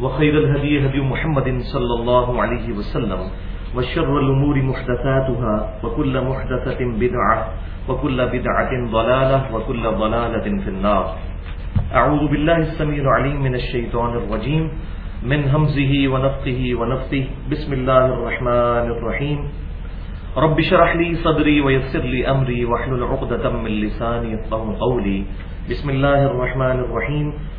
وخير الهدي هدي محمد صلى الله عليه وسلم وشر الأمور محدثاتها وكل محدثة بدعة وكل بدعة ضلالة وكل ضلالة في النار. أعوذ بالله السميع العليم من الشيطان الرجيم. من همزه ونفقه ونفثه. بسم الله الرحمن الرحيم. رب شرح لي صدري ويسر لي أمري واحلل عقدة من لساني يفقه قولي. بسم الله الرحمن الرحيم.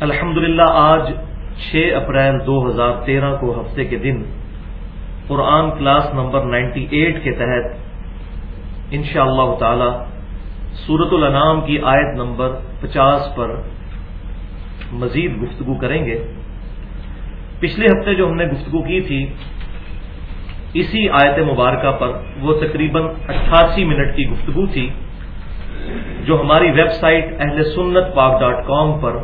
الحمدللہ، آج چھ اپریل دو ہزار تیرہ کو ہفتے کے دن قرآن کلاس نمبر نائنٹی ایٹ کے تحت انشاء اللہ تعالی سورت الانام کی آیت نمبر پچاس پر مزید گفتگو کریں گے۔ پچھلے ہفتے جو ہم نے گفتگو کی تھی، اسی آیت مبارکہ پر وہ تقریباً اٹھاسی منٹ کی گفتگو تھی جو ہماری ویب سائٹ اہل سنت پاک ڈاٹ کام پر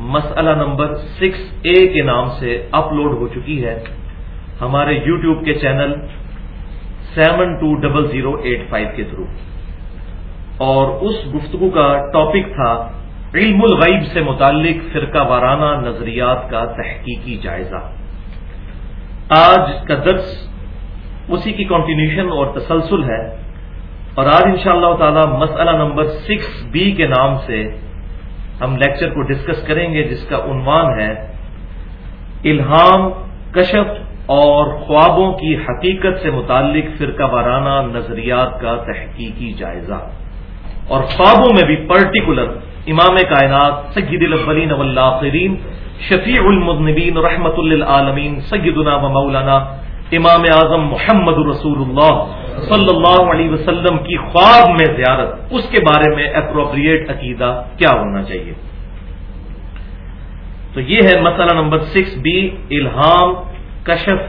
مسئلہ نمبر سکس اے کے نام سے اپلوڈ ہو چکی ہے۔ ہمارے یو ٹیوب کے channel seven two double zero eight five کے تھرو۔ اور اس گفتگو کا ٹاپک تھا علم الغیب سے متعلق فرقہ وارانہ نظریات کا تحقیقی جائزہ۔ آج کا درس اسی کی کنٹینیوشن اور تسلسل ہے۔ اور آج ان شاء اللہ تعالی مسئلہ نمبر سکس بی کے نام سے ہم لیکچر کو ڈسکس کریں گے جس کا عنوان ہے الہام، کشف اور خوابوں کی حقیقت سے متعلق فرقہ وارانہ نظریات کا تحقیقی جائزہ۔ اور خوابوں میں بھی پرٹیکولر امام کائنات سید الاولین والآخرین، شفیع المذنبین رحمت للعالمین، سیدنا و مولانا امام اعظم محمد رسول اللہ صلی اللہ علیہ وسلم کی خواب میں زیارت، اس کے بارے میں اپروپریٹ عقیدہ کیا ہونا چاہیے؟ تو یہ ہے مسئلہ نمبر سکس بی الہام، کشف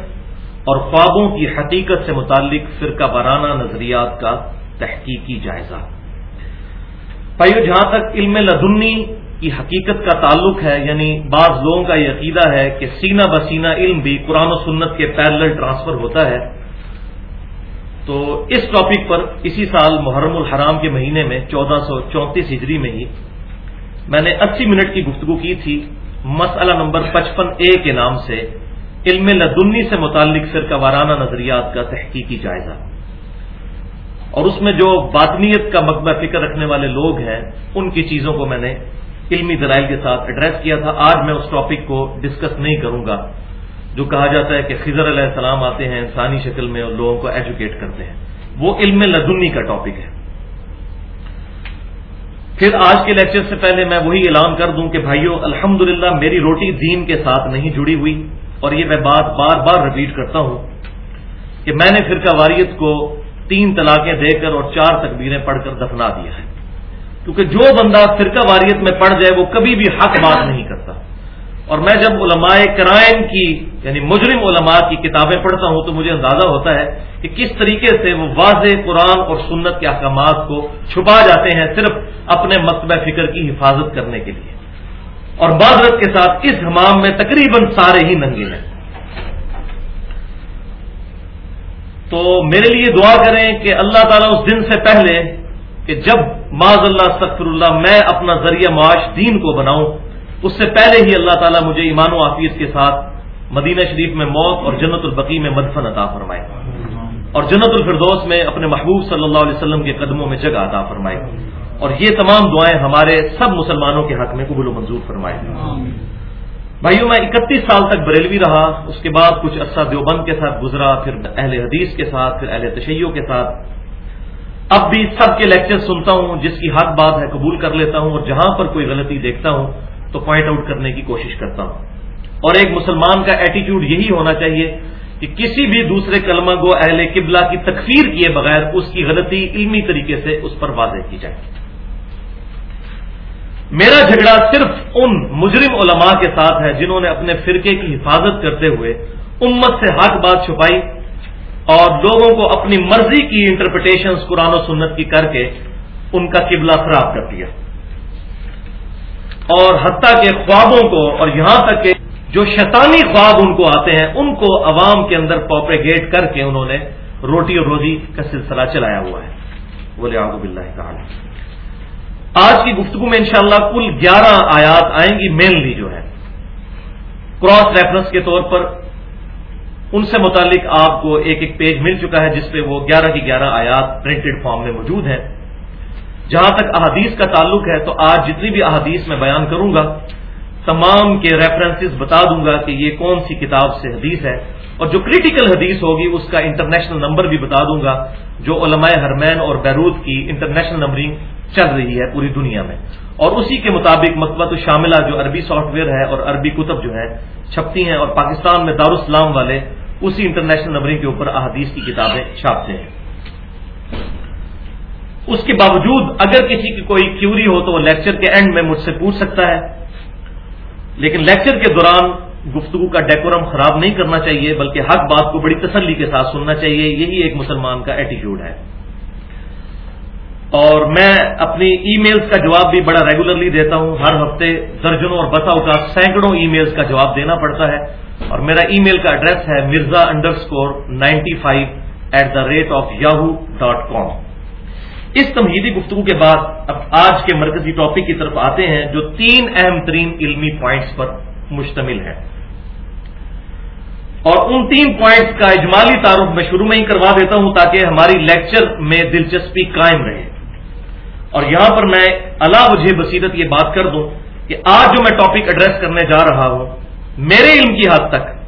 اور خوابوں کی حقیقت سے متعلق فرقہ وارانہ نظریات کا تحقیقی جائزہ۔ بھائیو جہاں تک علم لدنی کی حقیقت کا تعلق ہے یعنی بعض لوگوں کا یہ عقیدہ ہے کہ سینہ بسینہ علم بھی قرآن و سنت کے پیرل ٹرانسفر ہوتا ہے۔ تو اس ٹاپک پر اسی سال محرم الحرام کے مہینے میں چودہ سو چونتیس ہجری میں ہی میں نے اسی منٹ کی گفتگو کی تھی۔ مسئلہ نمبر پچپن اے کے نام سے علم لدنی سے متعلق فرقہ وارانہ نظریات کا تحقیقی جائزہ۔ اور اس میں جو باطنیت کا مقبہ فکر رکھنے والے لوگ ہیں، ان کی چیزوں کو میں نے علمی دلائل کے ساتھ ایڈریس کیا تھا۔ آج میں اس ٹاپک کو ڈسکس نہیں کروں گا، جو کہا جاتا ہے کہ خضر علیہ السلام آتے ہیں انسانی شکل میں اور لوگوں کو ایجوکیٹ کرتے ہیں۔ وہ علم لدنی کا ٹاپک ہے۔ پھر آج کے لیکچر سے پہلے میں وہی اعلان کر دوں کہ بھائیو الحمد میری روٹی دین کے ساتھ نہیں جڑی ہوئی، اور یہ میں بات بار بار ریپیٹ کرتا ہوں کہ میں نے فرقہ واریت کو تین طلاقیں دے کر اور چار تکبیریں پڑھ کر دفنا دیا ہے۔ کیونکہ جو بندہ فرقہ واریت میں پڑ جائے وہ کبھی بھی حق بات نہیں کرتا۔ اور میں جب علماء کرائم کی یعنی مجرم علماء کی کتابیں پڑھتا ہوں تو مجھے اندازہ ہوتا ہے کہ کس طریقے سے وہ واضح قرآن اور سنت کے احکامات کو چھپا جاتے ہیں صرف اپنے مکتبہ فکر کی حفاظت کرنے کے لیے۔ اور معذرت کے ساتھ اس حمام میں تقریباً سارے ہی ننگے ہیں۔ تو میرے لیے دعا کریں کہ اللہ تعالیٰ اس دن سے پہلے کہ جب معذ اللہ سکر اللہ، میں اپنا ذریعہ معاش دین کو بناؤں، اس سے پہلے ہی اللہ تعالیٰ مجھے ایمان و عافیت کے ساتھ مدینہ شریف میں موت اور جنت البقی میں مدفن عطا فرمائے۔ اور جنت الفردوس میں اپنے محبوب صلی اللہ علیہ وسلم کے قدموں میں جگہ عطا فرمائے۔ اور یہ تمام دعائیں ہمارے سب مسلمانوں کے حق میں قبول و منظور فرمائے۔ بھائیوں میں اکتیس سال تک بریلوی رہا، اس کے بعد کچھ عرصہ دیوبند کے ساتھ گزرا، پھر اہل حدیث کے ساتھ، پھر اہل تشیعوں کے ساتھ۔ اب بھی سب کے لیکچر سنتا ہوں، جس کی حق بات ہے قبول کر لیتا ہوں اور جہاں پر کوئی غلطی دیکھتا ہوں، تو پوائنٹ آؤٹ کرنے کی کوشش کرتا ہوں۔ اور ایک مسلمان کا ایٹیٹیوڈ یہی ہونا چاہیے کہ کسی بھی دوسرے کلمہ گو اہل قبلہ کی تکفیر کیے بغیر اس کی غلطی علمی طریقے سے اس پر واضح کی جائے۔ میرا جھگڑا صرف ان مجرم علماء کے ساتھ ہے جنہوں نے اپنے فرقے کی حفاظت کرتے ہوئے امت سے حق بات چھپائی۔ اور لوگوں کو اپنی مرضی کی انٹرپریٹیشن قرآن و سنت کی کر کے ان کا قبلہ خراب کر دیا۔ اور حتیٰ کے خوابوں کو اور یہاں تک کہ جو شیطانی خواب ان کو آتے ہیں، ان کو عوام کے اندر پاپریگیٹ کر کے انہوں نے روٹی اور روزی کا سلسلہ چلایا ہوا ہے۔ بولے آب اللہ کہا آج کی گفتگو میں انشاءاللہ کل گیارہ آیات آئیں گی مینلی جو ہے۔ کراس ریفرنس کے طور پر ان سے متعلق آپ کو ایک ایک پیج مل چکا ہے جس پہ وہ گیارہ کی گیارہ آیات پرنٹڈ فارم میں موجود ہیں۔ جہاں تک احادیث کا تعلق ہے تو آج جتنی بھی احادیث میں بیان کروں گا، تمام کے ریفرنسز بتا دوں گا کہ یہ کون سی کتاب سے حدیث ہے۔ اور جو کریٹیکل حدیث ہوگی، اس کا انٹرنیشنل نمبر بھی بتا دوں گا، جو علماء حرمین اور بیروت کی انٹرنیشنل نمبرنگ چل رہی ہے پوری دنیا میں۔ اور اسی کے مطابق مطبت شاملہ جو عربی سافٹ ویئر ہے اور عربی کتب جو ہے، چھپتی ہیں اور پاکستان میں دارالسلام والے اسی انٹرنیشنل نمبرنگ کے اوپر احادیث کی کتابیں چھاپتے ہیں۔ اس کے باوجود اگر کسی کی کوئی کیوری ہو تو وہ لیکچر کے اینڈ میں مجھ سے پوچھ سکتا ہے۔ لیکن لیکچر کے دوران گفتگو کا ڈیکورم خراب نہیں کرنا چاہیے، بلکہ حق بات کو بڑی تسلی کے ساتھ سننا چاہیے، یہی ایک مسلمان کا ایٹیٹیوڈ ہے۔ اور میں اپنی ای میلز کا جواب بھی بڑا ریگولرلی دیتا ہوں۔ ہر ہفتے درجنوں اور بسا اوقات سینکڑوں ای میلز کا جواب دینا پڑتا ہے۔ اور میرا ای میل کا ایڈریس ہے Mirza underscore ninety five at the rate of Yahoo dot com. اس تمہیدی گفتگو کے بعد اب آج کے مرکزی ٹاپک کی طرف آتے ہیں جو تین اہم ترین علمی پوائنٹس پر مشتمل ہے اور ان تین پوائنٹس کا اجمالی تعارف میں شروع میں ہی کروا دیتا ہوں تاکہ ہماری لیکچر میں دلچسپی قائم رہے۔ اور یہاں پر میں اللہ وجہ بصیرت یہ بات کر دوں کہ آج جو میں ٹاپک ایڈریس کرنے جا رہا ہوں میرے علم کی حد تک،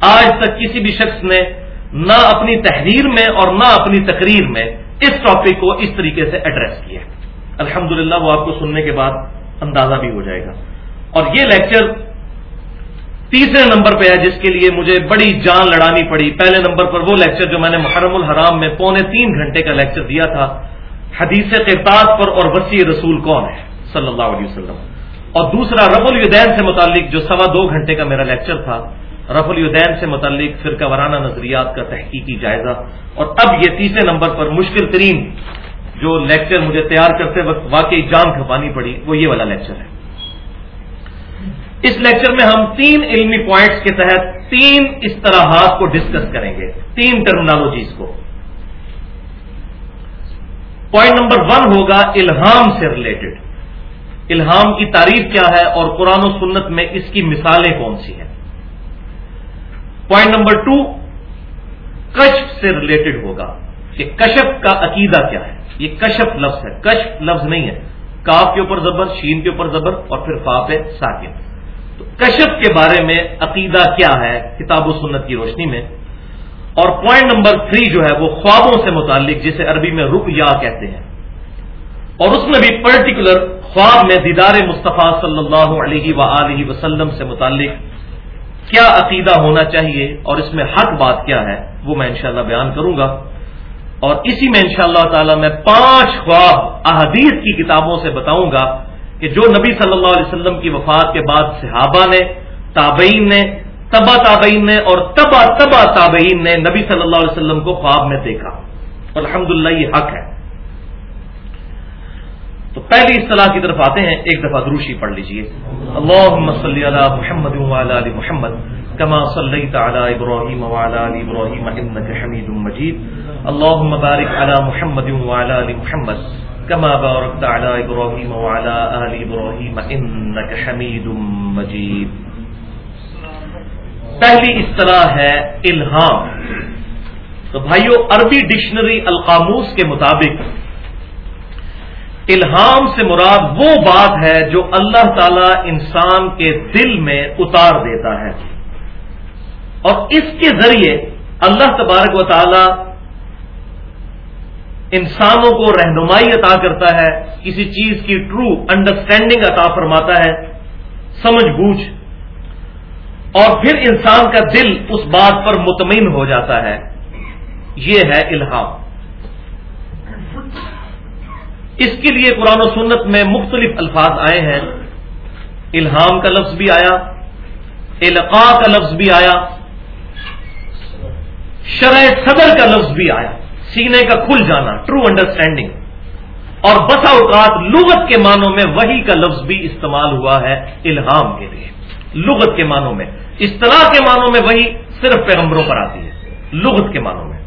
آج تک کسی بھی شخص نے نہ اپنی تحریر میں اور نہ اپنی تقریر میں اس ٹاپک کو اس طریقے سے ایڈریس کیا۔ الحمد وہ آپ کو سننے کے بعد اندازہ بھی ہو جائے گا۔ اور یہ لیکچر تیسرے نمبر پہ ہے، جس کے لیے مجھے بڑی جان لڑانی پڑی۔ پہلے نمبر پر وہ لیکچر جو میں نے محرم الحرام میں پونے تین گھنٹے کا لیکچر دیا تھا، حدیث قرطاس پر اور وسیع رسول کون ہے؟ صلی اللہ علیہ وسلم۔ اور دوسرا رف الدین سے متعلق جو سوا دو گھنٹے کا میرا لیکچر تھا رف الدین سے متعلق فرقہ وارانہ نظریات کا تحقیقی جائزہ۔ اور اب یہ تیسرے نمبر پر مشکل ترین جو لیکچر مجھے تیار کرتے وقت واقعی جان کھپانی پڑی، وہ یہ والا لیکچر ہے۔ اس لیکچر میں ہم تین علمی پوائنٹس کے تحت تین اصطلاحات کو ڈسکس کریں گے، تین ٹرمنالوجیز کو۔ پوائنٹ نمبر ون ہوگا الہام سے ریلیٹڈ الہام کی تعریف کیا ہے اور قرآن و سنت میں اس کی مثالیں کون سی ہیں؟ پوائنٹ نمبر ٹو کشف سے ریلیٹڈ ہوگا کہ کشف کا عقیدہ کیا ہے۔ یہ کشف لفظ ہے۔ کشف لفظ نہیں ہے۔ کاف کے اوپر زبر، شین کے اوپر زبر اور پھر فاپ ساکن۔ تو کشف کے بارے میں عقیدہ کیا ہے کتاب و سنت کی روشنی میں؟ اور پوائنٹ نمبر تھری جو ہے وہ خوابوں سے متعلق، جسے عربی میں رک یا کہتے ہیں۔ اور اس میں بھی پرٹیکولر خواب میں دیدار مصطفیٰ صلی اللہ علیہ و وسلم سے متعلق کیا عقیدہ ہونا چاہیے اور اس میں حق بات کیا ہے، وہ میں انشاءاللہ بیان کروں گا۔ اور اسی میں انشاءاللہ تعالی میں پانچ خواب احادیث کی کتابوں سے بتاؤں گا کہ جو نبی صلی اللہ علیہ وسلم کی وفات کے بعد صحابہ نے، تابعین نے، تبا تابعین نے اور تبا تبا تابعین نے نبی صلی اللہ علیہ وسلم کو خواب میں دیکھا۔ الحمد یہ حق ہے۔ تو پہلی اصطلاح کی طرف آتے ہیں، ایک دفعہ دروشی پڑھ لیجیے۔ اللہم صلی علی محمد وعلا علی محمد، کما صلیت علی ابراہیم وعلا علی ابراہیم، انکا حمید مجید۔ اللہم بارک علی محمد وعلا علی محمد، کما بارکت علی ابراہیم وعلا علی ابراہیم، انکا حمید مجید۔ پہلی اصطلاح ہے الہام۔ تو بھائیو، عربی ڈکشنری القاموس کے مطابق الہام سے مراد وہ بات ہے جو اللہ تعالی انسان کے دل میں اتار دیتا ہے۔ اور اس کے ذریعے اللہ تبارک و تعالی انسانوں کو رہنمائی عطا کرتا ہے، کسی چیز کی ٹرو انڈرسٹینڈنگ عطا فرماتا ہے، سمجھ بوجھ۔ اور پھر انسان کا دل اس بات پر مطمئن ہو جاتا ہے۔ یہ ہے الہام۔ اس کے لیے قرآن و سنت میں مختلف الفاظ آئے ہیں۔ الہام کا لفظ بھی آیا القاع کا لفظ بھی آیا شرح صدر کا لفظ بھی آیا۔ سینے کا کھل جانا ٹرو انڈرسٹینڈنگ اور بسا اوقات لغت کے معنوں میں وہی کا لفظ بھی استعمال ہوا ہے الہام کے لیے۔ لغت کے معنوں میں۔ اصطلاح کے معنوں میں وہی صرف پیغمبروں پر آتی ہے، لغت کے معنوں میں۔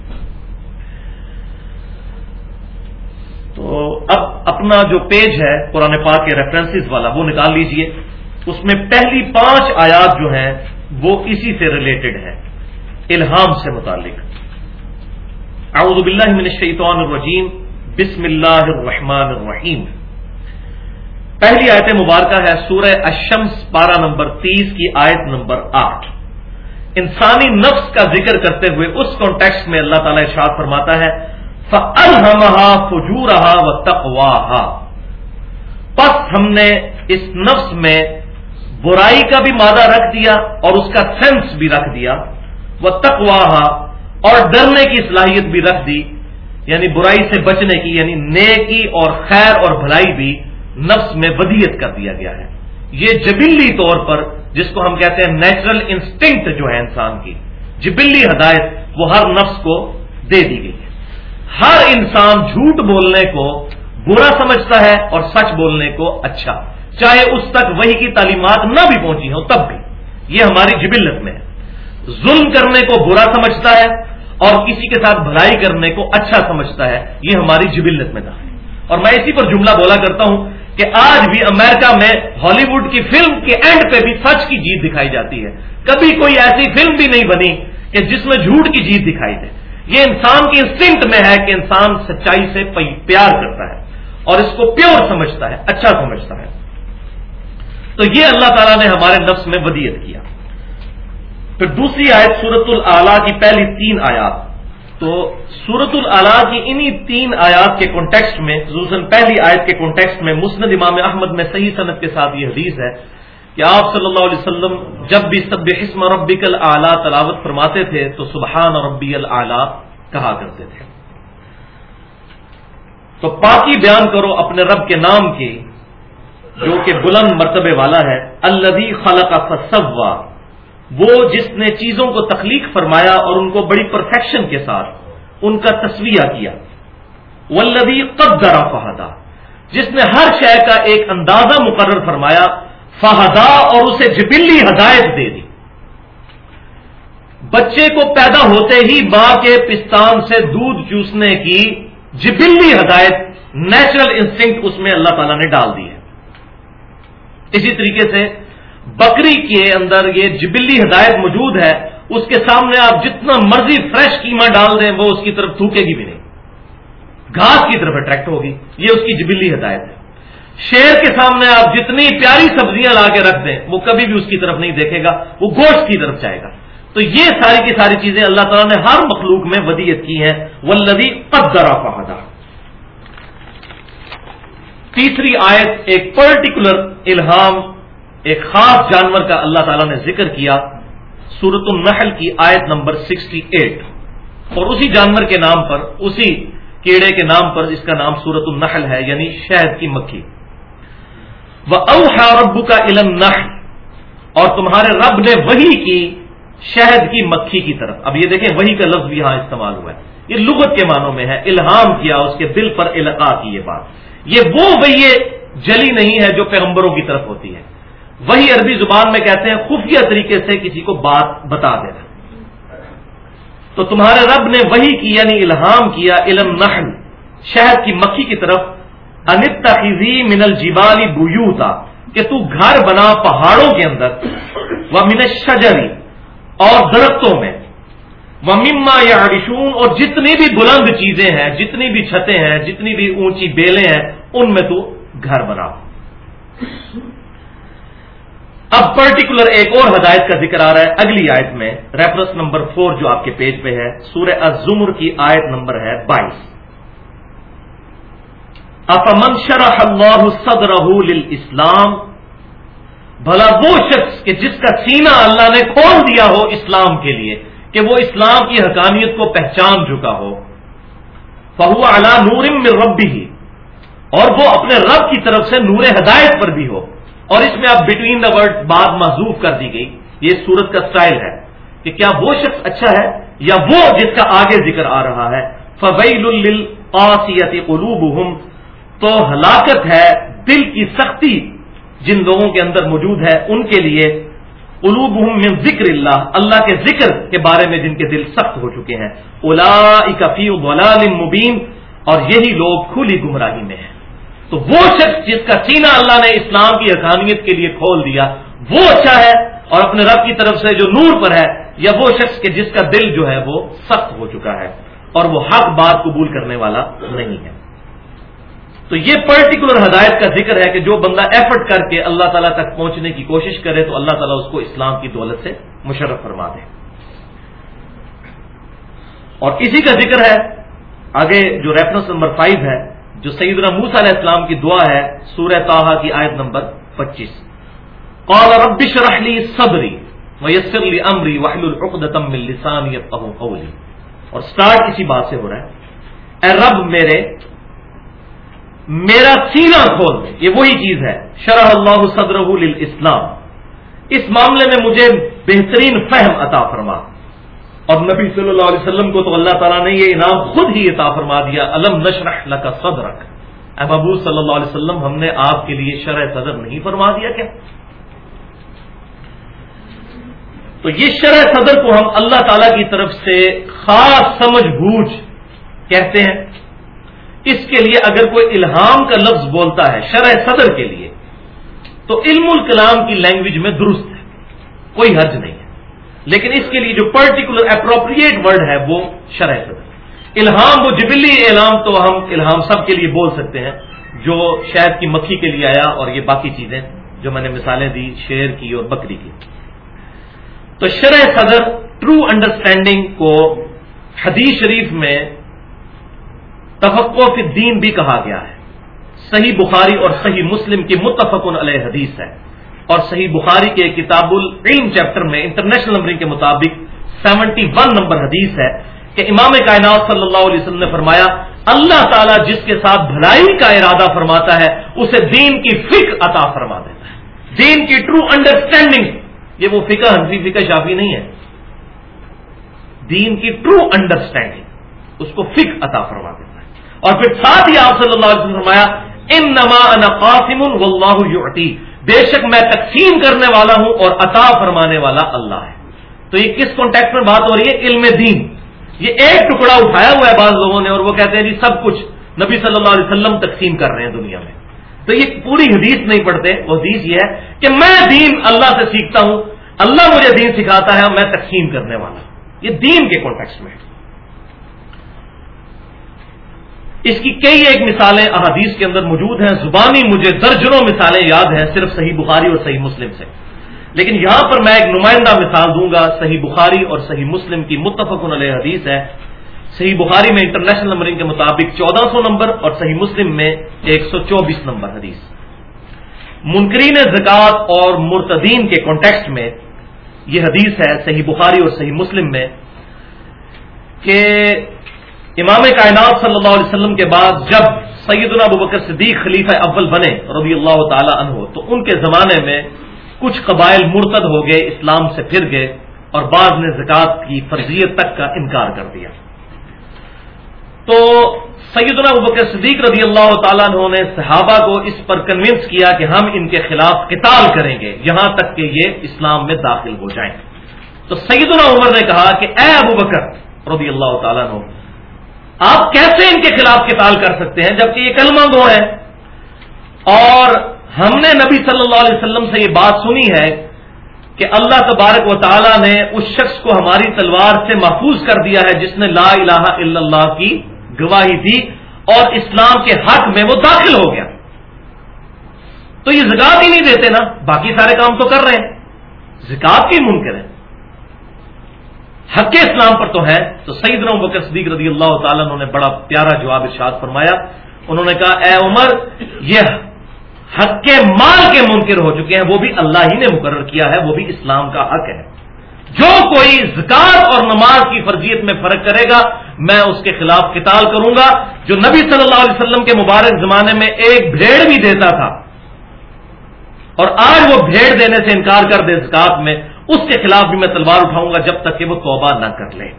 تو اب اپنا جو پیج ہے قرآن پاک کے ریفرنسز والا، وہ نکال لیجیے۔ اس میں پہلی پانچ آیات جو ہیں، وہ اسی سے ریلیٹڈ ہیں۔ الہام سے متعلق۔ اعوذ باللہ من الشیطان الرجیم۔ بسم اللہ الرحمن الرحیم۔ پہلی آیت مبارکہ ہے، سورہ الشمس، پارہ نمبر تیس کی آیت نمبر آٹھ۔ انسانی نفس کا ذکر کرتے ہوئے اس کانٹیکس میں اللہ تعالی ارشاد فرماتا ہے فجورہا و تقواہا پس ہم نے اس نفس میں برائی کا بھی مادہ رکھ دیا اور اس کا سینس بھی رکھ دیا۔ وہ تقواہا اور ڈرنے کی صلاحیت بھی رکھ دی۔ یعنی برائی سے بچنے کی یعنی نیکی اور خیر اور بھلائی بھی نفس میں ودیت کر دیا گیا ہے۔ یہ جبلی طور پر جس کو ہم کہتے ہیں نیچرل انسٹنکٹ جو ہے انسان کی، جبلی ہدایت، وہ ہر نفس کو دے دی گئی۔ ہر انسان جھوٹ بولنے کو برا سمجھتا ہے اور سچ بولنے کو اچھا۔ چاہے اس تک وہی کی تعلیمات نہ بھی پہنچی ہوں، تب بھی۔ یہ ہماری جبلت میں ہے۔ ظلم کرنے کو برا سمجھتا ہے اور کسی کے ساتھ بھلائی کرنے کو اچھا سمجھتا ہے، یہ ہماری جبلت میں تھا۔ اور میں اسی پر جملہ بولا کرتا ہوں کہ آج بھی امریکہ میں ہالی ووڈ کی فلم کے اینڈ پہ بھی سچ کی جیت دکھائی جاتی ہے۔ کبھی کوئی ایسی فلم بھی نہیں بنی کہ جس میں جھوٹ کی جیت دکھائی دے۔ یہ انسان کی انسٹنکٹ میں ہے کہ انسان سچائی سے پیار کرتا ہے اور اس کو پیور سمجھتا ہے اچھا سمجھتا ہے۔ تو یہ اللہ تعالیٰ نے ہمارے نفس میں ودیت کیا۔ پھر دوسری آیت سورت العلیٰ کی پہلی تین آیات۔ تو سورت العلیٰ کی انہی تین آیات کے کانٹیکسٹ میں، خصوصاً پہلی آیت کے کانٹیکسٹ میں مسند امام احمد میں صحیح صنعت کے ساتھ یہ حدیث ہے۔ کہ آپ صلی اللہ علیہ وسلم جب بھی سب حسم ربک العلیٰ تلاوت فرماتے تھے تو سبحان ربی العلیٰ کہا کرتے تھے۔ تو پاکی بیان کرو اپنے رب کے نام کی، جو کہ بلند مرتبے والا ہے۔ الدی خلق فسوا، وہ جس نے چیزوں کو تخلیق فرمایا اور ان کو بڑی پرفیکشن کے ساتھ ان کا تصویہ کیا۔ ولدی قدر فہدا، جس نے ہر شے کا ایک اندازہ مقرر فرمایا۔ فہدا اور اسے جبلی ہدایت دے دی۔ بچے کو پیدا ہوتے ہی ماں کے پستان سے دودھ چوسنے کی جبلی ہدایت نیچرل انسٹنکٹ اس میں اللہ تعالیٰ نے ڈال دی ہے۔ اسی طریقے سے بکری کے اندر یہ جبلی ہدایت موجود ہے۔ اس کے سامنے آپ جتنا مرضی فریش قیمہ ڈال دیں، وہ اس کی طرف تھوکے گی بھی نہیں۔ گھاس کی طرف اٹریکٹ ہوگی۔ یہ اس کی جبلی ہدایت ہے۔ شیر کے سامنے آپ جتنی پیاری سبزیاں لا کے رکھ دیں، وہ کبھی بھی اس کی طرف نہیں دیکھے گا، وہ گوشت کی طرف جائے گا۔ تو یہ ساری کی ساری چیزیں اللہ تعالیٰ نے ہر مخلوق میں ودیت کی ہیں۔ ولدی قدرا فہدا تیسری آیت، ایک پرٹیکولر الہام، ایک خاص جانور کا اللہ تعالیٰ نے ذکر کیا۔ سورت النحل کی آیت نمبر سکسٹی ایٹ۔ اور اسی جانور کے نام پر، اسی کیڑے کے نام پر اس کا نام سورت النحل ہے یعنی شہد کی مکھی۔ وہ اوہا ربو کا علم اور تمہارے رب نے وہی کی شہد کی مکھی کی طرف۔ اب یہ دیکھیں وہی کا لفظ یہاں استعمال ہوا ہے۔ یہ لغت کے معنوں میں ہے، الہام کیا، اس کے دل پر القاع کی یہ بات۔ یہ وہ وہی جلی نہیں ہے جو پیغمبروں کی طرف ہوتی ہے۔ وہی عربی زبان میں کہتے ہیں، خفیہ طریقے سے کسی کو بات بتا دینا۔ تو تمہارے رب نے وہی کی یعنی الہام کیا علم نحل شہد کی مکھی کی طرف۔ انت من الجبالی بویوتا کہ تو گھر بنا پہاڑوں کے اندر وہ من شجری اور درختوں میں مما یا اور جتنی بھی بلند چیزیں ہیں، جتنی بھی چھتیں ہیں، جتنی بھی اونچی بیلیں ہیں، ان میں تو گھر بنا۔ اب پرٹیکولر ایک اور ہدایت کا ذکر آ رہا ہے اگلی آیت میں، ریفرنس نمبر فور جو آپ کے پیج پہ ہے، سورہ الزمر کی آیت نمبر ہے بائیس۔ افمن شرح اللہ صدرہ للاسلام؟ بھلا وہ شخص کہ جس کا سینہ اللہ نے کھول دیا ہو اسلام کے لیے، کہ وہ اسلام کی حقانیت کو پہچان چکا ہو۔ فہو اعلی نور میں رب بھی اور وہ اپنے رب کی طرف سے نور ہدایت پر بھی ہو۔ اور اس میں اب بٹوین دا ورڈ بات محضوف کر دی گئی۔ یہ سورت کا سٹائل ہے کہ کیا وہ شخص اچھا ہے یا وہ جس کا آگے ذکر آ رہا ہے؟ فویل القاسیت قلوب تو ہلاکت ہے، دل کی سختی جن لوگوں کے اندر موجود ہے، ان کے لیے قلوب من ذکر اللہ اللہ کے ذکر کے بارے میں جن کے دل سخت ہو چکے ہیں۔ الا اکفی مبین، اور یہی لوگ کھلی گمراہی میں ہیں۔ تو وہ شخص جس کا سینہ اللہ نے اسلام کی حقانیت کے لیے کھول دیا، وہ اچھا ہے اور اپنے رب کی طرف سے جو نور پر ہے، یا وہ شخص کے جس کا دل جو ہے وہ سخت ہو چکا ہے اور وہ حق بات قبول کرنے والا نہیں ہے۔ تو یہ پرٹیکولر ہدایت کا ذکر ہے کہ جو بندہ ایفرٹ کر کے اللہ تعالیٰ تک پہنچنے کی کوشش کرے تو اللہ تعالیٰ اس کو اسلام کی دولت سے مشرف فرما دے۔ اور اسی کا ذکر ہے، آگے جو ریفرنس نمبر فائیو ہے، جو سیدنا موسا علیہ السلام کی دعا ہے، سورہ تاہا کی آیت نمبر پچیس۔ قال رب لی صبری ویسر لی امری وحل العقدتم من لسانی یفقهوا قولی۔ اور سٹارٹ اسی بات سے ہو رہا ہے۔ اے رب میرے میرا سینہ کھول دے۔ یہ وہی چیز ہے۔ شرح اللہ صدرہ للاسلام۔ اس معاملے میں مجھے بہترین فہم عطا فرما۔ اور نبی صلی اللہ علیہ وسلم کو تو اللہ تعالیٰ نے یہ انعام خود ہی عطا فرما دیا۔ علم نشرح کا صدر اے ابو صلی اللہ علیہ وسلم، ہم نے آپ کے لیے شرح صدر نہیں فرما دیا کیا؟ تو یہ شرح صدر کو ہم اللہ تعالی کی طرف سے خاص سمجھ بوجھ کہتے ہیں۔ اس کے لیے اگر کوئی الہام کا لفظ بولتا ہے شرح صدر کے لیے، تو علم الکلام کی لینگویج میں درست ہے، کوئی حرج نہیں ہے۔ لیکن اس کے لیے جو پرٹیکولر اپروپریٹ ورڈ ہے، وہ شرح صدر۔ الہام، وہ جبلی اعلام تو ہم الہام سب کے لیے بول سکتے ہیں، جو شہد کی مکھی کے لیے آیا اور یہ باقی چیزیں جو میں نے مثالیں دی، شیر کی اور بکری کی۔ تو شرح صدر ٹرو انڈرسٹینڈنگ کو حدیث شریف میں تفقو فی الدین بھی کہا گیا ہے۔ صحیح بخاری اور صحیح مسلم کی متفق علیہ حدیث ہے۔ اور صحیح بخاری کے کتاب العلم چیپٹر میں انٹرنیشنل نمبرنگ کے مطابق سیونٹی ون نمبر حدیث ہے کہ امام کائنات صلی اللہ علیہ وسلم نے فرمایا، اللہ تعالیٰ جس کے ساتھ بھلائی کا ارادہ فرماتا ہے، اسے دین کی فکر عطا فرما دیتا ہے۔ دین کی ٹرو انڈرسٹینڈنگ یہ وہ فکر حنفی فکر شافی نہیں ہے۔ دین کی ٹرو انڈرسٹینڈنگ اس کو فکر عطا فرما دیتا ہے۔ اور پھر ساتھ ہی آپ صلی اللہ علیہ وسلم فرمایا ان نما قاسم اللہ بے شک میں تقسیم کرنے والا ہوں اور عطا فرمانے والا اللہ ہے۔ تو یہ کس کانٹیکٹ میں بات ہو رہی ہے؟ علم دین۔ یہ ایک ٹکڑا اٹھایا ہوا ہے بعض لوگوں نے اور وہ کہتے ہیں جی سب کچھ نبی صلی اللہ علیہ وسلم تقسیم کر رہے ہیں دنیا میں. تو یہ پوری حدیث نہیں پڑھتے۔ وہ حدیث یہ ہے کہ میں دین اللہ سے سیکھتا ہوں۔ اللہ مجھے دین سکھاتا ہے میں تقسیم کرنے والا ہوں۔ یہ دین کے کانٹیکس میں ہے۔ اس کی کئی ایک مثالیں احادیث کے اندر موجود ہیں، زبانی مجھے درجنوں مثالیں یاد ہیں، صرف صحیح بخاری اور صحیح مسلم سے۔ لیکن یہاں پر میں ایک نمائندہ مثال دوں گا، صحیح بخاری اور صحیح مسلم کی متفق علیہ حدیث ہے۔ صحیح بخاری میں انٹرنیشنل نمبرنگ کے مطابق چودہ سو نمبر اور صحیح مسلم میں ایک سو چوبیس نمبر حدیث۔ منکرین زکوٰۃ اور مرتدین کے کانٹیکسٹ میں یہ حدیث ہے، صحیح بخاری اور صحیح مسلم میں، کہ امام کائنات صلی اللہ علیہ وسلم کے بعد جب سیدنا ابو بکر صدیق خلیفہ اول بنے رضی اللہ تعالی عنہ، تو ان کے زمانے میں کچھ قبائل مرتد ہو گئے، اسلام سے پھر گئے اور بعض نے زکوٰۃ کی فرضیت تک کا انکار کر دیا۔ تو سیدنا ابو بکر صدیق رضی اللہ تعالیٰ عنہ نے صحابہ کو اس پر کنونس کیا کہ ہم ان کے خلاف قتال کریں گے، یہاں تک کہ یہ اسلام میں داخل ہو جائیں۔ تو سیدنا عمر نے کہا کہ اے ابو بکر رضی اللہ تعالیٰ عنہ آپ کیسے ان کے خلاف قتال کر سکتے ہیں جبکہ یہ کلمہ گو ہے؟ اور ہم نے نبی صلی اللہ علیہ وسلم سے یہ بات سنی ہے کہ اللہ تبارک و تعالی نے اس شخص کو ہماری تلوار سے محفوظ کر دیا ہے جس نے لا الہ الا اللہ کی گواہی دی اور اسلام کے حق میں وہ داخل ہو گیا۔ تو یہ زکات ہی نہیں دیتے نا، باقی سارے کام تو کر رہے ہیں۔ زکات کی منکر ہے۔ حق اسلام پر تو ہے، تو سعید بکر صدیق رضی اللہ تعالیٰ نے بڑا پیارا جواب ارشاد فرمایا۔ انہوں نے کہا، اے عمر، یہ حق مال کے منکر ہو چکے ہیں، وہ بھی اللہ ہی نے مقرر کیا ہے، وہ بھی اسلام کا حق ہے۔ جو کوئی زکات اور نماز کی فرضیت میں فرق کرے گا، میں اس کے خلاف قتال کروں گا۔ جو نبی صلی اللہ علیہ وسلم کے مبارک زمانے میں ایک بھیڑ بھی دیتا تھا، اور آج وہ بھیڑ دینے سے انکار کر دے زکات میں اس کے خلاف بھی میں تلوار اٹھاؤں گا جب تک کہ وہ توبہ نہ کر لے۔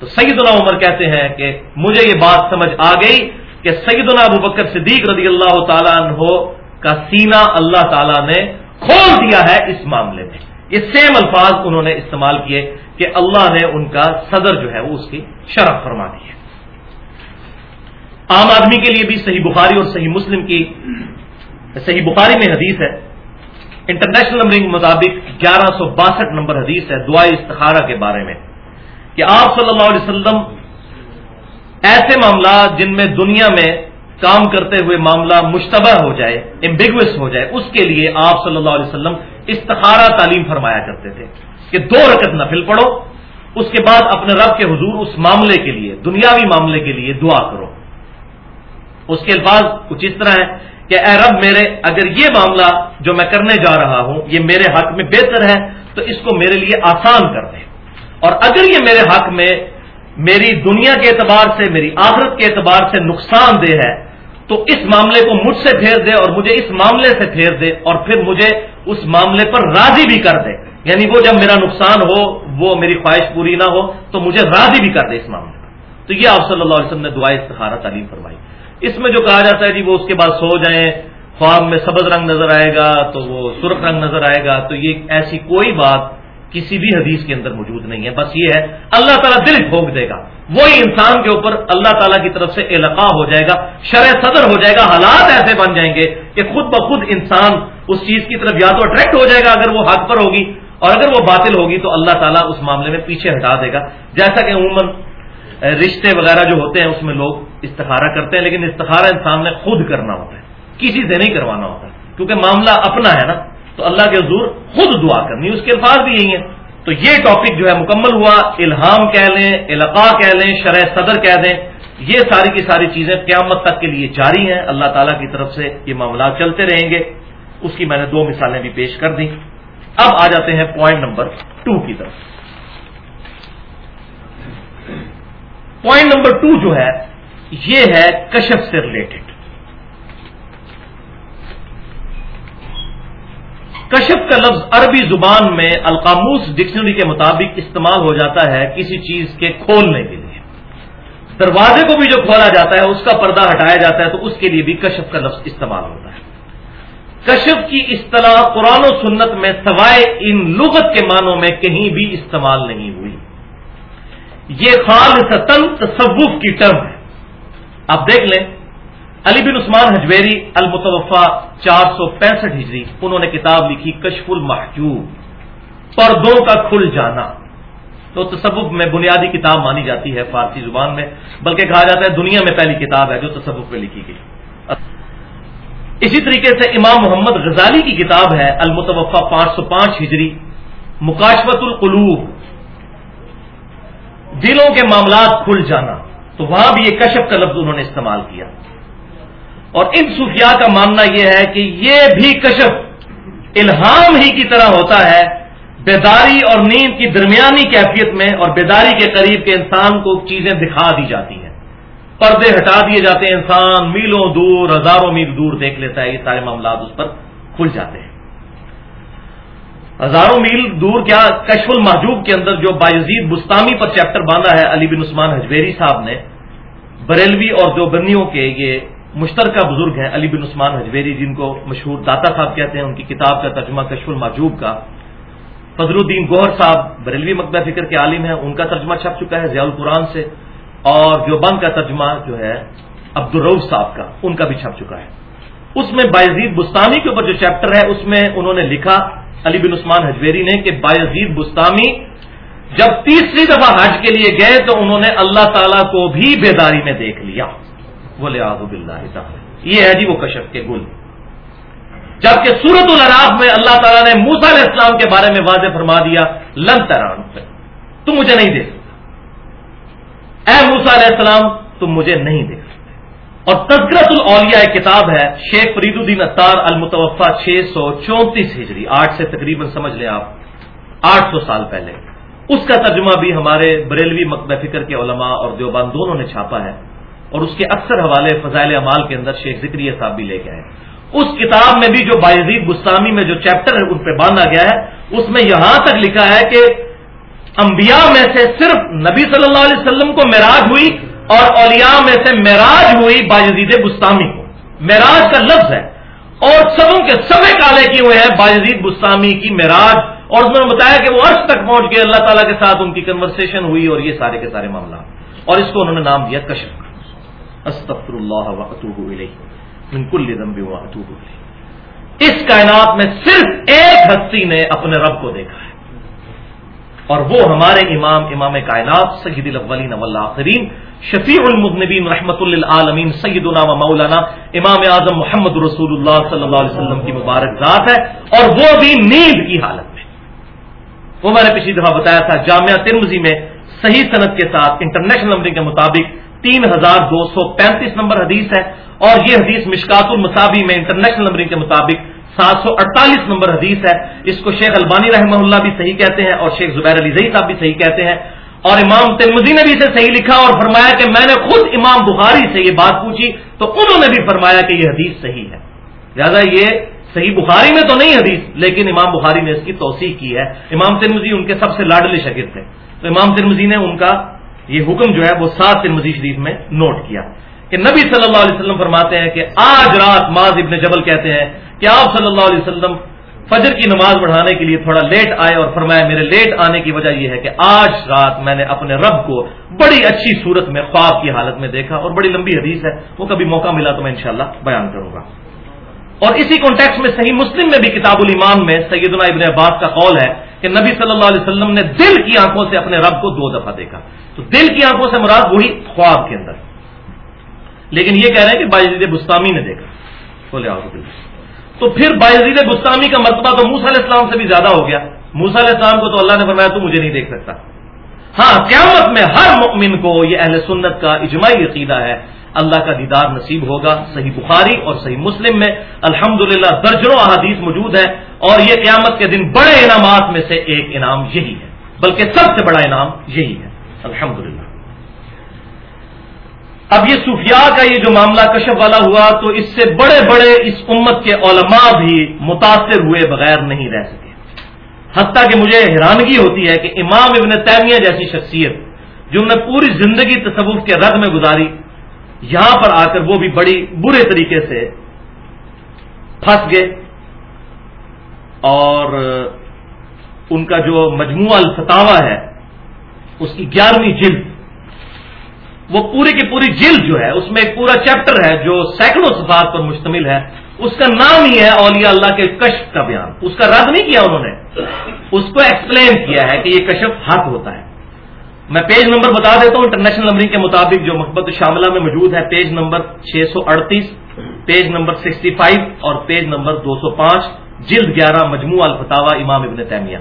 تو سیدنا عمر کہتے ہیں کہ مجھے یہ بات سمجھ آ گئی کہ سیدنا ابو بکر صدیق رضی اللہ تعالیٰ عنہ کا سینہ اللہ تعالیٰ نے کھول دیا ہے اس معاملے میں۔ یہ سیم الفاظ انہوں نے استعمال کیے کہ اللہ نے ان کا صدر جو ہے وہ اس کی شرف فرما دی ہے۔ عام آدمی کے لیے بھی صحیح بخاری اور صحیح مسلم کی صحیح بخاری میں حدیث ہے۔ انٹرنیشنل نمبرنگ مطابق گیارہ سو باسٹھ نمبر حدیث ہے دعائیں استخارہ کے بارے میں کہ آپ صلی اللہ علیہ وسلم ایسے معاملات جن میں دنیا میں کام کرتے ہوئے معاملہ مشتبہ ہو جائے امبیگوس ہو جائے، اس کے لیے آپ صلی اللہ علیہ وسلم استخارہ تعلیم فرمایا کرتے تھے کہ دو رکت نفل پڑھو، اس کے بعد اپنے رب کے حضور اس معاملے کے لیے، دنیاوی معاملے کے لیے دعا کرو۔ اس کے الفاظ کچھ اس طرح ہے کہ اے رب میرے، اگر یہ معاملہ جو میں کرنے جا رہا ہوں، یہ میرے حق میں بہتر ہے، تو اس کو میرے لیے آسان کر دے۔ اور اگر یہ میرے حق میں میری دنیا کے اعتبار سے، میری آخرت کے اعتبار سے نقصان دہ ہے، تو اس معاملے کو مجھ سے پھیر دے اور مجھے اس معاملے سے پھیر دے اور پھر مجھے اس معاملے پر راضی بھی کر دے۔ یعنی وہ جب میرا نقصان ہو، وہ میری خواہش پوری نہ ہو، تو مجھے راضی بھی کر دے اس معاملے پر۔ تو یہ آپ صلی اللہ علیہ وسلم نے دعائیں استخارہ تعلیم فرمائی۔ اس میں جو کہا جاتا ہے جی وہ اس کے بعد سو جائیں خواب میں سبز رنگ نظر آئے گا، تو وہ سرخ رنگ نظر آئے گا، تو یہ ایسی کوئی بات کسی بھی حدیث کے اندر موجود نہیں ہے۔ بس یہ ہے، اللہ تعالیٰ دل ٹھوک دے گا۔ وہی انسان کے اوپر اللہ تعالیٰ کی طرف سے القاع ہو جائے گا شرح صدر ہو جائے گا، حالات ایسے بن جائیں گے کہ خود بخود انسان اس چیز کی طرف یا تو اٹریکٹ ہو جائے گا اگر وہ حق پر ہوگی اور اگر وہ باطل ہوگی تو اللہ تعالیٰ اس معاملے میں پیچھے ہٹا دے گا۔ جیسا کہ عموماً رشتے وغیرہ جو ہوتے ہیں اس میں لوگ استخارہ کرتے ہیں، لیکن استخارہ انسان نے خود کرنا ہوتا ہے، کسی سے نہیں کروانا ہوتا کیونکہ معاملہ اپنا ہے نا، تو اللہ کے حضور خود دعا کرنی، اس کے الفاظ بھی یہی ہیں۔ تو یہ ٹاپک جو ہے مکمل ہوا، الہام کہہ لیں، القاع کہہ لیں شرح صدر کہہ دیں، یہ ساری کی ساری چیزیں قیامت تک کے لیے جاری ہیں۔ اللہ تعالیٰ کی طرف سے یہ معاملات چلتے رہیں گے۔ اس کی میں نے دو مثالیں بھی پیش کر دیں۔ اب آ جاتے ہیں پوائنٹ نمبر ٹو کی طرف۔ پوائنٹ نمبر ٹو جو ہے، یہ ہے کشف سے ریلیٹڈ کشف کا لفظ عربی زبان میں القاموس ڈکشنری کے مطابق استعمال ہو جاتا ہے کسی چیز کے کھولنے کے لیے. دروازے کو بھی جو کھولا جاتا ہے، اس کا پردہ ہٹایا جاتا ہے، تو اس کے لیے بھی کشف کا لفظ استعمال ہوتا ہے. کشف کی اصطلاح قرآن و سنت میں سوائے ان لغت کے معنوں میں کہیں بھی استعمال نہیں ہوئی. یہ خالصتاً تصوف کی ٹرم ہے۔ آپ دیکھ لیں، علی بن عثمان حجویری المتوفا چار سو پینسٹھ ہجری، انہوں نے کتاب لکھی کشف المحجوب، پردوں کا کھل جانا۔ تو تصوف میں بنیادی کتاب مانی جاتی ہے فارسی زبان میں، بلکہ کہا جاتا ہے دنیا میں پہلی کتاب ہے جو تصوف میں لکھی گئی۔ اسی طریقے سے امام محمد غزالی کی کتاب ہے المتوفا پانچ سو پانچ ہجری مکاشوت القلوب دلوں کے معاملات کھل جانا۔ تو وہاں بھی یہ کشف کا لفظ انہوں نے استعمال کیا۔ اور ان صوفیاء کا ماننا یہ ہے کہ یہ بھی کشف الہام ہی کی طرح ہوتا ہے، بیداری اور نیند کی درمیانی کیفیت میں اور بیداری کے قریب کے انسان کو چیزیں دکھا دی جاتی ہیں۔ پردے ہٹا دیے جاتے ہیں، انسان میلوں دور، ہزاروں میل دور دیکھ لیتا ہے، یہ سارے معاملات اس پر کھل جاتے ہیں۔ ہزاروں میل دور کیا کشف المحجوب کے اندر جو بایزید بستانی پر چیپٹر باندھا ہے علی بن عثمان حجویری صاحب نے، بریلوی اور جو بنیوں کے یہ مشترکہ بزرگ ہیں علی بن عثمان حجویری جن کو مشہور داتا صاحب کہتے ہیں، ان کی کتاب کا ترجمہ کشف المحجوب کا۔ فضل الدین گوہر صاحب بریلوی مقبہ فکر کے عالم ہیں، ان کا ترجمہ چھپ چکا ہے ضیاء القرآن سے، اور جو بند کا ترجمہ جو ہے عبد الروف صاحب کا، ان کا بھی چھپ چکا ہے۔ اس میں بایزید بستانی کے اوپر جو چیپٹر ہے، اس میں انہوں نے لکھا علی بن عثمان حجویری نے کہ بایزید بستانی جب تیسری دفعہ حج کے لیے گئے تو انہوں نے اللہ تعالی کو بھی بیداری میں دیکھ لیا۔ بولے آزب اللہ یہ ہے جی وہ کشف کے گل۔ جبکہ سورت الراف میں اللہ تعالیٰ نے موسا علیہ السلام کے بارے میں واضح فرما دیا، لن تران تم مجھے نہیں دیکھ سکتے اے موسا علیہ السلام، تم مجھے نہیں دیکھ اور تذکرت الاولیاء کتاب ہے، شیخ فرید الدین اطار المتوفا چھ سو چونتیس ہجری۔ آٹھ سے تقریباً سمجھ لیں آپ، آٹھ سو سال پہلے۔ اس کا ترجمہ بھی ہمارے بریلوی مکب فکر کے علماء اور دیوبان دونوں نے چھاپا ہے۔ اور اس کے اکثر حوالے فضائل اعمال کے اندر شیخ ذکری صاحب بھی لے کے آئے۔ اس کتاب میں بھی جو باعزید گستامی میں جو چیپٹر ہے، ان پہ باندھا گیا ہے۔ اس میں یہاں تک لکھا ہے کہ انبیاء میں سے صرف نبی صلی اللہ علیہ وسلم کو معراج ہوئی۔ اور اولیاء میں سے معراج ہوئی باجید گستامی کو. معراج کا لفظ ہے اور سبوں کے سبے کالے کیے ہوئے ہیں باجید گستامی کی معراج اور اس نے بتایا کہ وہ عرض تک پہنچ گئے، اللہ تعالیٰ کے ساتھ ان کی کنورسن ہوئی اور یہ سارے کے سارے معاملات. اور اس کو انہوں نے نام دیا کشف. استفر اللہ من کل اس کائنات میں صرف ایک ہستی نے اپنے رب کو دیکھا ہے. اور وہ ہمارے امام امام کائنات سید الاولین والآخرین شفیع المذنبین رحمت للعالمین سیدنا و مولانا امام اعظم محمد رسول اللہ صلی اللہ علیہ وسلم کی مبارک ذات ہے، اور وہ بھی نیند کی حالت میں۔ وہ میں نے پچھلی دفعہ بتایا تھا، جامعہ ترمزی میں صحیح صنعت کے ساتھ انٹرنیشنل نمبرنگ کے مطابق تین ہزار دو سو پینتیس نمبر حدیث ہے، اور یہ حدیث مشکات المصابی میں انٹرنیشنل نمبرنگ کے مطابق سات سو اڑتالیس نمبر حدیث ہے۔ اس کو شیخ البانی رحمہ اللہ بھی صحیح کہتے ہیں اور شیخ زبیر علی زئی صاحب بھی صحیح کہتے ہیں۔ اور امام ترمزی نے بھی اسے صحیح لکھا اور فرمایا کہ میں نے خود امام بخاری سے یہ بات پوچھی تو انہوں نے بھی فرمایا کہ یہ حدیث صحیح ہے۔ لہٰذا یہ صحیح بخاری میں تو نہیں حدیث، لیکن امام بخاری نے اس کی توسیع کی ہے۔ امام ترمزی ان کے سب سے لاڈلے شکر تھے۔ تو امام ترمزی نے ان کا یہ حکم جو ہے وہ سات ترمزی شریف میں نوٹ کیا کہ نبی صلی اللہ علیہ وسلم فرماتے ہیں کہ آج رات ماض ابن جبل کہتے ہیں کہ آپ صلی اللہ علیہ وسلم فجر کی نماز بڑھانے کے لیے تھوڑا لیٹ آئے اور فرمایا میرے لیٹ آنے کی وجہ یہ ہے کہ آج رات میں نے اپنے رب کو بڑی اچھی صورت میں خواب کی حالت میں دیکھا اور بڑی لمبی حدیث ہے، وہ کبھی موقع ملا تو میں انشاءاللہ بیان کروں گا۔ اور اسی کانٹیکس میں صحیح مسلم میں بھی کتاب الایمان میں سیدنا ابن عباس کا قول ہے کہ نبی صلی اللہ علیہ وسلم نے دل کی آنکھوں سے اپنے رب کو دو دفعہ دیکھا۔ تو دل کی آنکھوں سے مراد وہی خواب کے اندر۔ لیکن یہ کہہ رہے ہیں کہ باجید بستامی نے دیکھا۔ بولے آؤ تو پھر باعزید گستامی کا مرتبہ تو موسا علیہ السلام سے بھی زیادہ ہو گیا۔ موسا علیہ السلام کو تو اللہ نے فرمایا تو مجھے نہیں دیکھ سکتا۔ ہاں قیامت میں ہر مؤمن کو یہ اہل سنت کا اجماعی عقیدہ ہے۔ اللہ کا دیدار نصیب ہوگا، صحیح بخاری اور صحیح مسلم میں۔ الحمد للہ درجنوں احادیث موجود ہے اور یہ قیامت کے دن بڑے انعامات میں سے ایک انعام یہی ہے، بلکہ سب سے بڑا انعام یہی ہے۔ الحمد اب یہ صوفیاء کا یہ جو معاملہ کشف والا ہوا تو اس سے بڑے بڑے اس امت کے علماء بھی متاثر ہوئے بغیر نہیں رہ سکے۔ حتیٰ کہ مجھے حیرانگی ہوتی ہے کہ امام ابن تیمیہ جیسی شخصیت جنہوں نے پوری زندگی تصوف کے رد میں گزاری، یہاں پر آ کر وہ بھی بڑی برے طریقے سے پھنس گئے۔ اور ان کا جو مجموعہ الفتاوا ہے، اس کی گیارہویں جلد وہ پوری کی پوری جلد جو ہے، اس میں ایک پورا چیپٹر ہے جو سینکڑوں صفات پر مشتمل ہے۔ اس کا نام ہی ہے اولیاء اللہ کے کشف کا بیان۔ اس کا رد نہیں کیا انہوں نے، اس کو ایکسپلین کیا ہے کہ یہ کشف حق ہوتا ہے۔ میں پیج نمبر بتا دیتا ہوں انٹرنیشنل نمبرنگ کے مطابق جو محبت شاملہ میں موجود ہے پیج نمبر چھ سو اڑتیس پیج نمبر سکسٹی فائیو اور پیج نمبر دو سو پانچ جلد گیارہ، مجموعہ الفتاوا امام ابن تیمیہ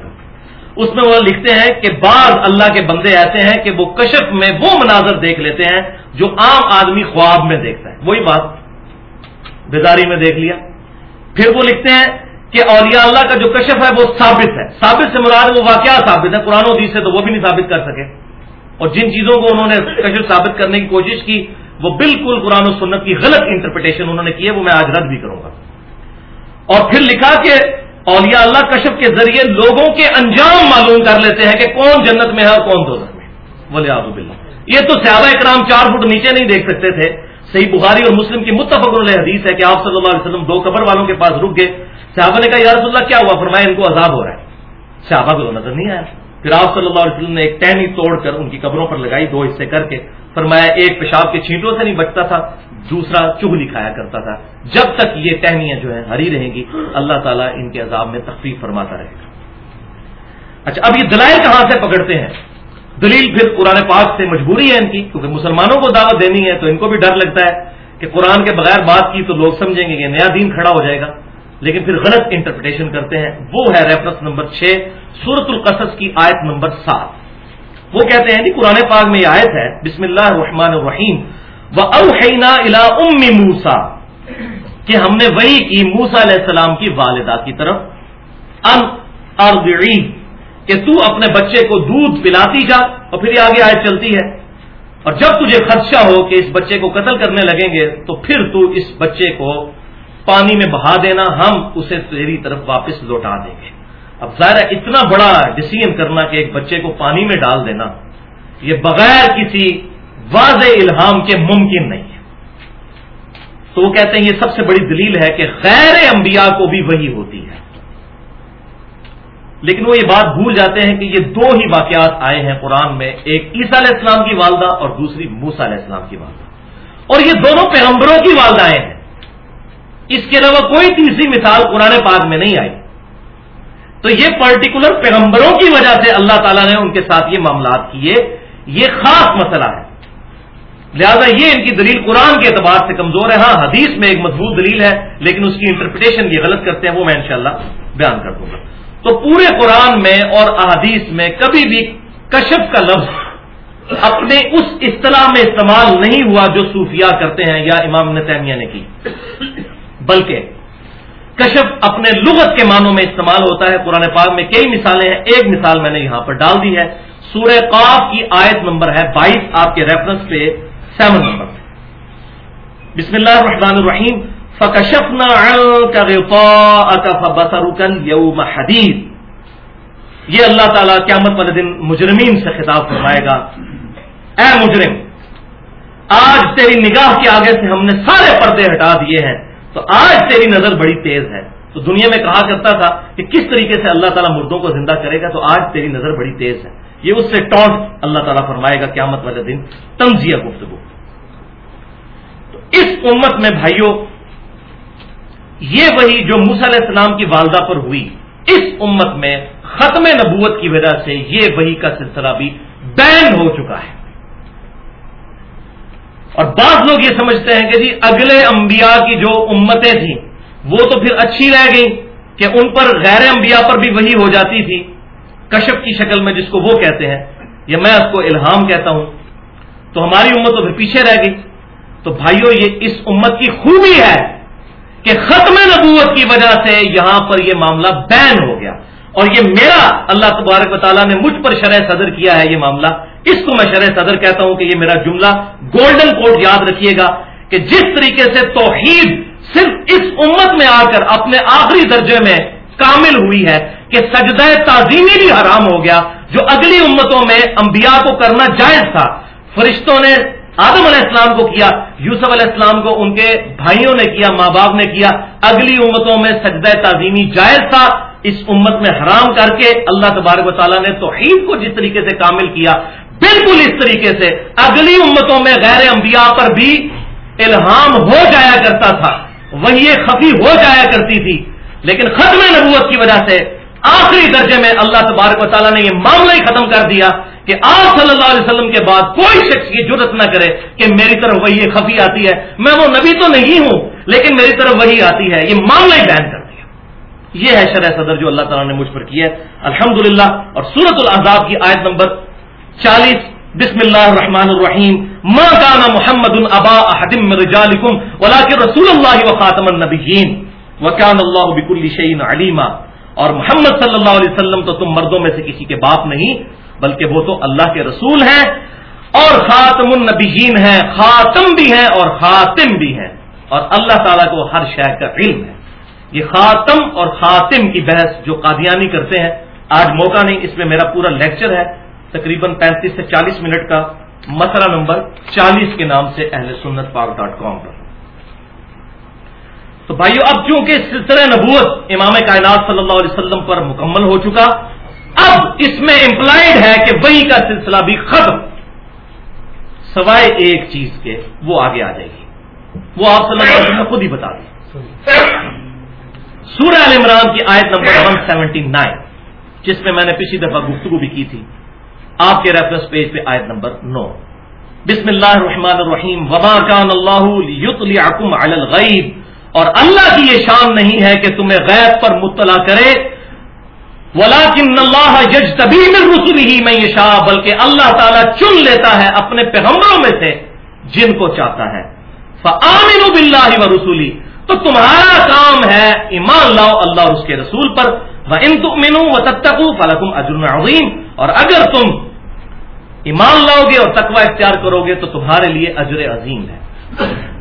اس میں وہ لکھتے ہیں کہ بعض اللہ کے بندے ایسے ہیں کہ وہ کشف میں وہ مناظر دیکھ لیتے ہیں جو عام آدمی خواب میں دیکھتا ہے۔ وہی بات بیداری میں دیکھ لیا۔ پھر وہ لکھتے ہیں کہ اولیاء اللہ کا جو کشف ہے وہ ثابت ہے۔ ثابت سے مراد وہ واقعہ ثابت ہے۔ قرآن و حدیث سے تو وہ بھی نہیں ثابت کر سکے۔ اور جن چیزوں کو انہوں نے کشف ثابت کرنے کی کوشش کی، وہ بالکل قرآن و سنت کی غلط انٹرپریٹیشن انہوں نے کی ہے، وہ میں آج رد بھی کروں گا۔ اور پھر لکھا کہ اولیاء اللہ کشف کے ذریعے لوگوں کے انجام معلوم کر لیتے ہیں کہ کون جنت میں ہے اور کون دو میں بولے آب اللہ یہ تو سیادہ اکرام چار فٹ نیچے نہیں دیکھ سکتے تھے۔ صحیح بخاری اور مسلم کی متفق علیہ حدیث ہے کہ آپ صلی اللہ علیہ وسلم دو قبر والوں کے پاس رک گئے۔ صحابہ نے کہا، یا رسول اللہ، کیا ہوا؟ فرمایا، ان کو عذاب ہو رہا ہے۔ صحابہ کو نظر نہیں آیا۔ پھر آپ صلی اللہ علیہ وسلم نے ایک ٹہنی توڑ کر ان کی قبروں پر لگائی، دو حصے کر کے۔ فرمایا، ایک پیشاب کے چھینٹوں سے نہیں بچتا تھا دوسرا چگلی کھایا کرتا تھا۔ جب تک یہ ٹہنیاں جو ہیں ہری رہیں گی، اللہ تعالیٰ ان کے عذاب میں تخفیف فرماتا رہے گا۔ اچھا اب یہ دلائل کہاں سے پکڑتے ہیں؟ دلیل پھر قرآن پاک سے مجبوری ہے ان کی، کیونکہ مسلمانوں کو دعوت دینی ہے تو ان کو بھی ڈر لگتا ہے کہ قرآن کے بغیر بات کی تو لوگ سمجھیں گے کہ نیا دین کھڑا ہو جائے گا۔ لیکن پھر غلط انٹرپریٹیشن کرتے ہیں۔ وہ ہے ریفرنس نمبر چھ سورت القصص کی آیت نمبر سات۔ وہ کہتے ہیں جی قرآن پاک میں یہ آیت ہے، بسم اللہ الرحمن الرحیم اوحینا الا ام موسا کہ ہم نے وہی کی موسا علیہ السلام کی والدہ کی طرف۔ ان ارضعی کہ تو اپنے بچے کو دودھ پلاتی جا۔ اور پھر یہ آگے آیت چلتی ہے۔ اور جب تجھے خدشہ ہو کہ اس بچے کو قتل کرنے لگیں گے، تو پھر تو اس بچے کو پانی میں بہا دینا، ہم اسے تیری طرف واپس لوٹا دیں گے۔ اب ظاہر اتنا بڑا ڈسیزن کرنا کہ ایک بچے کو پانی میں ڈال دینا، یہ بغیر کسی واضح الہام کے ممکن نہیں ہے۔ تو وہ کہتے ہیں یہ سب سے بڑی دلیل ہے کہ غیر انبیاء کو بھی وہی ہوتی ہے۔ لیکن وہ یہ بات بھول جاتے ہیں کہ یہ دو ہی واقعات آئے ہیں قرآن میں، ایک عیسیٰ علیہ السلام کی والدہ اور دوسری موسا علیہ السلام کی والدہ۔ اور یہ دونوں پیغمبروں کی والدائیں ہیں۔ اس کے علاوہ کوئی تیسری مثال قرآن پاک میں نہیں آئی۔ تو یہ پرٹیکولر پیغمبروں کی وجہ سے اللہ تعالیٰ نے ان کے ساتھ یہ معاملات کیے۔ یہ خاص مسئلہ ہے۔ لہذا یہ ان کی دلیل قرآن کے اعتبار سے کمزور ہے۔ ہاں حدیث میں ایک مضبوط دلیل ہے، لیکن اس کی انٹرپریٹیشن یہ غلط کرتے ہیں، وہ میں انشاءاللہ بیان کر دوں گا۔ تو پورے قرآن میں اور احادیث میں کبھی بھی کشف کا لفظ اپنے اس اصطلاح میں استعمال نہیں ہوا جو صوفیہ کرتے ہیں یا امام نتیمیہ نے کی۔ بلکہ کشف اپنے لغت کے معنوں میں استعمال ہوتا ہے۔ قرآن پاک میں کئی مثالیں ہیں، ایک مثال میں نے یہاں پر ڈال دی ہے۔ سورہ قاف کی آیت نمبر ہے بائیس، آپ کے ریفرنس پہ سیون نمبر بسم اللہ الرحمن الرحیم۔ فکشفنا عنك غطاءك فبصرك اليوم حديد یہ اللہ تعالیٰ قیامت والے دن مجرمین سے خطاب فرمائے گا۔ اے مجرم، آج تیری نگاہ کے آگے سے ہم نے سارے پردے ہٹا دیے ہیں۔ تو آج تیری نظر بڑی تیز ہے۔ تو دنیا میں کہا کرتا تھا کہ کس طریقے سے اللہ تعالیٰ مردوں کو زندہ کرے گا، تو آج تیری نظر بڑی تیز ہے۔ یہ اس سے ٹونٹ اللہ تعالیٰ فرمائے گا قیامت والے دن، تنزیہ گفتگو۔ تو اس امت میں بھائیوں یہ وہی جو موسیٰ علیہ السلام کی والدہ پر ہوئی، اس امت میں ختم نبوت کی وجہ سے یہ وہی کا سلسلہ بھی بین ہو چکا ہے۔ اور بعض لوگ یہ سمجھتے ہیں کہ جی اگلے انبیاء کی جو امتیں تھیں، وہ تو پھر اچھی رہ گئی کہ ان پر غیر انبیاء پر بھی وہی ہو جاتی تھی۔ کشپ کی شکل میں جس کو وہ کہتے ہیں، یا میں اس کو الہام کہتا ہوں، تو ہماری امت تو پھر پیچھے رہ گئی۔ تو بھائیوں یہ اس امت کی خوبی ہے کہ ختم نبوت کی وجہ سے یہاں پر یہ معاملہ بین ہو گیا۔ اور یہ میرا اللہ تبارک و تعالیٰ نے مجھ پر شرح صدر کیا ہے یہ معاملہ۔ اس کو میں شرح صدر کہتا ہوں کہ یہ میرا جملہ گولڈن کوڈ یاد رکھیے گا کہ جس طریقے سے توحید صرف اس امت میں آ کر اپنے آخری درجے میں کامل ہوئی ہے۔ کہ سجدہ تعظیمی بھی حرام ہو گیا جو اگلی امتوں میں انبیاء کو کرنا جائز تھا۔ فرشتوں نے آدم علیہ السلام کو کیا، یوسف علیہ السلام کو، ان کے بھائیوں نے کیا، ماں باپ نے کیا۔ اگلی امتوں میں سجدہ تعظیمی جائز تھا۔ اس امت میں حرام کر کے اللہ تبارک و تعالیٰ نے توحید کو جس طریقے سے کامل کیا، بالکل اس طریقے سے اگلی امتوں میں غیر انبیاء پر بھی الہام ہو جایا کرتا تھا۔ وہی خفی ہو جایا کرتی تھی۔ لیکن ختم نبوت کی وجہ سے آخری درجے میں اللہ تبارک و تعالیٰ نے یہ معاملہ ہی ختم کر دیا کہ آپ صلی اللہ علیہ وسلم کے بعد کوئی شخص یہ جرت نہ کرے کہ میری طرف وہی خفی آتی ہے۔ میں وہ نبی تو نہیں ہوں، لیکن میری طرف وہی آتی ہے۔ یہ معاملہ ہی بیان کر دیا۔ یہ ہے شرح صدر جو اللہ تعالیٰ نے مجھ پر کیا ہے۔ الحمد اور سورت العذاب کی آیت نمبر چالیس۔ بسم اللہ الرحمن الرحیم۔ ما کانا محمد ابا احدم رجالکم، ولیکن رسول اللہ و خاتم النبیین۔ وکان اللہ بکل شیء علیما۔ اور محمد صلی اللہ علیہ وسلم تو تم مردوں میں سے کسی کے باپ نہیں، بلکہ وہ تو اللہ کے رسول ہیں اور خاتم النبیین ہیں، خاتم بھی ہیں اور خاتم بھی ہیں۔ اور اللہ تعالیٰ کو ہر شہ کا علم ہے۔ یہ خاتم اور خاتم کی بحث جو قادیانی کرتے ہیں، آج موقع نہیں، اس میں میرا پورا لیکچر ہے۔ تقریباً پینتیس سے چالیس منٹ کا مسئلہ نمبر چالیس کے نام سے اہل سنت پاک ڈاٹ کام پر۔ تو بھائیو، اب چونکہ سلسلہ نبوت امام کائنات صلی اللہ علیہ وسلم پر مکمل ہو چکا، اب اس میں امپلائڈ ہے کہ وہی کا سلسلہ بھی ختم۔ سوائے ایک چیز کے، وہ آگے آ جائے گی۔ وہ آپ صلی اللہ علیہ وسلم خود ہی بتا دیں سورہ عال عمران کی آیت نمبر 179 جس میں میں نے پچھلی دفعہ گفتگو بھی کی تھی۔ آپ کے ریفرنس پیج پہ آیت نمبر نو۔ بسم اللہ الرحمن الرحیم۔ وما کان اللہ علی الغیب اور اللہ کی یہ شان نہیں ہے کہ تمہیں غیب پر مطلع کرے. ولاکن اللہ جج تبھی میں رسول ہی میں یہ شاہ بلکہ اللہ تعالیٰ چن لیتا ہے اپنے پیغمبروں میں سے جن کو چاہتا ہے. فعامن بلّہ و رسولی تو تمہارا کام ہے ایمان لاؤ اللہ اور اس کے رسول پر. وہ ان تم و تتقو فلکم اجر عظیم اور اگر تم ایمان لاؤ گے اور تقوی اختیار کرو گے، تو تمہارے لیے اجر عظیم ہے.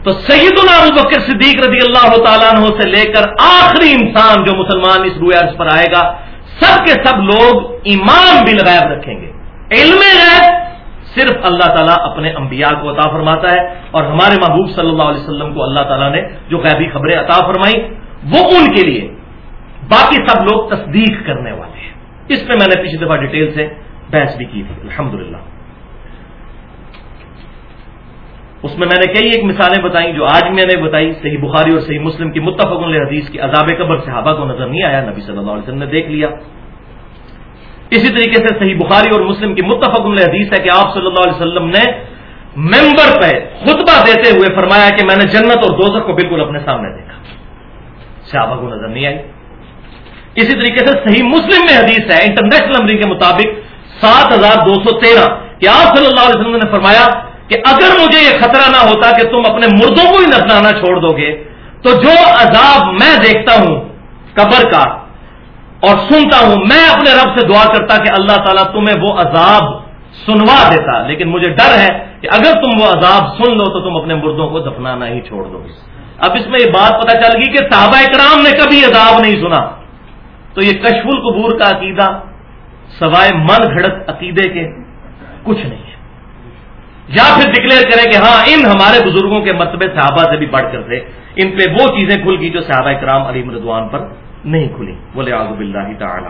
تو سید ابو بکر صدیق رضی اللہ تعالیٰ عنہ سے لے کر آخری انسان جو مسلمان اس روئے عرض پر آئے گا، سب کے سب لوگ ایمان بالغیب رکھیں گے۔ علم غیب صرف اللہ تعالیٰ اپنے انبیاء کو عطا فرماتا ہے اور ہمارے محبوب صلی اللہ علیہ وسلم کو اللہ تعالیٰ نے جو غیبی خبریں عطا فرمائی وہ ان کے لیے باقی سب لوگ تصدیق کرنے والے ہیں۔ اس پہ میں نے پچھلی دفعہ ڈیٹیل سے بحث بھی کی تھی، الحمدللہ۔ اس میں میں نے کئی ایک مثالیں بتائیں جو آج میں نے بتائی، صحیح بخاری اور صحیح مسلم کی متفق حدیث کی عذاب قبر صحابہ کو نظر نہیں آیا، نبی صلی اللہ علیہ وسلم نے دیکھ لیا۔ اسی طریقے سے صحیح بخاری اور مسلم کی متفق حدیث ہے کہ آپ صلی اللہ علیہ وسلم نے ممبر پہ خطبہ دیتے ہوئے فرمایا کہ میں نے جنت اور دوزخ کو بالکل اپنے سامنے دیکھا۔ صحابہ کو نظر نہیں آئی۔ اسی طریقے سے صحیح مسلم میں حدیث ہے، انٹرنیشنل نمبرنگ کے مطابق سات ہزار دو سو تیرہ کہ آپ صلی اللہ علیہ وسلم نے فرمایا کہ اگر مجھے یہ خطرہ نہ ہوتا کہ تم اپنے مردوں کو ہی نسلانا چھوڑ دو گے، تو جو عذاب میں دیکھتا ہوں، قبر کا، اور سنتا ہوں، میں اپنے رب سے دعا کرتا کہ اللہ تعالیٰ تمہیں وہ عذاب سنوا دیتا۔ لیکن مجھے ڈر ہے کہ اگر تم وہ عذاب سن لو تو تم اپنے مردوں کو دفنانا ہی چھوڑ دو گے۔ اب اس میں یہ بات پتہ چل گئی کہ صحابہ کرام نے کبھی عذاب نہیں سنا۔ تو یہ کشف القبور کا عقیدہ، سوائے من گھڑت عقیدے کے، کچھ نہیں ہے۔ یا پھر ڈکلیئر کریں کہ ہاں ان ہمارے بزرگوں کے مرتبے صحابہ سے بھی بڑھ کر تھے۔ ان پہ وہ چیزیں کھل گئی جو صحابہ کرام علی مردوان پر نہیں کھلی۔ بولے آزب اللہ تعالی۔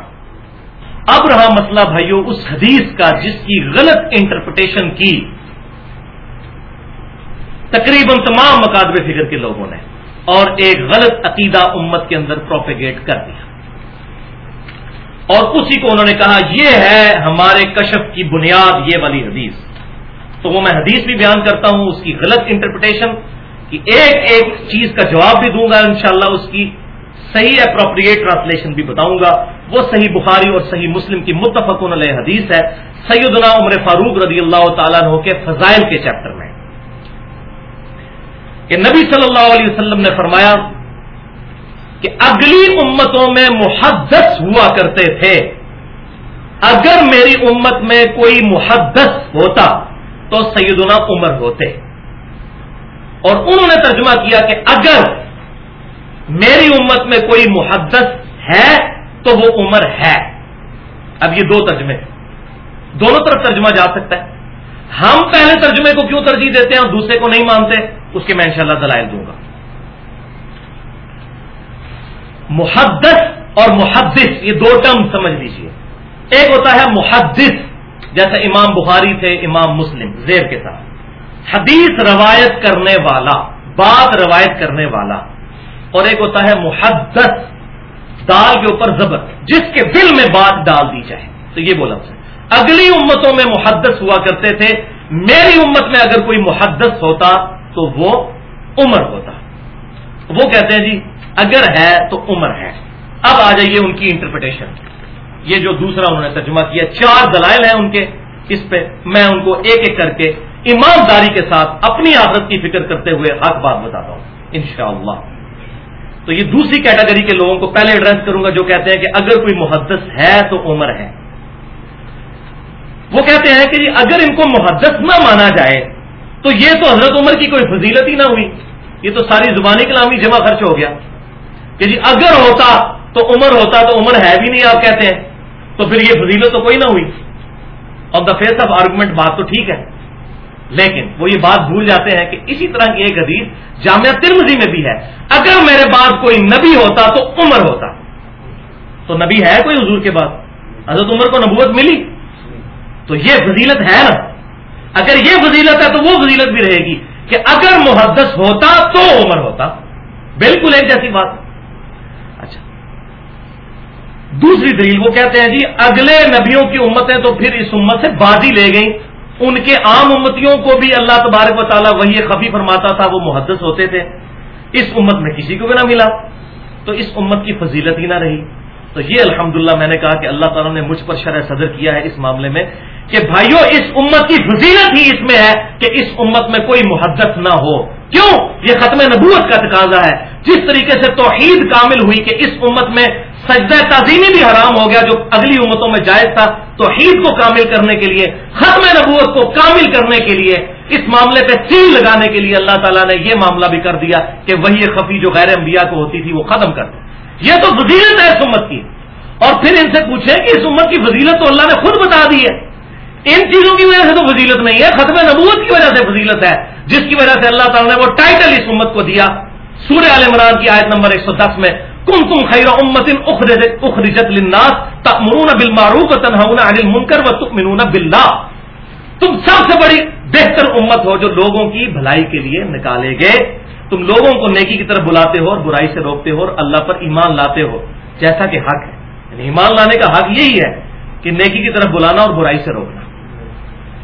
اب رہا مسئلہ بھائیو، اس حدیث کا جس کی غلط انٹرپریٹیشن کی تقریباً تمام مقادب فکر کے لوگوں نے اور ایک غلط عقیدہ امت کے اندر پروپیگیٹ کر دیا۔ اور اسی کو انہوں نے کہا، یہ ہے ہمارے کشف کی بنیاد، یہ والی حدیث۔ تو وہ میں حدیث بھی بیان کرتا ہوں، اس کی غلط انٹرپریٹیشن کہ ایک ایک چیز کا جواب بھی دوں گا انشاءاللہ، اس کی صحیح اپروپریٹ ٹرانسلیشن بھی بتاؤں گا۔ وہ صحیح بخاری اور صحیح مسلم کی متفق علیہ حدیث ہے۔ سیدنا عمر فاروق رضی اللہ تعالیٰ عنہ کے فضائل کے چیپٹر میں۔ کہ نبی صلی اللہ علیہ وسلم نے فرمایا کہ اگلی امتوں میں محدث ہوا کرتے تھے۔ اگر میری امت میں کوئی محدث ہوتا تو سیدنا عمر ہوتے۔ اور انہوں نے ترجمہ کیا کہ اگر میری امت میں کوئی محدث ہے تو وہ عمر ہے۔ اب یہ دو ترجمے۔ دونوں طرف ترجمہ جا سکتا ہے۔ ہم پہلے ترجمے کو کیوں ترجیح دیتے ہیں اور دوسرے کو نہیں مانتے؟ اس کے میں انشاءاللہ دلائل دوں گا۔ محدث اور محدث، یہ دو ٹرم سمجھ لیجیے۔ ایک ہوتا ہے محدث۔ جیسے امام بخاری تھے، امام مسلم، زیر کے ساتھ۔ حدیث روایت کرنے والا بات روایت کرنے والا، اور ایک ہوتا ہے محدث، دال کے اوپر زبر، جس کے دل میں بات ڈال دی جائے۔ تو یہ بولا سے اگلی امتوں میں محدث ہوا کرتے تھے، میری امت میں اگر کوئی محدث ہوتا تو وہ عمر ہوتا۔ وہ کہتے ہیں جی اگر ہے تو عمر ہے۔ اب آ جائیے ان کی انٹرپریٹیشن یہ جو دوسرا انہوں نے ترجمہ کیا، چار دلائل ہیں ان کے اس پہ، میں ان کو ایک ایک کر کے ایمانداری کے ساتھ اپنی آدت کی فکر کرتے ہوئے حق بات بتاتا ہوں، انشاءاللہ۔ تو یہ دوسری کیٹیگری کے لوگوں کو پہلے ایڈریس کروں گا جو کہتے ہیں کہ اگر کوئی محدث ہے تو عمر ہے۔ وہ کہتے ہیں کہ جی اگر ان کو محدث نہ مانا جائے، تو یہ تو حضرت عمر کی کوئی فضیلت ہی نہ ہوئی۔ یہ تو ساری زبانی کلامی جمع خرچ ہو گیا۔ کہ جی اگر ہوتا تو عمر ہوتا تو عمر ہے بھی نہیں، آپ کہتے ہیں۔ تو پھر یہ فضیلت تو کوئی نہ ہوئی۔ اور دا فیس آف آرگومنٹ بات تو ٹھیک ہے۔ لیکن وہ یہ بات بھول جاتے ہیں کہ اسی طرح کی ایک حدیث جامعہ ترمزی میں بھی ہے۔ اگر میرے بعد کوئی نبی ہوتا تو عمر ہوتا۔ تو نبی ہے کوئی حضور کے بعد؟ حضرت عمر کو نبوت ملی؟ تو یہ فضیلت ہے نا۔ اگر یہ فضیلت ہے تو وہ فضیلت بھی رہے گی کہ اگر محدث ہوتا تو عمر ہوتا۔ بالکل ایک جیسی بات۔ دوسری دلیل وہ کہتے ہیں جی اگلے نبیوں کی امتیں تو پھر اس امت سے بازی لے گئیں۔ ان کے عام امتیوں کو بھی اللہ تبارک و تعالیٰ وہی خفی فرماتا تھا، وہ محدث ہوتے تھے۔ اس امت میں کسی کو بھی نہ ملا۔ تو اس امت کی فضیلت ہی نہ رہی۔ تو یہ الحمدللہ میں نے کہا کہ اللہ تعالیٰ نے مجھ پر شرح صدر کیا ہے اس معاملے میں کہ بھائیوں اس امت کی فضیلت ہی اس میں ہے کہ اس امت میں کوئی محدت نہ ہو۔ کیوں؟ یہ ختم نبوت کا تقاضا ہے۔ جس طریقے سے توحید کامل ہوئی کہ اس امت میں سجدہ تعظیمی بھی حرام ہو گیا جو اگلی امتوں میں جائز تھا توحید کو کامل کرنے کے لیے، ختم نبوت کو کامل کرنے کے لیے، اس معاملے پہ سیل لگانے کے لیے اللہ تعالیٰ نے یہ معاملہ بھی کر دیا کہ وہی خفی جو غیر انبیاء کو ہوتی تھی وہ ختم کر دی یہ تو فضیلت ہے اس امت کی۔ اور پھر ان سے پوچھیں کہ اس امت کی فضیلت تو اللہ نے خود بتا دی ہے۔ ان چیزوں کی وجہ سے تو فضیلت نہیں ہے، ختم نبوت کی وجہ سے فضیلت ہے، جس کی وجہ سے اللہ تعالیٰ نے وہ ٹائٹل اس امت کو دیا۔ سورہ عال عمران کی آیت نمبر 110 میں کم تم خیر امت اخرجت للناس تأمرون بالمعروف وتنهون عن المنکر وتؤمنون بالله تم سب سے بڑی بہتر امت ہو جو لوگوں کی بھلائی کے لیے نکالے گئے۔ تم لوگوں کو نیکی کی طرف بلاتے ہو اور برائی سے روکتے ہو اور اللہ پر ایمان لاتے ہو۔ جیسا کہ حق ہے۔ یعنی ایمان لانے کا حق یہی ہے کہ نیکی کی طرف بلانا اور برائی سے روکنا۔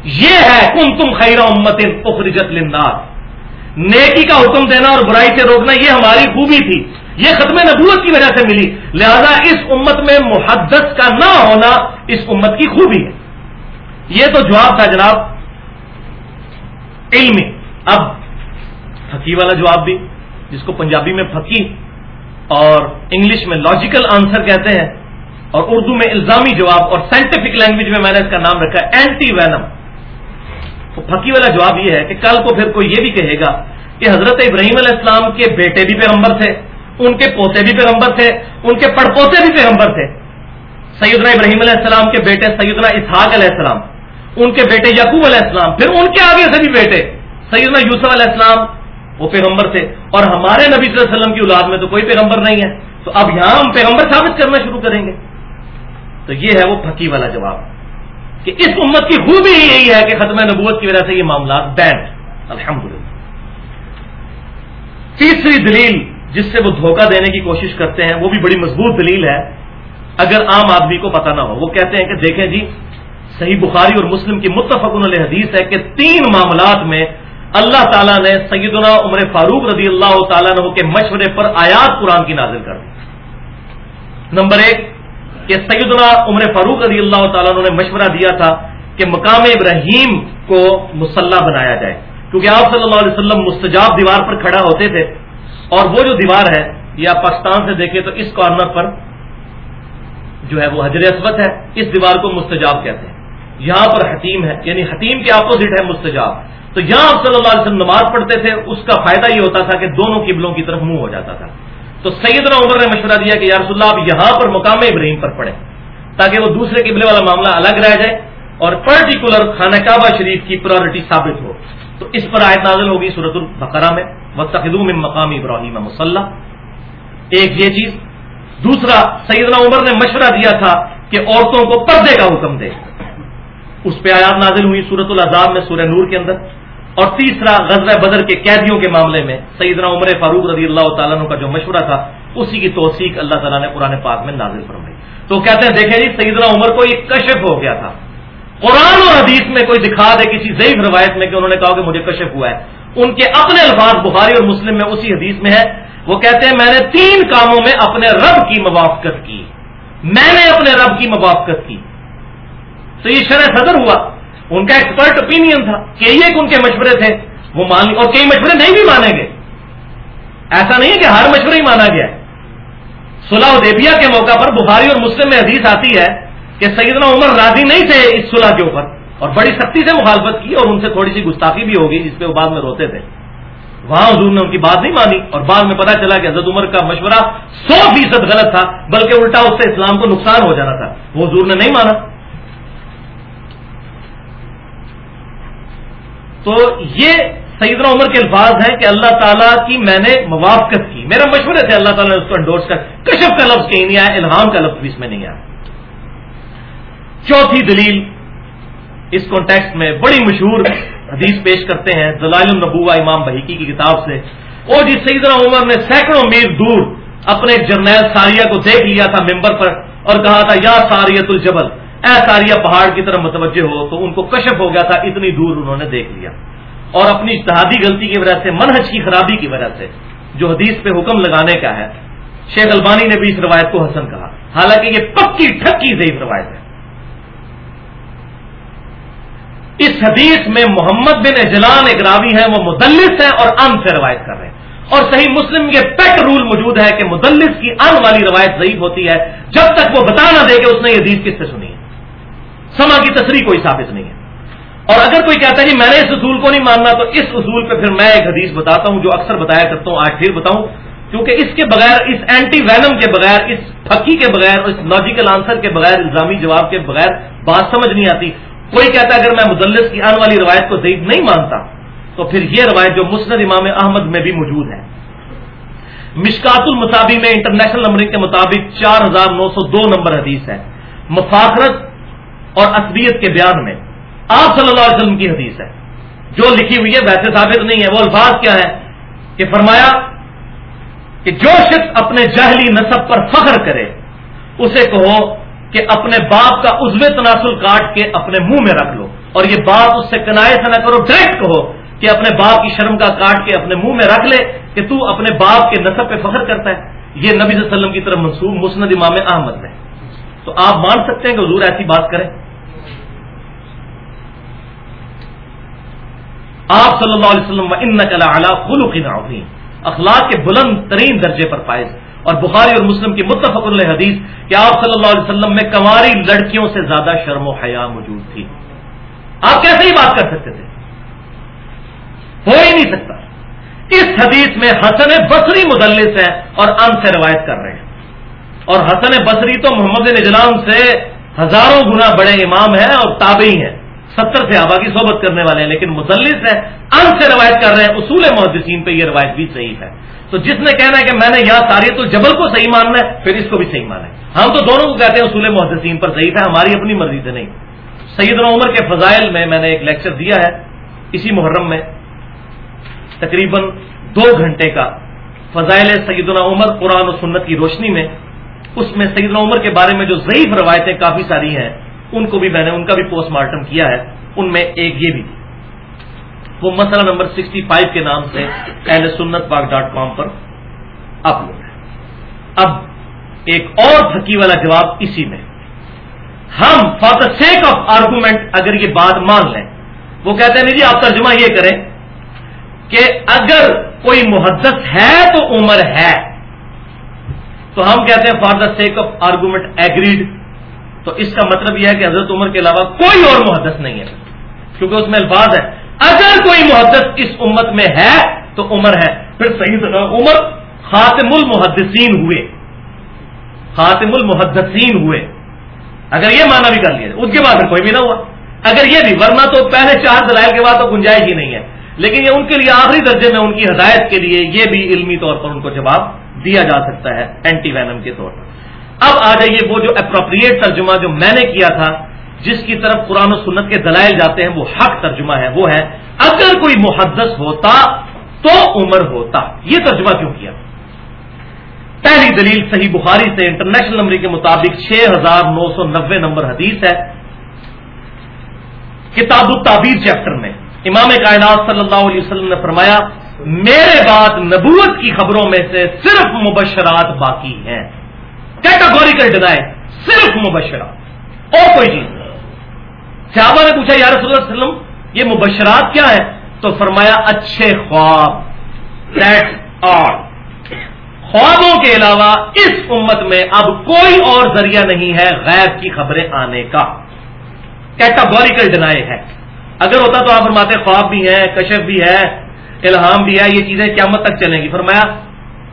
یہ ہے کم تم خیر امت اخرجت للناس۔ نیکی کا حکم دینا اور برائی سے روکنا یہ ہماری خوبی تھی۔ یہ ختم نبوت کی وجہ سے ملی۔ لہذا اس امت میں محدث کا نہ ہونا اس امت کی خوبی ہے۔ یہ تو جواب تھا جناب۔ علمی اب پھکی والا جواب بھی، جس کو پنجابی میں پھکی اور انگلش میں لاجیکل آنسر کہتے ہیں، اور اردو میں الزامی جواب اور سائنٹیفک لینگویج میں میں نے اس کا نام رکھا ہے اینٹی وینم تو پھکی والا جواب یہ ہے کہ کل کو پھر کوئی یہ بھی کہے گا کہ حضرت ابراہیم علیہ السلام کے بیٹے بھی پیغمبر تھے۔ ان کے پوتے بھی پیغمبر تھے، ان کے پڑپوتے بھی پیغمبر تھے۔ سیدنا ابراہیم علیہ السلام کے بیٹے سیدنا اسحاق علیہ السلام، ان کے بیٹے یقوب علیہ السلام، پھر ان کے آگے سے بھی بیٹے سیدنا یوسف علیہ السلام، وہ پیغمبر تھے۔ اور ہمارے نبی صلی اللہ علیہ وسلم کی اولاد میں تو کوئی پیغمبر نہیں ہے۔ تو اب یہاں ہم پیغمبر ثابت کرنا شروع کریں گے۔ تو یہ ہے وہ پھکی والا جواب، کہ اس امت کی خوبی ہی یہی ہے کہ ختم نبوت کی وجہ سے یہ معاملات بینڈ الحمد تیسری دلیل جس سے وہ دھوکہ دینے کی کوشش کرتے ہیں، وہ بھی بڑی مضبوط دلیل ہے۔ اگر عام آدمی کو پتہ نہ ہو، وہ کہتے ہیں کہ دیکھیں جی صحیح بخاری اور مسلم کی متفق علیہ حدیث ہے کہ تین معاملات میں اللہ تعالیٰ نے سیدنا عمر فاروق رضی اللہ تعالیٰ کے مشورے پر آیات قرآن کی نازل کر دی۔ نمبر ایک، کہ سیدنا عمر فاروق رضی اللہ تعالیٰ نے مشورہ دیا تھا کہ مقام ابراہیم کو مسلح بنایا جائے۔ کیونکہ آپ صلی اللہ علیہ وسلم مستجاب دیوار پر کھڑا ہوتے تھے اور وہ جو دیوار ہے یا پاکستان سے دیکھیں تو اس کارنر پر جو ہے وہ حجر اسود ہے، اس دیوار کو مستجاب کہتے ہیں۔ یہاں پر حتیم ہے یعنی حتیم کے اپوزٹ ہے مستجاب۔ تو یہاں آپ صلی اللہ علیہ وسلم نماز پڑھتے تھے، اس کا فائدہ یہ ہوتا تھا کہ دونوں قبلوں کی طرف منہ ہو جاتا تھا۔ تو سیدنا عمر نے مشورہ دیا کہ یا رسول اللہ، آپ یہاں پر مقام ابراہیم پر پڑھیں، تاکہ وہ دوسرے قبلے والا معاملہ الگ رہ جائے اور پرٹیکولر خانہ کعبہ شریف کی پرائرٹی ثابت ہو۔ تو اس پر آیت نازل ہوگی صورت البقرہ میں وقت مقام ابراہیم مسلح ایک یہ چیز، دوسرا، سیدنا عمر نے مشورہ دیا تھا کہ عورتوں کو پردے کا حکم دے۔ اس پہ آیات نازل ہوئی سورت العذاب میں سورہ نور کے اندر۔ اور تیسرا غزل بدر کے قیدیوں کے معاملے میں، سیدنا عمر فاروق رضی اللہ تعالیٰ کا جو مشورہ تھا، اسی کی توثیق اللہ تعالیٰ نے قرآن پاک میں نازل فرمائی۔ تو کہتے ہیں، دیکھیں جی سیدنا عمر کو یہ کشف ہو گیا تھا۔ قرآن اور حدیث میں کوئی دکھا دے کسی ضعیف روایت میں کہ انہوں نے کہا کہ مجھے کشف ہوا ہے۔ ان کے اپنے الفاظ بخاری اور مسلم میں اسی حدیث میں ہے۔ وہ کہتے ہیں، میں نے تین کاموں میں اپنے رب کی موافقت کی۔ میں نے اپنے رب کی موافقت کی۔ تو یہ شرح صدر ہوا۔ ان کا ایکسپرٹ اوپینئن تھا کئی ایک ان کے مشورے تھے۔ وہ مان اور کئی مشورے نہیں بھی مانے گئے ایسا نہیں ہے کہ ہر مشورہ ہی مانا گیا صلح دیبیا کے موقع پر بخاری اور مسلم میں حدیث آتی ہے کہ سیدنا عمر راضی نہیں تھے اس صلح کے اوپر اور بڑی سختی سے مخالفت کی اور ان سے تھوڑی سی گستاخی بھی ہوگی جس پہ وہ بعد میں روتے تھے۔ وہاں حضور نے ان کی بات نہیں مانی اور بعد میں پتا چلا کہ حضرت عمر کا مشورہ سو فیصد غلط تھا، بلکہ الٹا اس سے اسلام کو نقصان ہو جانا تھا۔ وہ حضور نے نہیں مانا۔ تو یہ سیدنا عمر کے الفاظ ہیں کہ اللہ تعالیٰ کی میں نے موافقت کی۔ میرا مشورے تھے، اللہ تعالیٰ نے اس کو انڈورس کر، کشف کا لفظ کہیں نہیں آیا، الہام کا لفظ بھی اس میں نہیں آیا۔ چوتھی دلیل اس کانٹیکس میں بڑی مشہور حدیث پیش کرتے ہیں، دلائل النبوہ امام بحیکی کی کتاب سے۔ اور جس جی، سیدنا عمر نے سینکڑوں میل دور اپنے جرنیل ساریہ کو دیکھ لیا تھا ممبر پر اور کہا تھا، یا ساریت الجبل، اے تاریہ پہاڑ کی طرف متوجہ ہو۔ تو ان کو کشف ہو گیا تھا، اتنی دور انہوں نے دیکھ لیا۔ اور اپنی اشتہادی غلطی کی وجہ سے، منہج کی خرابی کی وجہ سے، جو حدیث پہ حکم لگانے کا ہے۔ شیخ البانی نے بھی اس روایت کو حسن کہا۔ حالانکہ یہ پکی ٹھکی ضعیف روایت ہے۔ اس حدیث میں محمد بن اجلان ایک راوی ہیں، وہ مدلس ہیں اور ان سے روایت کر رہے ہیں۔ اور صحیح مسلم یہ پیٹ رول موجود ہے کہ مدلس کی ان والی روایت ضعیف ہوتی ہے۔ جب تک وہ بتا نہ دے کہ اس نے یہ حدیث کس سے سنی ہے۔ سما کی تصریح کوئی ثابت نہیں ہے۔ اور اگر کوئی کہتا ہے جی میں نے اس اصول کو نہیں ماننا، تو اس اصول پہ پھر میں ایک حدیث بتاتا ہوں جو اکثر بتایا کرتا ہوں۔ آج پھر بتاؤں، کیونکہ اس کے بغیر، اس اینٹی وینم کے بغیر، اس پھکی کے بغیر، اس لاجیکل آنسر کے بغیر، الزامی جواب کے بغیر بات سمجھ نہیں آتی۔ کوئی کہتا ہے اگر میں مدلس کی آنے والی روایت کو ضعیف نہیں مانتا، تو پھر یہ روایت جو مسند امام احمد میں بھی موجود ہے۔ مشکات المصابی میں انٹرنیشنل نمبرنگ کے مطابق چار ہزار نو سو دو نمبر حدیث ہے۔ مفاخرت اور اصبیت کے بیان میں آپ صلی اللہ علیہ وسلم کی حدیث ہے۔ جو لکھی ہوئی ہے، ویسے ثابت نہیں ہے، وہ الفاظ کیا ہے کہ فرمایا کہ جو شخص اپنے جہلی نصب پر فخر کرے، اسے کہو کہ اپنے باپ کا عزو تناسل کاٹ کے اپنے منہ میں رکھ لو۔ اور یہ بات اس سے کنائے سے نہ کرو، ڈائریکٹ کہو کہ اپنے باپ کی شرم کا کاٹ کے اپنے منہ میں رکھ لے کہ تو اپنے باپ کے نصب پہ فخر کرتا ہے۔ یہ نبی صلی اللہ علیہ وسلم کی طرف منسوخ مسند امام احمد میں۔ تو آپ مان سکتے ہیں کہ حضور ایسی بات کریں؟ آپ صلی اللہ علیہ وسلم ان عظیم۔ اخلاق کے بلند ترین درجے پر فائز۔ اور بخاری اور مسلم کی متفق حدیث کہ آپ صلی اللہ علیہ وسلم میں کنواری لڑکیوں سے زیادہ شرم و حیا موجود تھی۔ آپ کیسے ہی بات کر سکتے تھے؟ ہو ہی نہیں سکتا۔ اس حدیث میں حسن بصری مدلس ہے اور ان سے روایت کر رہے ہیں۔ اور حسن بصری تو محمد نجلام سے ہزاروں گنا بڑے امام ہیں اور تابعی ہیں۔ ستر سے آبا کی صحبت کرنے والے ہیں، لیکن مسلس ہے ان سے روایت کر رہے ہیں۔ اصول محدثین پہ یہ روایت بھی صحیح ہے۔ تو جس نے کہنا ہے کہ میں نے یہاں تاریخ الجبل کو صحیح ماننا ہے، پھر اس کو بھی صحیح مانا ہے۔ ہم تو دونوں کو کہتے ہیں اصول محدثین پر صحیح ہے ہماری اپنی مرضی سے نہیں۔ سیدنا عمر کے فضائل میں میں نے ایک لیکچر دیا ہے، اسی محرم میں، تقریباً دو گھنٹے کا فضائل سیدنا عمر قرآن و سنت کی روشنی میں۔ اس میں سیدنا عمر کے بارے میں جو ضعیف روایتیں کافی ساری ہیں، ان کو بھی میں نے، ان کا بھی پوسٹ مارٹم کیا ہے، ان میں ایک یہ بھی تھی۔ وہ مسئلہ نمبر سکسٹی فائیو کے نام سے اہل سنت پاک ڈاٹ کام پر اپلوڈ ہے۔ اب ایک اور تھکی والا جواب اسی میں۔ ہم for the sake of argument اگر یہ بات مان لیں، وہ کہتے ہیں جی آپ ترجمہ یہ کریں کہ اگر کوئی محدث ہے تو عمر ہے۔ تو ہم کہتے ہیں for the sake of argument agreed تو اس کا مطلب یہ ہے کہ حضرت عمر کے علاوہ کوئی اور محدث نہیں ہے۔ کیونکہ اس میں الفاظ ہے اگر کوئی محدث اس امت میں ہے تو عمر ہے۔ پھر صحیح عمر خاتم المحدثین ہوئے۔ خاتم المحدثین ہوئے۔ اگر یہ مانا بھی کر لیا اس کے بعد پھر کوئی بھی نہ ہوا۔ اگر یہ بھی، ورنہ تو پہلے چار دلائل کے بعد تو گنجائش ہی نہیں ہے۔ لیکن یہ ان کے لیے آخری درجے میں ان کی ہدایت کے لیے یہ بھی علمی طور پر ان کو جواب دیا جا سکتا ہے اینٹی وینم کے طور پر۔ اب آ جائیے وہ جو اپروپریٹ ترجمہ جو میں نے کیا تھا۔ جس کی طرف قرآن و سنت کے دلائل جاتے ہیں، وہ حق ترجمہ ہے، وہ ہے، اگر کوئی محدث ہوتا تو عمر ہوتا۔ یہ ترجمہ کیوں کیا؟ پہلی دلیل صحیح بخاری سے، انٹرنیشنل نمبر کے مطابق چھ ہزار نو سو نبے نمبر حدیث ہے۔ کتاب التعبیر چیپٹر میں امام کائنات صلی اللہ علیہ وسلم نے فرمایا، میرے بعد نبوت کی خبروں میں سے صرف مبشرات باقی ہیں۔ کیٹاگوریکل ڈینائی صرف مبشرہ اور کوئی چیز نہیں۔ صحابہ نے پوچھا یار صلی اللہ علیہ وسلم، یہ مبشرات کیا ہے تو فرمایا، اچھے خواب آر خوابوں کے علاوہ اس امت میں اب کوئی اور ذریعہ نہیں ہے غیب کی خبریں آنے کا۔ کیٹاگوریکل ڈینائی ہے۔ اگر ہوتا تو آپ فرماتے، خواب بھی ہے کشف بھی ہے الہام بھی ہے یہ چیزیں قیامت تک چلیں گی۔ فرمایا،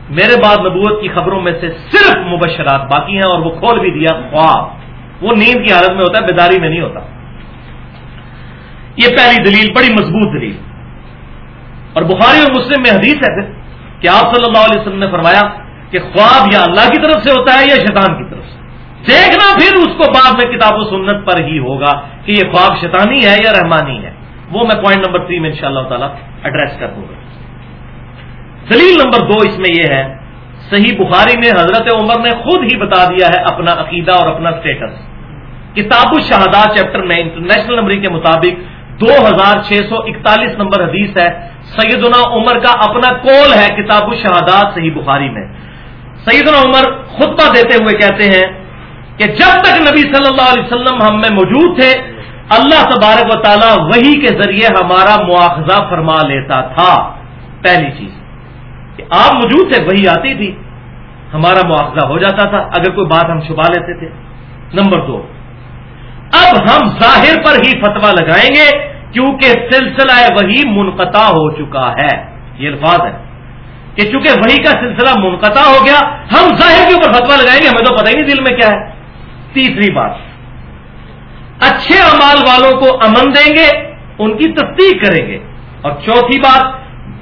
میرے بعد نبوت کی خبروں میں سے صرف مبشرات باقی ہیں اور وہ کھول بھی دیا، خواب۔ وہ نیند کی حالت میں ہوتا ہے، بیداری میں نہیں ہوتا۔ یہ پہلی دلیل بڑی مضبوط دلیل۔ اور بخاری اور مسلم میں حدیث ہے پھر کہ آپ صلی اللہ علیہ وسلم نے فرمایا کہ خواب یا اللہ کی طرف سے ہوتا ہے یا شیطان کی طرف سے۔ دیکھنا پھر اس کو بعد میں کتاب و سنت پر ہی ہوگا کہ یہ خواب شیطانی ہے یا رحمانی ہے۔ وہ میں پوائنٹ نمبر تھری میں انشاءاللہ تعالی ایڈریس کر دوں گا۔ دلیل نمبر دو اس میں یہ ہے، صحیح بخاری میں حضرت عمر نے خود ہی بتا دیا ہے اپنا عقیدہ اور اپنا اسٹیٹس کتاب الشہادات چیپٹر میں انٹرنیشنل نمبر کے مطابق دو ہزار چھ سو اکتالیس نمبر حدیث ہے۔ سیدنا عمر کا اپنا کول ہے کتاب الشہادات صحیح بخاری میں۔ سیدنا عمر خطبہ دیتے ہوئے کہتے ہیں کہ جب تک نبی صلی اللہ علیہ وسلم ہم میں موجود تھے، اللہ تبارک و تعالیٰ وہی کے ذریعے ہمارا مواخذہ فرما لیتا تھا۔ پہلی چیز، کہ آپ موجود تھے، وہی آتی تھی۔ ہمارا مواخذہ ہو جاتا تھا، اگر کوئی بات ہم چھپا لیتے تھے۔ نمبر دو اب ہم ظاہر پر ہی فتوا لگائیں گے کیونکہ سلسلہ وہی منقطع ہو چکا ہے۔ یہ الفاظ ہے کہ چونکہ وہی کا سلسلہ منقطع ہو گیا، ہم ظاہر کے اوپر فتوا لگائیں گے، ہمیں تو پتہ ہی نہیں دل میں کیا ہے۔ تیسری بات، اچھے امال والوں کو امن دیں گے، ان کی تصدیق کریں گے۔ اور چوتھی بات،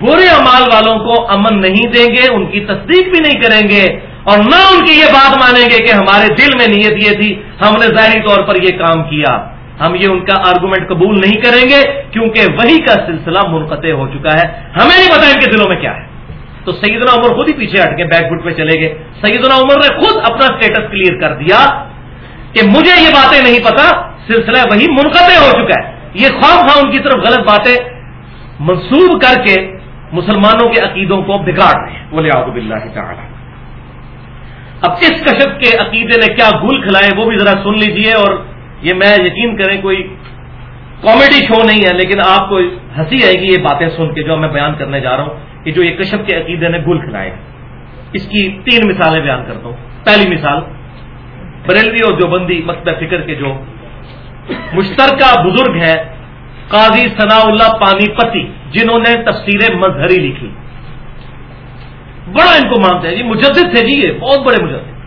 برے امال والوں کو امن نہیں دیں گے، ان کی تصدیق بھی نہیں کریں گے۔ اور نہ ان کی یہ بات مانیں گے کہ ہمارے دل میں نیت یہ تھی، ہم نے ظاہری طور پر یہ کام کیا۔ ہم یہ ان کا آرگومنٹ قبول نہیں کریں گے، کیونکہ وہی کا سلسلہ منقطع ہو چکا ہے۔ ہمیں نہیں پتا ان کے دلوں میں کیا ہے۔ تو سیدنا عمر خود ہی پیچھے ہٹ کے بیک فٹ پہ چلے گئے۔ سیدنا عمر نے خود اپنا اسٹیٹس کلیئر کر دیا کہ مجھے یہ باتیں نہیں پتا، سلسلہ وہی منقطع ہو چکا ہے۔ یہ خواب خواہ ان کی طرف غلط باتیں منسوب کر کے مسلمانوں کے عقیدوں کو بگاڑ رہے ہیں۔ بولے آب اللہ تعالی۔ اب اس کشپ کے عقیدے نے کیا گول کھلائے وہ بھی ذرا سن لیجیے اور یہ میں یقین کریں کوئی کامیڈی شو نہیں ہے، لیکن آپ کو ہنسی آئے گی یہ باتیں سن کے جو میں بیان کرنے جا رہا ہوں کہ جو یہ کشپ کے عقیدے نے گل کھلائے اس کی تین مثالیں بیان کرتا ہوں۔ پہلی مثال، بریلوی اور جو بندی مکتب فکر کے جو مشترکہ بزرگ ہیں، قاضی ثناء اللہ پانی پتی، جنہوں نے تفسیر مظہری لکھی۔ بڑا ان کو مانتے ہیں جی مجدد تھے جی یہ، بہت بڑے مجدد۔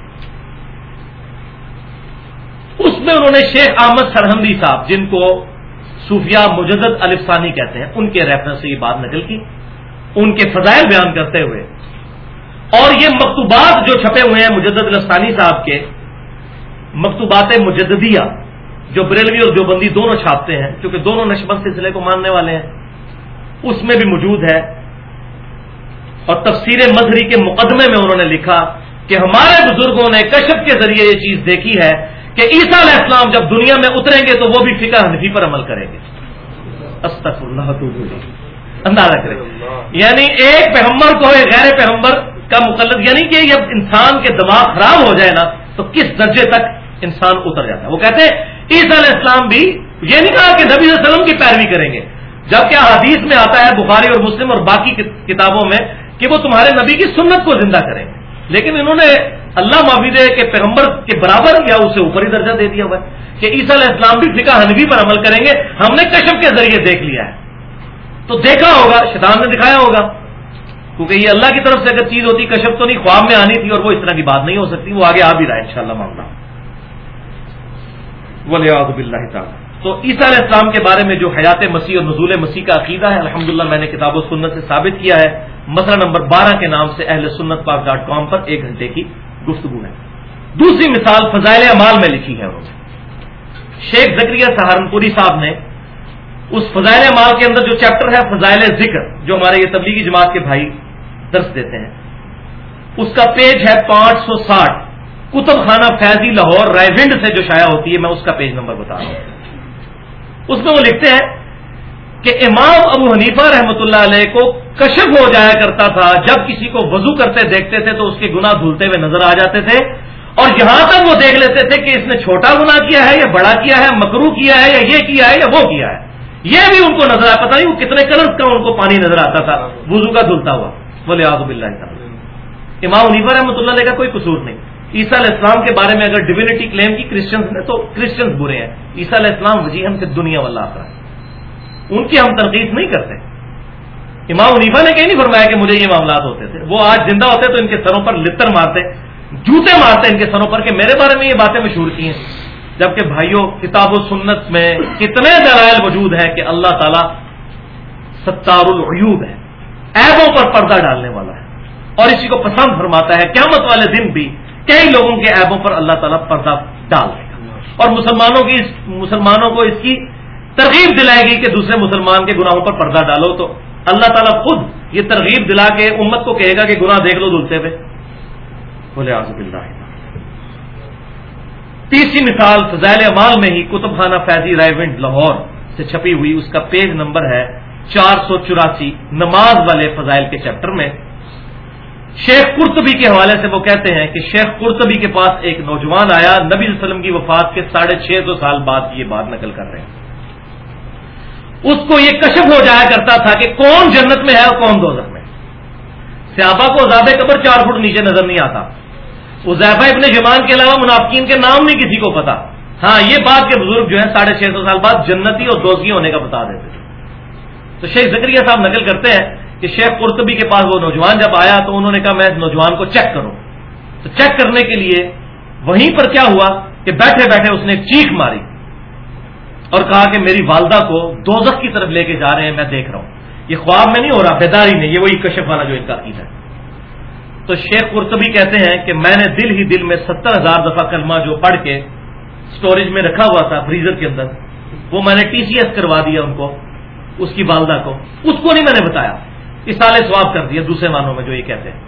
اس میں انہوں نے شیخ احمد سرحمدی صاحب، جن کو صوفیہ مجدد الفسانی کہتے ہیں، ان کے ریفرنس سے یہ بات نکل کی۔ ان کے فضائل بیان کرتے ہوئے۔ اور یہ مکتوبات جو چھپے ہوئے ہیں مجدد الفسانی صاحب کے، مکتوبات مجددیہ، جو بریلوی اور جو بندی دونوں چھاپتے ہیں کیونکہ دونوں نشبت سلسلے کو ماننے والے ہیں، اس میں بھی موجود ہے۔ اور تفسیر مظہری کے مقدمے میں انہوں نے لکھا کہ ہمارے بزرگوں نے کشپ کے ذریعے یہ چیز دیکھی ہے کہ عیسیٰ علیہ السلام جب دنیا میں اتریں گے تو وہ بھی فکر حنفی پر عمل کریں گے۔ اللہ اندازہ کریں۔ یعنی ایک پیغمبر کو ایک غیر پیغمبر کا مقلد یعنی کہ جب انسان کے دماغ خراب ہو جائے نا، تو کس درجے تک انسان اتر جاتا ہے؟ وہ کہتے ہیں عیسیٰ علیہ السلام بھی یہ نہیں کہا کہ نبی علیہ وسلم کی پیروی کریں گے۔ جبکہ حدیث میں آتا ہے، بخاری اور مسلم اور باقی کتابوں میں کہ وہ تمہارے نبی کی سنت کو زندہ کریں۔ گے لیکن انہوں نے اللہ معافی دے کے پیغمبر کے برابر یا اسے اوپر ہی درجہ دے دیا ہوا ہے۔ کہ عیسیٰ علیہ السلام بھی فقہ حنفی پر عمل کریں گے۔ ہم نے کشف کے ذریعے دیکھ لیا ہے۔ تو دیکھا ہوگا، شیطان نے دکھایا ہوگا۔ کیونکہ یہ اللہ کی طرف سے اگر چیز ہوتی، کشف تو نہیں، خواب میں آنی تھی اور وہ اس طرح کی بات نہیں ہو سکتی۔ وہ آگے آ بھی رہا ہے ان شاء اللہ معاملہ ولیہ تعالیٰ تو عیسیٰ علیہ السلام کے بارے میں جو حیات مسیح اور نزول مسیح کا عقیدہ ہے، الحمدللہ میں نے کتاب و سنت سے ثابت کیا ہے۔ مسئلہ نمبر بارہ کے نام سے اہل سنت پاک ڈاٹ کام پر ایک گھنٹے کی گفتگو ہے۔ دوسری مثال فضائل امال میں لکھی ہے۔ انہوں نے شیخ زکریہ سہارنپوری صاحب نے اس فضائل امال کے اندر جو چیپٹر ہے، فضائل ذکر، جو ہمارے یہ تبلیغی جماعت کے بھائی درس دیتے ہیں۔ اس کا پیج ہے پانچ سو ساٹھ۔ کتب خانہ فیضی لاہور، رائے ونڈ سے جو شائع ہوتی ہے، میں اس کا پیج نمبر بتا رہا ہوں۔ اس میں وہ لکھتے ہیں کہ امام ابو حنیفہ رحمۃ اللہ علیہ کو کشف ہو جایا کرتا تھا، جب کسی کو وضو کرتے دیکھتے تھے تو اس کے گناہ دھلتے ہوئے نظر آ جاتے تھے۔ اور یہاں تک وہ دیکھ لیتے تھے کہ اس نے چھوٹا گنا کیا ہے یا بڑا کیا ہے، مکرو کیا ہے یا یہ کیا ہے یا وہ کیا ہے۔ یہ بھی ان کو نظر آتا پتا نہیں وہ کتنے کلر کا ان کو پانی نظر آتا تھا۔ وضو کا دھلتا ہوا۔ بولے آزب اللہ امام حنیفہ رحمۃ اللہ علیہ کا کوئی قصور نہیں۔ عیسیٰ علیہ السلام کے بارے میں اگر ڈیوینٹی کلیم کی کرسچنس نے تو کرسچنس برے ہیں۔ عیسیٰ علیہ السلام وجی ہم سے دنیا والا آتا ہے ان کی ہم تنقید نہیں کرتے۔ امام عنیفا نے کہیں نہیں فرمایا کہ مجھے یہ معاملات ہوتے تھے۔ وہ آج زندہ ہوتے تو ان کے سروں پر لتر مارتے، جوتے مارتے ان کے سروں پر کہ میرے بارے میں یہ باتیں مشہور کی ہیں۔ جبکہ بھائیوں کتاب و سنت میں کتنے دلائل وجود ہیں کہ اللہ تعالیٰ ستار العیوب ہے ایبوں پر پردہ ڈالنے والا ہے۔ اور اسی کو پسند فرماتا ہے، قیامت والے دن بھی کئی لوگوں کے عیبوں پر اللہ تعالیٰ پردہ ڈال دے گا۔ اور مسلمانوں کی مسلمانوں کو اس کی ترغیب دلائے گی کہ دوسرے مسلمان کے گناہوں پر پردہ ڈالو تو اللہ تعالیٰ خود یہ ترغیب دلا کے امت کو کہے گا کہ گناہ دیکھ لو دھلتے ہوئے۔ بولے آزب اللہ تیسری مثال فضائل امال میں ہی کتب خانہ فیضی رائے لاہور سے چھپی ہوئی اس کا پیج نمبر ہے چار سو چوراسی نماز والے فضائل کے چیپٹر میں۔ شیخ قرطبی کے حوالے سے وہ کہتے ہیں کہ شیخ قرطبی کے پاس ایک نوجوان آیا، نبی صلی اللہ علیہ وسلم کی وفات کے ساڑھے چھ سو سال بعد یہ بات نقل کر رہے ہیں۔ اس کو یہ کشف ہو جایا کرتا تھا کہ کون جنت میں ہے اور کون دوزخ میں۔ سیابا کو زیادہ قبر چار فٹ نیچے نظر نہیں آتا۔ ازیفا ابن جمان کے علاوہ منافقین کے نام نہیں کسی کو پتا۔ ہاں یہ بات کے بزرگ جو ہے ساڑھے چھ سو سال بعد جنتی اور دوزگی ہونے کا بتا دیتے تو شیخ زکریہ صاحب نقل کرتے ہیں کہ شیخ قرطبی کے پاس وہ نوجوان جب آیا تو انہوں نے کہا میں نوجوان کو چیک کروں۔ تو چیک کرنے کے لیے وہیں پر کیا ہوا کہ بیٹھے بیٹھے اس نے ایک چیخ ماری اور کہا کہ میری والدہ کو دوزخ کی طرف لے کے جا رہے ہیں، میں دیکھ رہا ہوں۔ یہ خواب میں نہیں ہو رہا، بیداری نہیں، یہ وہی کشف والا جو ان کا عقید ہے تو شیخ قرطبی کہتے ہیں کہ میں نے دل ہی دل میں ستر ہزار دفعہ کلمہ جو پڑھ کے اسٹوریج میں رکھا ہوا تھا فریزر کے اندر، وہ میں نے ٹی سی ایس کروا دیا ان کو، اس کی والدہ کو۔ اس کو نہیں میں نے بتایا۔ اسال سواب کر دیا، دوسرے معنوں میں جو یہ کہتے ہیں۔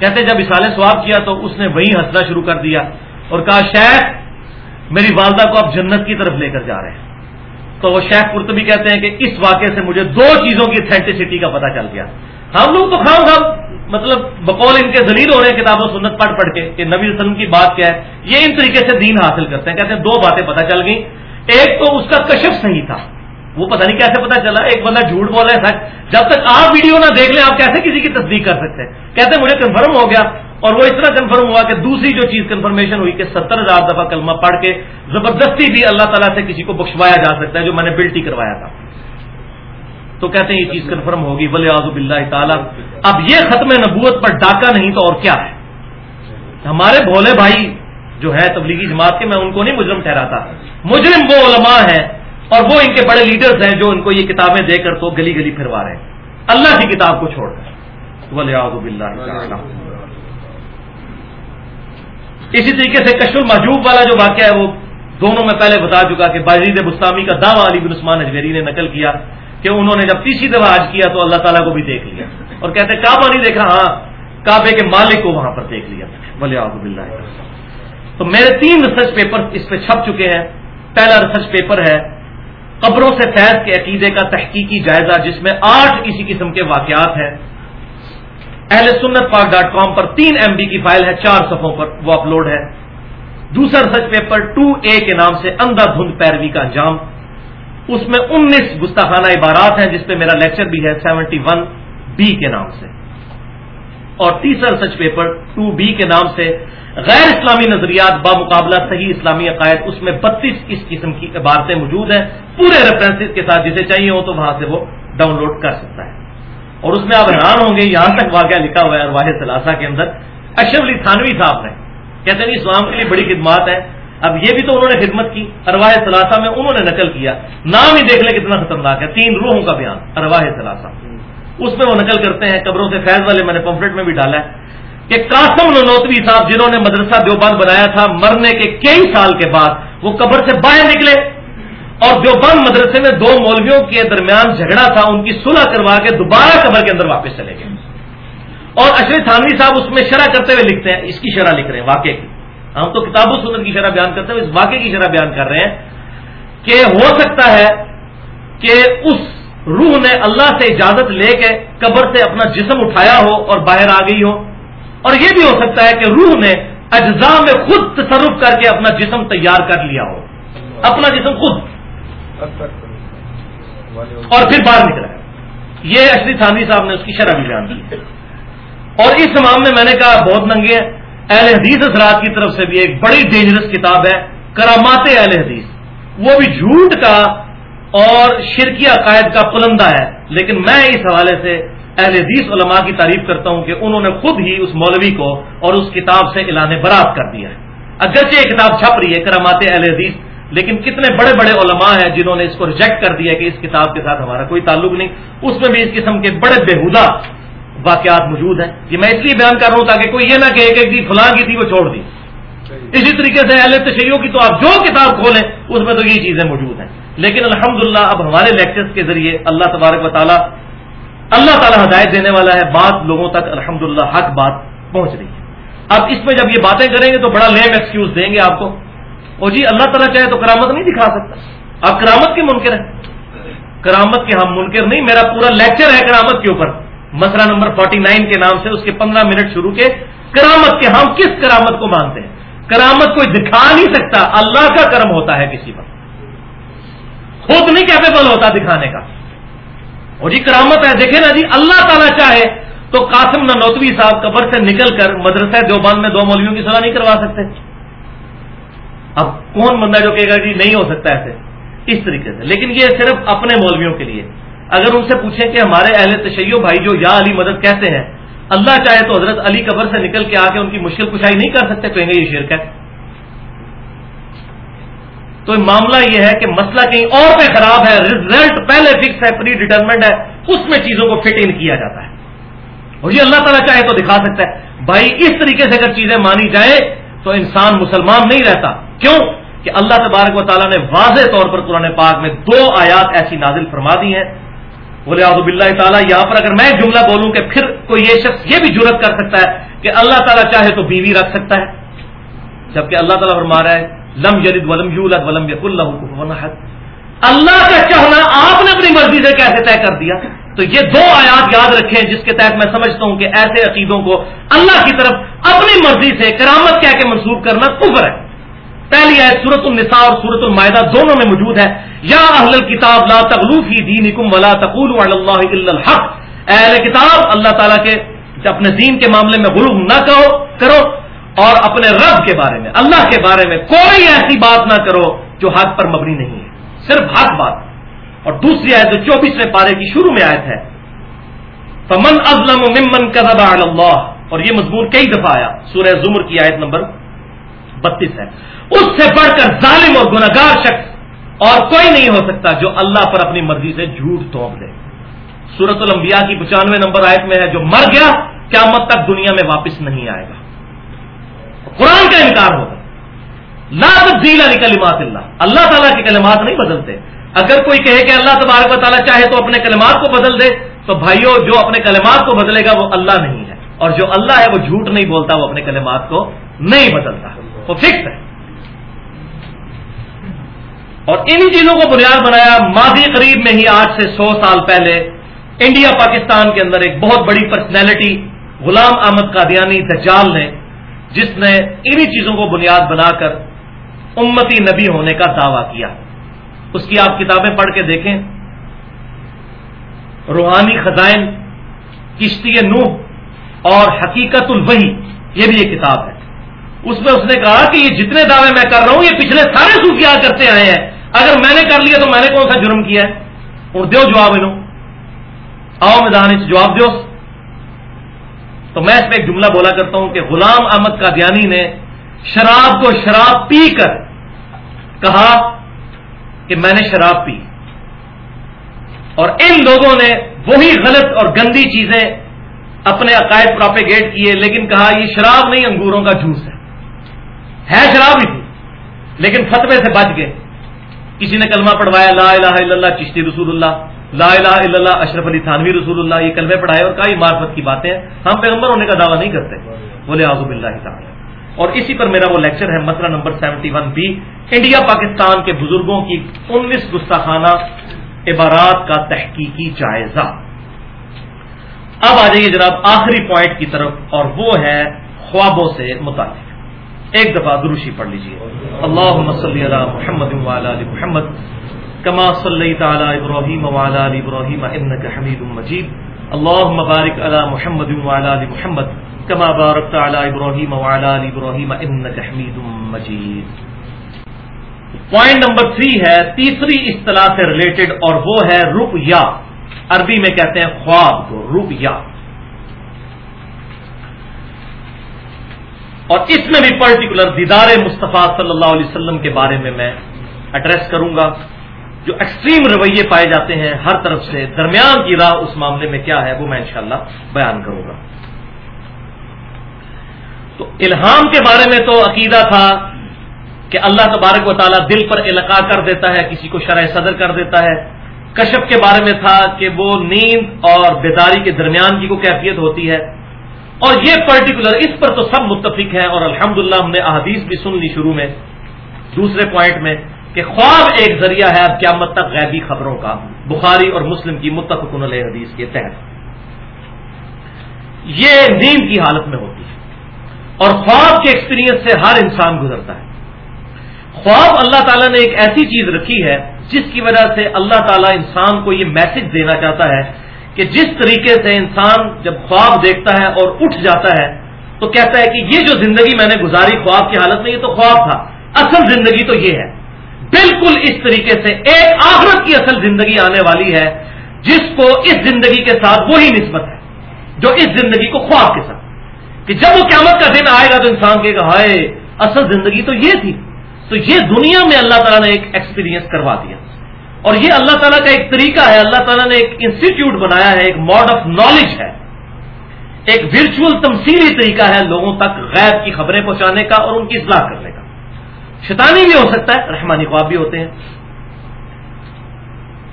کہتے جب اسال سواب کیا تو اس نے وہیں ہنسنا شروع کر دیا اور کہا، شیخ، میری والدہ کو آپ جنت کی طرف لے کر جا رہے ہیں۔ تو وہ شیخ قرطبی کہتے ہیں کہ اس واقعے سے مجھے دو چیزوں کی اتھینٹسٹی کا پتہ چل گیا۔ ہم لوگ تو خام خام مطلب بقول ان کے ذلیل ہو رہے ہیں، کتاب و سنت پڑھ پڑھ کے کہ نبی وسلم کی بات کیا ہے۔ یہ ان طریقے سے دین حاصل کرتے ہیں۔ کہتے ہیں دو باتیں پتہ چل گئیں۔ ایک تو اس کا کشف صحیح تھا۔ وہ پتہ نہیں کیسے پتا چلا، ایک بندہ جھوٹ بول رہا ہے جب تک آپ ویڈیو نہ دیکھ لیں، آپ کیسے کسی کی تصدیق کر سکتے ہیں؟ کہتے ہیں مجھے کنفرم ہو گیا، اور وہ اس طرح کنفرم ہوا کہ دوسری جو چیز کنفرمیشن ہوئی کہ ستر ہزار دفعہ کلمہ پڑھ کے زبردستی بھی اللہ تعالیٰ سے کسی کو بخشوایا جا سکتا ہے، جو میں نے بلٹی کروایا تھا۔ تو کہتے ہیں یہ چیز کنفرم ہوگی ولی آزب اللہ تعالیٰ اب یہ ختم نبوت پر ڈاکہ نہیں تو اور کیا ہے؟ ہمارے بھولے بھائی جو ہے تبلیغی جماعت کے، میں ان کو نہیں مجرم ٹھہراتا۔ مجرم وہ علماء ہیں اور وہ ان کے بڑے لیڈرز ہیں جو ان کو یہ کتابیں دے کر تو گلی گلی پھروا رہے ہیں۔ اللہ کی کتاب کو چھوڑ کر۔ ولی اسی طریقے سے کشور محجوب والا جو واقعہ ہے، وہ دونوں میں پہلے بتا چکا کہ باجید بستانی کا دعوی علی بن عثمان اجمیری نے نقل کیا کہ انہوں نے جب تیسری دفعہ آج کیا تو اللہ تعالیٰ کو بھی دیکھ لیا۔ اور کہتے کعبہ نہیں دیکھا ہاں کعبے کے مالک کو وہاں پر دیکھ لیا۔ بولے آب اللہ تو میرے تین ریسرچ پیپر اس پہ چھپ چکے ہیں۔ پہلا ریسرچ پیپر ہے قبروں سے فیض کے عقیدے کا تحقیقی جائزہ جس میں آٹھ اسی قسم کے واقعات ہیں۔ اہل سنت پاک ڈاٹ کام پر تین ایم بی کی فائل ہے، چار صفوں پر وہ اپلوڈ ہے۔ دوسرا ریسرچ پیپر ٹو اے کے نام سے اندھا دھند پیروی کا انجام۔ اس میں انیس گستاخانہ عبارات ہیں، جس پہ میرا لیکچر بھی ہے، سیونٹی ون بی کے نام سے۔ اور تیسرا ریسرچ پیپر ٹو بی کے نام سے غیر اسلامی نظریات بامقابلہ صحیح اسلامی عقائد، اس میں بتیس اس قسم کی عبارتیں موجود ہیں۔ پورے ریفرنس کے ساتھ جسے چاہیے ہو تو وہاں سے وہ ڈاؤن لوڈ کر سکتا ہے۔ اور اس میں آپ حیران ہوں گے، یہاں تک واقعہ لکھا ہوا ہے ارواہ ثلاثہ کے اندر۔ اشرف علی تھانوی صاحب نے کہتے ہیں جی، اسلام کے لیے بڑی خدمات ہے اب یہ بھی تو انہوں نے خدمت کی۔ ارواہ ثلاثہ میں انہوں نے نقل کیا۔ نام ہی دیکھ لیں کتنا خطرناک ہے۔ تین روحوں کا بیان۔ ارواہ ثلاثہ۔ اس میں وہ نقل کرتے ہیں، قبروں سے فیض والے، میں نے پمفلٹ میں بھی ڈالا ہے کہ قاسم نوتوی صاحب، جنہوں نے مدرسہ دیوبند بنایا تھا، مرنے کے کئی سال کے بعد وہ قبر سے باہر نکلے اور جو بند مدرسے میں دو مولویوں کے درمیان جھگڑا تھا، ان کی صلح کروا کے دوبارہ قبر کے اندر واپس چلے گئے۔ اور اشرف تھانوی صاحب اس میں شرح کرتے ہوئے لکھتے ہیں، اس کی شرح لکھ رہے ہیں، واقعے کی۔ ہم تو کتاب و سنت کی شرح بیان کرتے ہوئے اس واقعے کی شرح بیان کر رہے ہیں کہ ہو سکتا ہے کہ اس روح نے اللہ سے اجازت لے کے قبر سے اپنا جسم اٹھایا ہو اور باہر آ گئی ہو۔ اور یہ بھی ہو سکتا ہے کہ روح نے اجزاء میں خود تصرف کر کے اپنا جسم تیار کر لیا ہو۔ اپنا جسم خود۔ اور پھر باہر نکلا۔ یہ اشری تھانوی صاحب نے اس کی شرح بھی بیان کی۔ اور اس امام میں میں نے کہا، بہت ننگے۔ ہیں اہل حدیث اثرات کی طرف سے بھی ایک بڑی ڈینجرس کتاب ہے، کرامات اہل حدیث۔ وہ بھی جھوٹ کا اور شرکی عقائد کا پلندہ ہے۔ لیکن میں اس حوالے سے اہل حدیث علماء کی تعریف کرتا ہوں کہ انہوں نے خود ہی اس مولوی کو اور اس کتاب سے اعلان برات کر دیا ہے۔ اگرچہ یہ کتاب چھپ رہی ہے کرامات اہل حدیث لیکن کتنے بڑے بڑے علماء ہیں جنہوں نے اس کو ریجیکٹ کر دیا کہ اس کتاب کے ساتھ ہمارا کوئی تعلق نہیں۔ اس میں بھی اس قسم کے بڑے بےحدہ واقعات موجود ہیں۔ یہ میں اس لیے بیان کر رہا ہوں تاکہ کوئی یہ نہ کہ ایک ایک دی فلاں کی تھی وہ چھوڑ دی۔ اسی طریقے سے اہل تشیعوں کی تو آپ جو کتاب کھولیں اس میں تو یہ چیزیں موجود ہیں۔ لیکن الحمدللہ اب ہمارے لیکچرز کے ذریعے اللہ تبارک و تعالیٰ اللہ تعالیٰ ہدایت دینے والا ہے بات لوگوں تک الحمدللہ حق بات پہنچ رہی ہے۔ اب اس میں جب یہ باتیں کریں گے تو بڑا لیم ایکسکیوز دیں گے آپ کو۔ اور جی اللہ تعالیٰ چاہے تو کرامت نہیں دکھا سکتا۔ آپ کرامت کے منکر ہیں کرامت کے ہم منکر نہیں، میرا پورا لیکچر ہے کرامت کے اوپر۔ مسئلہ نمبر 49 کے نام سے اس کے پندرہ منٹ شروع کے کرامت کے ہم کس کرامت کو مانتے ہیں؟ کرامت کوئی دکھا نہیں سکتا۔ اللہ کا کرم ہوتا ہے کسی پر خود نہیں کیپیبل ہوتا دکھانے کا۔ اور جی کرامت ہے، دیکھیں نا جی اللہ تعالیٰ چاہے تو قاسم نوتوی صاحب قبر سے نکل کر مدرسہ دیوبند میں دو مولویوں کی صلاح نہیں کروا سکتے۔ اب کون بندہ جو کہے گا جی نہیں ہو سکتا ایسے؟ اس طریقے سے۔ لیکن یہ صرف اپنے مولویوں کے لیے۔ اگر ان سے پوچھیں کہ ہمارے اہل تشیع بھائی جو یا علی مدد کہتے ہیں، اللہ چاہے تو حضرت علی قبر سے نکل کے آ کے ان کی مشکل کشائی نہیں کر سکتے کہیں گے یہ شرک ہے۔ تو معاملہ یہ ہے کہ مسئلہ کہیں اور پہ خراب ہے ریزلٹ پہلے فکس ہے پری ڈیٹرمنٹ ہے، اس میں چیزوں کو فٹ ان کیا جاتا ہے۔ اور یہ اللہ تعالیٰ چاہے تو دکھا سکتا ہے۔ بھائی، اس طریقے سے اگر چیزیں مانی جائے تو انسان مسلمان نہیں رہتا۔ کیوں؟ کہ اللہ تبارک و تعالیٰ نے واضح طور پر قرآن پاک میں دو آیات ایسی نازل فرما دی ہیں۔ بولے آزب اللہ تعالیٰ، یہاں پر اگر میں جملہ بولوں کہ پھر کوئی یہ شخص یہ بھی جرت کر سکتا ہے کہ اللہ تعالیٰ چاہے تو بیوی رکھ سکتا ہے۔ جبکہ اللہ تعالیٰ فرما رہا ہے لم جلد ولم یولد ولم یق اللہ اللہ کا چاہنا آپ نے اپنی مرضی سے کیسے طے کر دیا؟ تو یہ دو آیات یاد رکھیں جس کے تحت میں سمجھتا ہوں کہ ایسے عقیدوں کو اللہ کی طرف اپنی مرضی سے کرامت کیا کہ منسوخ کرنا کفر ہے۔ پہلی آیت سورت النساء اور سورت المائدہ دونوں میں موجود ہے۔ یا اہل کتاب لا تغلوفی دین ولا تقول اللہ الحق۔ اہل کتاب، اللہ تعالیٰ کے اپنے دین کے معاملے میں غلوم نہ کرو کرو۔ اور اپنے رب کے بارے میں، اللہ کے بارے میں کوئی ایسی بات نہ کرو جو حق پر مبنی نہیں ہے۔ صرف حق بات۔ اور دوسری آیت جو چوبیسویں پارے کی شروع میں آیت ہے۔ فمن ازلم ممن کذب علی اللہ اور یہ مضمون کئی دفعہ آیا۔ سورہ زمر کی آیت نمبر بتیس ہے۔ اس سے بڑھ کر ظالم اور گناگار شخص اور کوئی نہیں ہو سکتا جو اللہ پر اپنی مرضی سے جھوٹ تھوپ دے۔ سورت الانبیاء کی پچانوے نمبر آیت میں ہے، جو مر گیا، قیامت تک دنیا میں واپس نہیں آئے گا۔ قرآن کا انکار ہوگا لا تبدیل علی کلمات اللہ۔ اللہ تعالیٰ کے کلمات نہیں بدلتے۔ اگر کوئی کہے کہ اللہ تبارک و تعالیٰ چاہے تو اپنے کلمات کو بدل دے، تو بھائیوں جو اپنے کلمات کو بدلے گا وہ اللہ نہیں ہے۔ اور جو اللہ ہے وہ جھوٹ نہیں بولتا، وہ اپنے کلمات کو نہیں بدلتا۔ وہ فکس ہے۔ اور انہی چیزوں کو بنیاد بنایا ماضی قریب میں ہی آج سے سو سال پہلے انڈیا پاکستان کے اندر ایک بہت بڑی پرسنالٹی غلام احمد قادیانی دجال نے جس نے انہی چیزوں کو بنیاد بنا کر امتی نبی ہونے کا دعویٰ کیا۔ اس کی آپ کتابیں پڑھ کے دیکھیں۔ روحانی خزائن، کشتی نوح اور حقیقت الوحی، یہ بھی ایک کتاب ہے۔ اس میں اس نے کہا کہ یہ جتنے دعوے میں کر رہا ہوں، یہ پچھلے سارے صوفیاء کرتے آئے ہیں۔ اگر میں نے کر لیا تو میں نے کون سا جرم کیا ہے؟ اور دیو جواب انہوں۔ آؤ میدان جواب دو تو میں اس میں ایک جملہ بولا کرتا ہوں کہ غلام احمد قادیانی نے شراب کو شراب پی کر کہا کہ میں نے شراب پی۔ اور ان لوگوں نے وہی غلط اور گندی چیزیں اپنے عقائد پراپیگیٹ کیے، لیکن کہا یہ شراب نہیں، انگوروں کا جوس ہے۔ ہے شراب ہی تھی، لیکن فتوے سے بچ گئے۔ کسی نے کلمہ پڑھوایا، لا الہ الا اللہ، چشتی رسول اللہ۔ لا الہ الا اللہ اشرف علی تھانوی رسول اللہ، یہ کلمے پڑھائے اور کئی معرفت کی باتیں ہیں ہم پیغمبر ہونے کا دعویٰ نہیں کرتے۔ بولے آزب اللہ تعالیٰ۔ اور اسی پر میرا وہ لیکچر ہے مسئلہ number seventy one B India Pakistan کے بزرگوں کی انیس گستاخانہ عبارات کا تحقیقی جائزہ۔ اب آ جائیے جناب آخری پوائنٹ کی طرف، اور وہ ہے خوابوں سے متعلق۔ ایک دفعہ دروشی پڑھ لیجیے اللہ محمد محمد۔ کما صلی تعالی ابراہیم وعلى آل ابراہیم انك حمید مجید اللهم بارک علی محمد وعلى آل محمد کما بارکت علی ابراہیم وعلى آل ابراہیم انك حمید مجید پوائنٹ نمبر تھری ہے، تیسری اصطلاح سے ریلیٹڈ اور وہ ہے رک یا عربی میں کہتے ہیں خواب کو رک یا اور اس میں بھی پرٹیکولر دیدار مصطفیٰ صلی اللہ علیہ وسلم کے بارے میں میں ایڈریس کروں گا۔ جو ایکسٹریم رویے پائے جاتے ہیں ہر طرف سے، درمیان کی راہ اس معاملے میں کیا ہے؟ وہ میں انشاءاللہ بیان کروں گا۔ تو الہام کے بارے میں تو عقیدہ تھا کہ اللہ تبارک و تعالیٰ دل پر القاع کر دیتا ہے، کسی کو شرح صدر کر دیتا ہے۔ کشپ کے بارے میں تھا کہ وہ نیند اور بیداری کے درمیان کی کو کیفیت ہوتی ہے۔ اور یہ پرٹیکولر اس پر تو سب متفق ہیں اور الحمدللہ ہم نے احادیث بھی سن لی شروع میں، دوسرے پوائنٹ میں۔ کہ خواب ایک ذریعہ ہے اب قیامت تک غیبی خبروں کا۔ بخاری اور مسلم کی متفق علیہ حدیث کے تحت۔ یہ نیند کی حالت میں ہوتی ہے۔ اور خواب کے ایکسپیرینس سے ہر انسان گزرتا ہے۔ خواب اللہ تعالیٰ نے ایک ایسی چیز رکھی ہے جس کی وجہ سے اللہ تعالیٰ انسان کو یہ میسج دینا چاہتا ہے کہ جس طریقے سے انسان جب خواب دیکھتا ہے اور اٹھ جاتا ہے تو کہتا ہے کہ یہ جو زندگی میں نے گزاری خواب کی حالت میں یہ تو خواب تھا۔ اصل زندگی تو یہ ہے۔ بالکل اس طریقے سے ایک آخرت کی اصل زندگی آنے والی ہے، جس کو اس زندگی کے ساتھ وہی نسبت ہے، جو اس زندگی کو خواب کے ساتھ۔ کہ جب وہ قیامت کا دن آئے گا تو انسان کے ہائے، اصل زندگی تو یہ تھی۔ تو یہ دنیا میں اللہ تعالیٰ نے ایک ایکسپیرینس کروا دیا۔ اور یہ اللہ تعالیٰ کا ایک طریقہ ہے، اللہ تعالیٰ نے ایک انسٹیٹیوٹ بنایا ہے، ایک ماڈ آف نالج ہے۔ ایک ورچوئل تمثیلی طریقہ ہے لوگوں تک غیر کی خبریں پہنچانے کا اور ان کی اصلاح کرنے کا شیطانی بھی ہو سکتا ہے، رحمانی خواب بھی ہوتے ہیں۔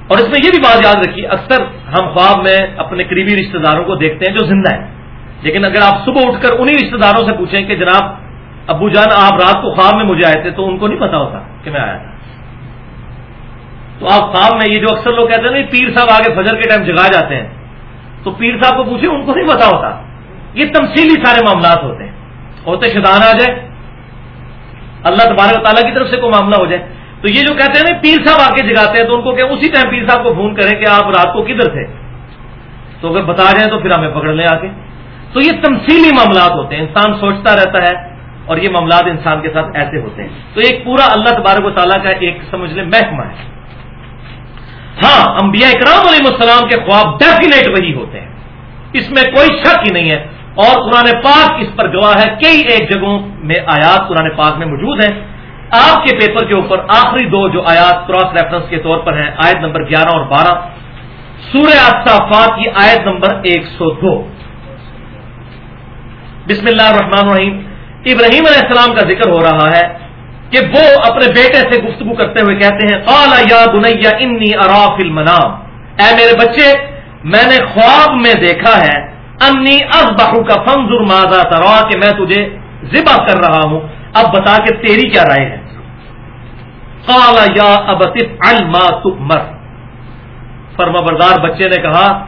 اور اس میں یہ بھی بات یاد رکھیے، اکثر ہم خواب میں اپنے قریبی رشتہ داروں کو دیکھتے ہیں جو زندہ ہیں۔ لیکن اگر آپ صبح اٹھ کر انہی رشتہ داروں سے پوچھیں کہ جناب، ابو جان، آپ رات کو خواب میں مجھے آئے تھے تو ان کو نہیں پتا ہوتا کہ میں آیا تھا۔ تو آپ خواب میں یہ جو اکثر لوگ کہتے ہیں نا پیر صاحب آگے فجر کے ٹائم جگا جاتے ہیں۔ تو پیر صاحب کو پوچھیں، ان کو نہیں پتا ہوتا۔ یہ تمثیلی سارے معاملات ہوتے ہیں۔ ہوتے شدان آ جائے اللہ تبارک تعالیٰ کی طرف سے کوئی معاملہ ہو جائے۔ تو یہ جو کہتے ہیں نا، پیر صاحب آ کے جگاتے ہیں، تو ان کو کہ اسی ٹائم پیر صاحب کو فون کریں کہ آپ رات کو کدھر تھے؟ تو اگر بتا جائیں تو پھر ہمیں پکڑ لیں آ کے تو یہ تمثیلی معاملات ہوتے ہیں، انسان سوچتا رہتا ہے اور یہ معاملات انسان کے ساتھ ایسے ہوتے ہیں۔ تو ایک پورا اللہ تبارک و تعالیٰ کا ایک سمجھ لیں، محکمہ ہے۔ ہاں انبیاء اکرام علیہ السلام کے خواب ڈیفینیٹ وہی ہوتے ہیں۔ اس میں کوئی شک ہی نہیں ہے۔ اور قرآن پاک اس پر گواہ ہے، کئی ایک جگہوں میں آیات قرآن پاک میں موجود ہیں۔ آپ کے پیپر کے اوپر آخری دو جو آیات کراس ریفرنس کے طور پر ہیں، آیت نمبر گیارہ اور بارہ۔ سورہ اصافات کی آیت نمبر ایک سو دو۔ بسم اللہ الرحمن الرحیم۔ ابراہیم علیہ السلام کا ذکر ہو رہا ہے کہ وہ اپنے بیٹے سے گفتگو کرتے ہوئے کہتے ہیں، قال یا بنیا انی اراف المنام۔ اے میرے بچے، میں نے خواب میں دیکھا ہے انی از بہو کا فنزر ماضا ترا کہ میں تجھے ذبح کر رہا ہوں۔ اب بتا کے تیری کیا رائے ہے۔ قال یا اب الما تمر فرما بردار بچے نے کہا،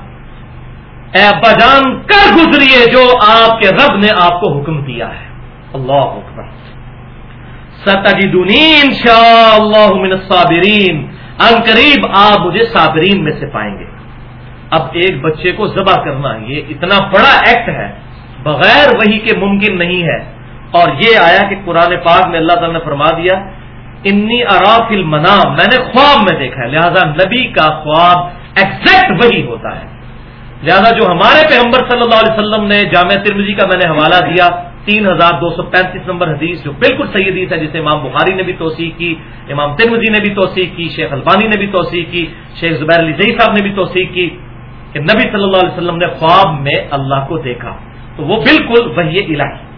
اے ابا جان، کر گزریے جو آپ کے رب نے آپ کو حکم دیا ہے۔ اللہ اکبر۔ ستجی دونی ان شاء اللہ صابرین ان قریب آپ مجھے صابرین میں سے پائیں گے۔ اب ایک بچے کو ذبح کرنا، یہ اتنا بڑا ایکٹ ہے، بغیر وہی کے ممکن نہیں ہے۔ اور یہ آیا کہ قرآن پاک میں اللہ تعالیٰ نے فرما دیا انی اراف المنام میں نے خواب میں دیکھا ہے۔ لہذا نبی کا خواب ایکزیکٹ وہی ہوتا ہے۔ لہذا جو ہمارے پیغمبر صلی اللہ علیہ وسلم نے جامع ترمزی کا میں نے حوالہ دیا، تین ہزار دو سو پینتیس نمبر حدیث جو بالکل صحیح حدیث ہے، جسے امام بخاری نے بھی توسیع کی، امام ترمزی نے بھی توسیع کی، شیخ البانی نے بھی توسیع کی، شیخ زبیر علی زئی صاحب نے بھی توسیع کی۔ کہ نبی صلی اللہ علیہ وسلم نے خواب میں اللہ کو دیکھا تو وہ بالکل وہی الہی۔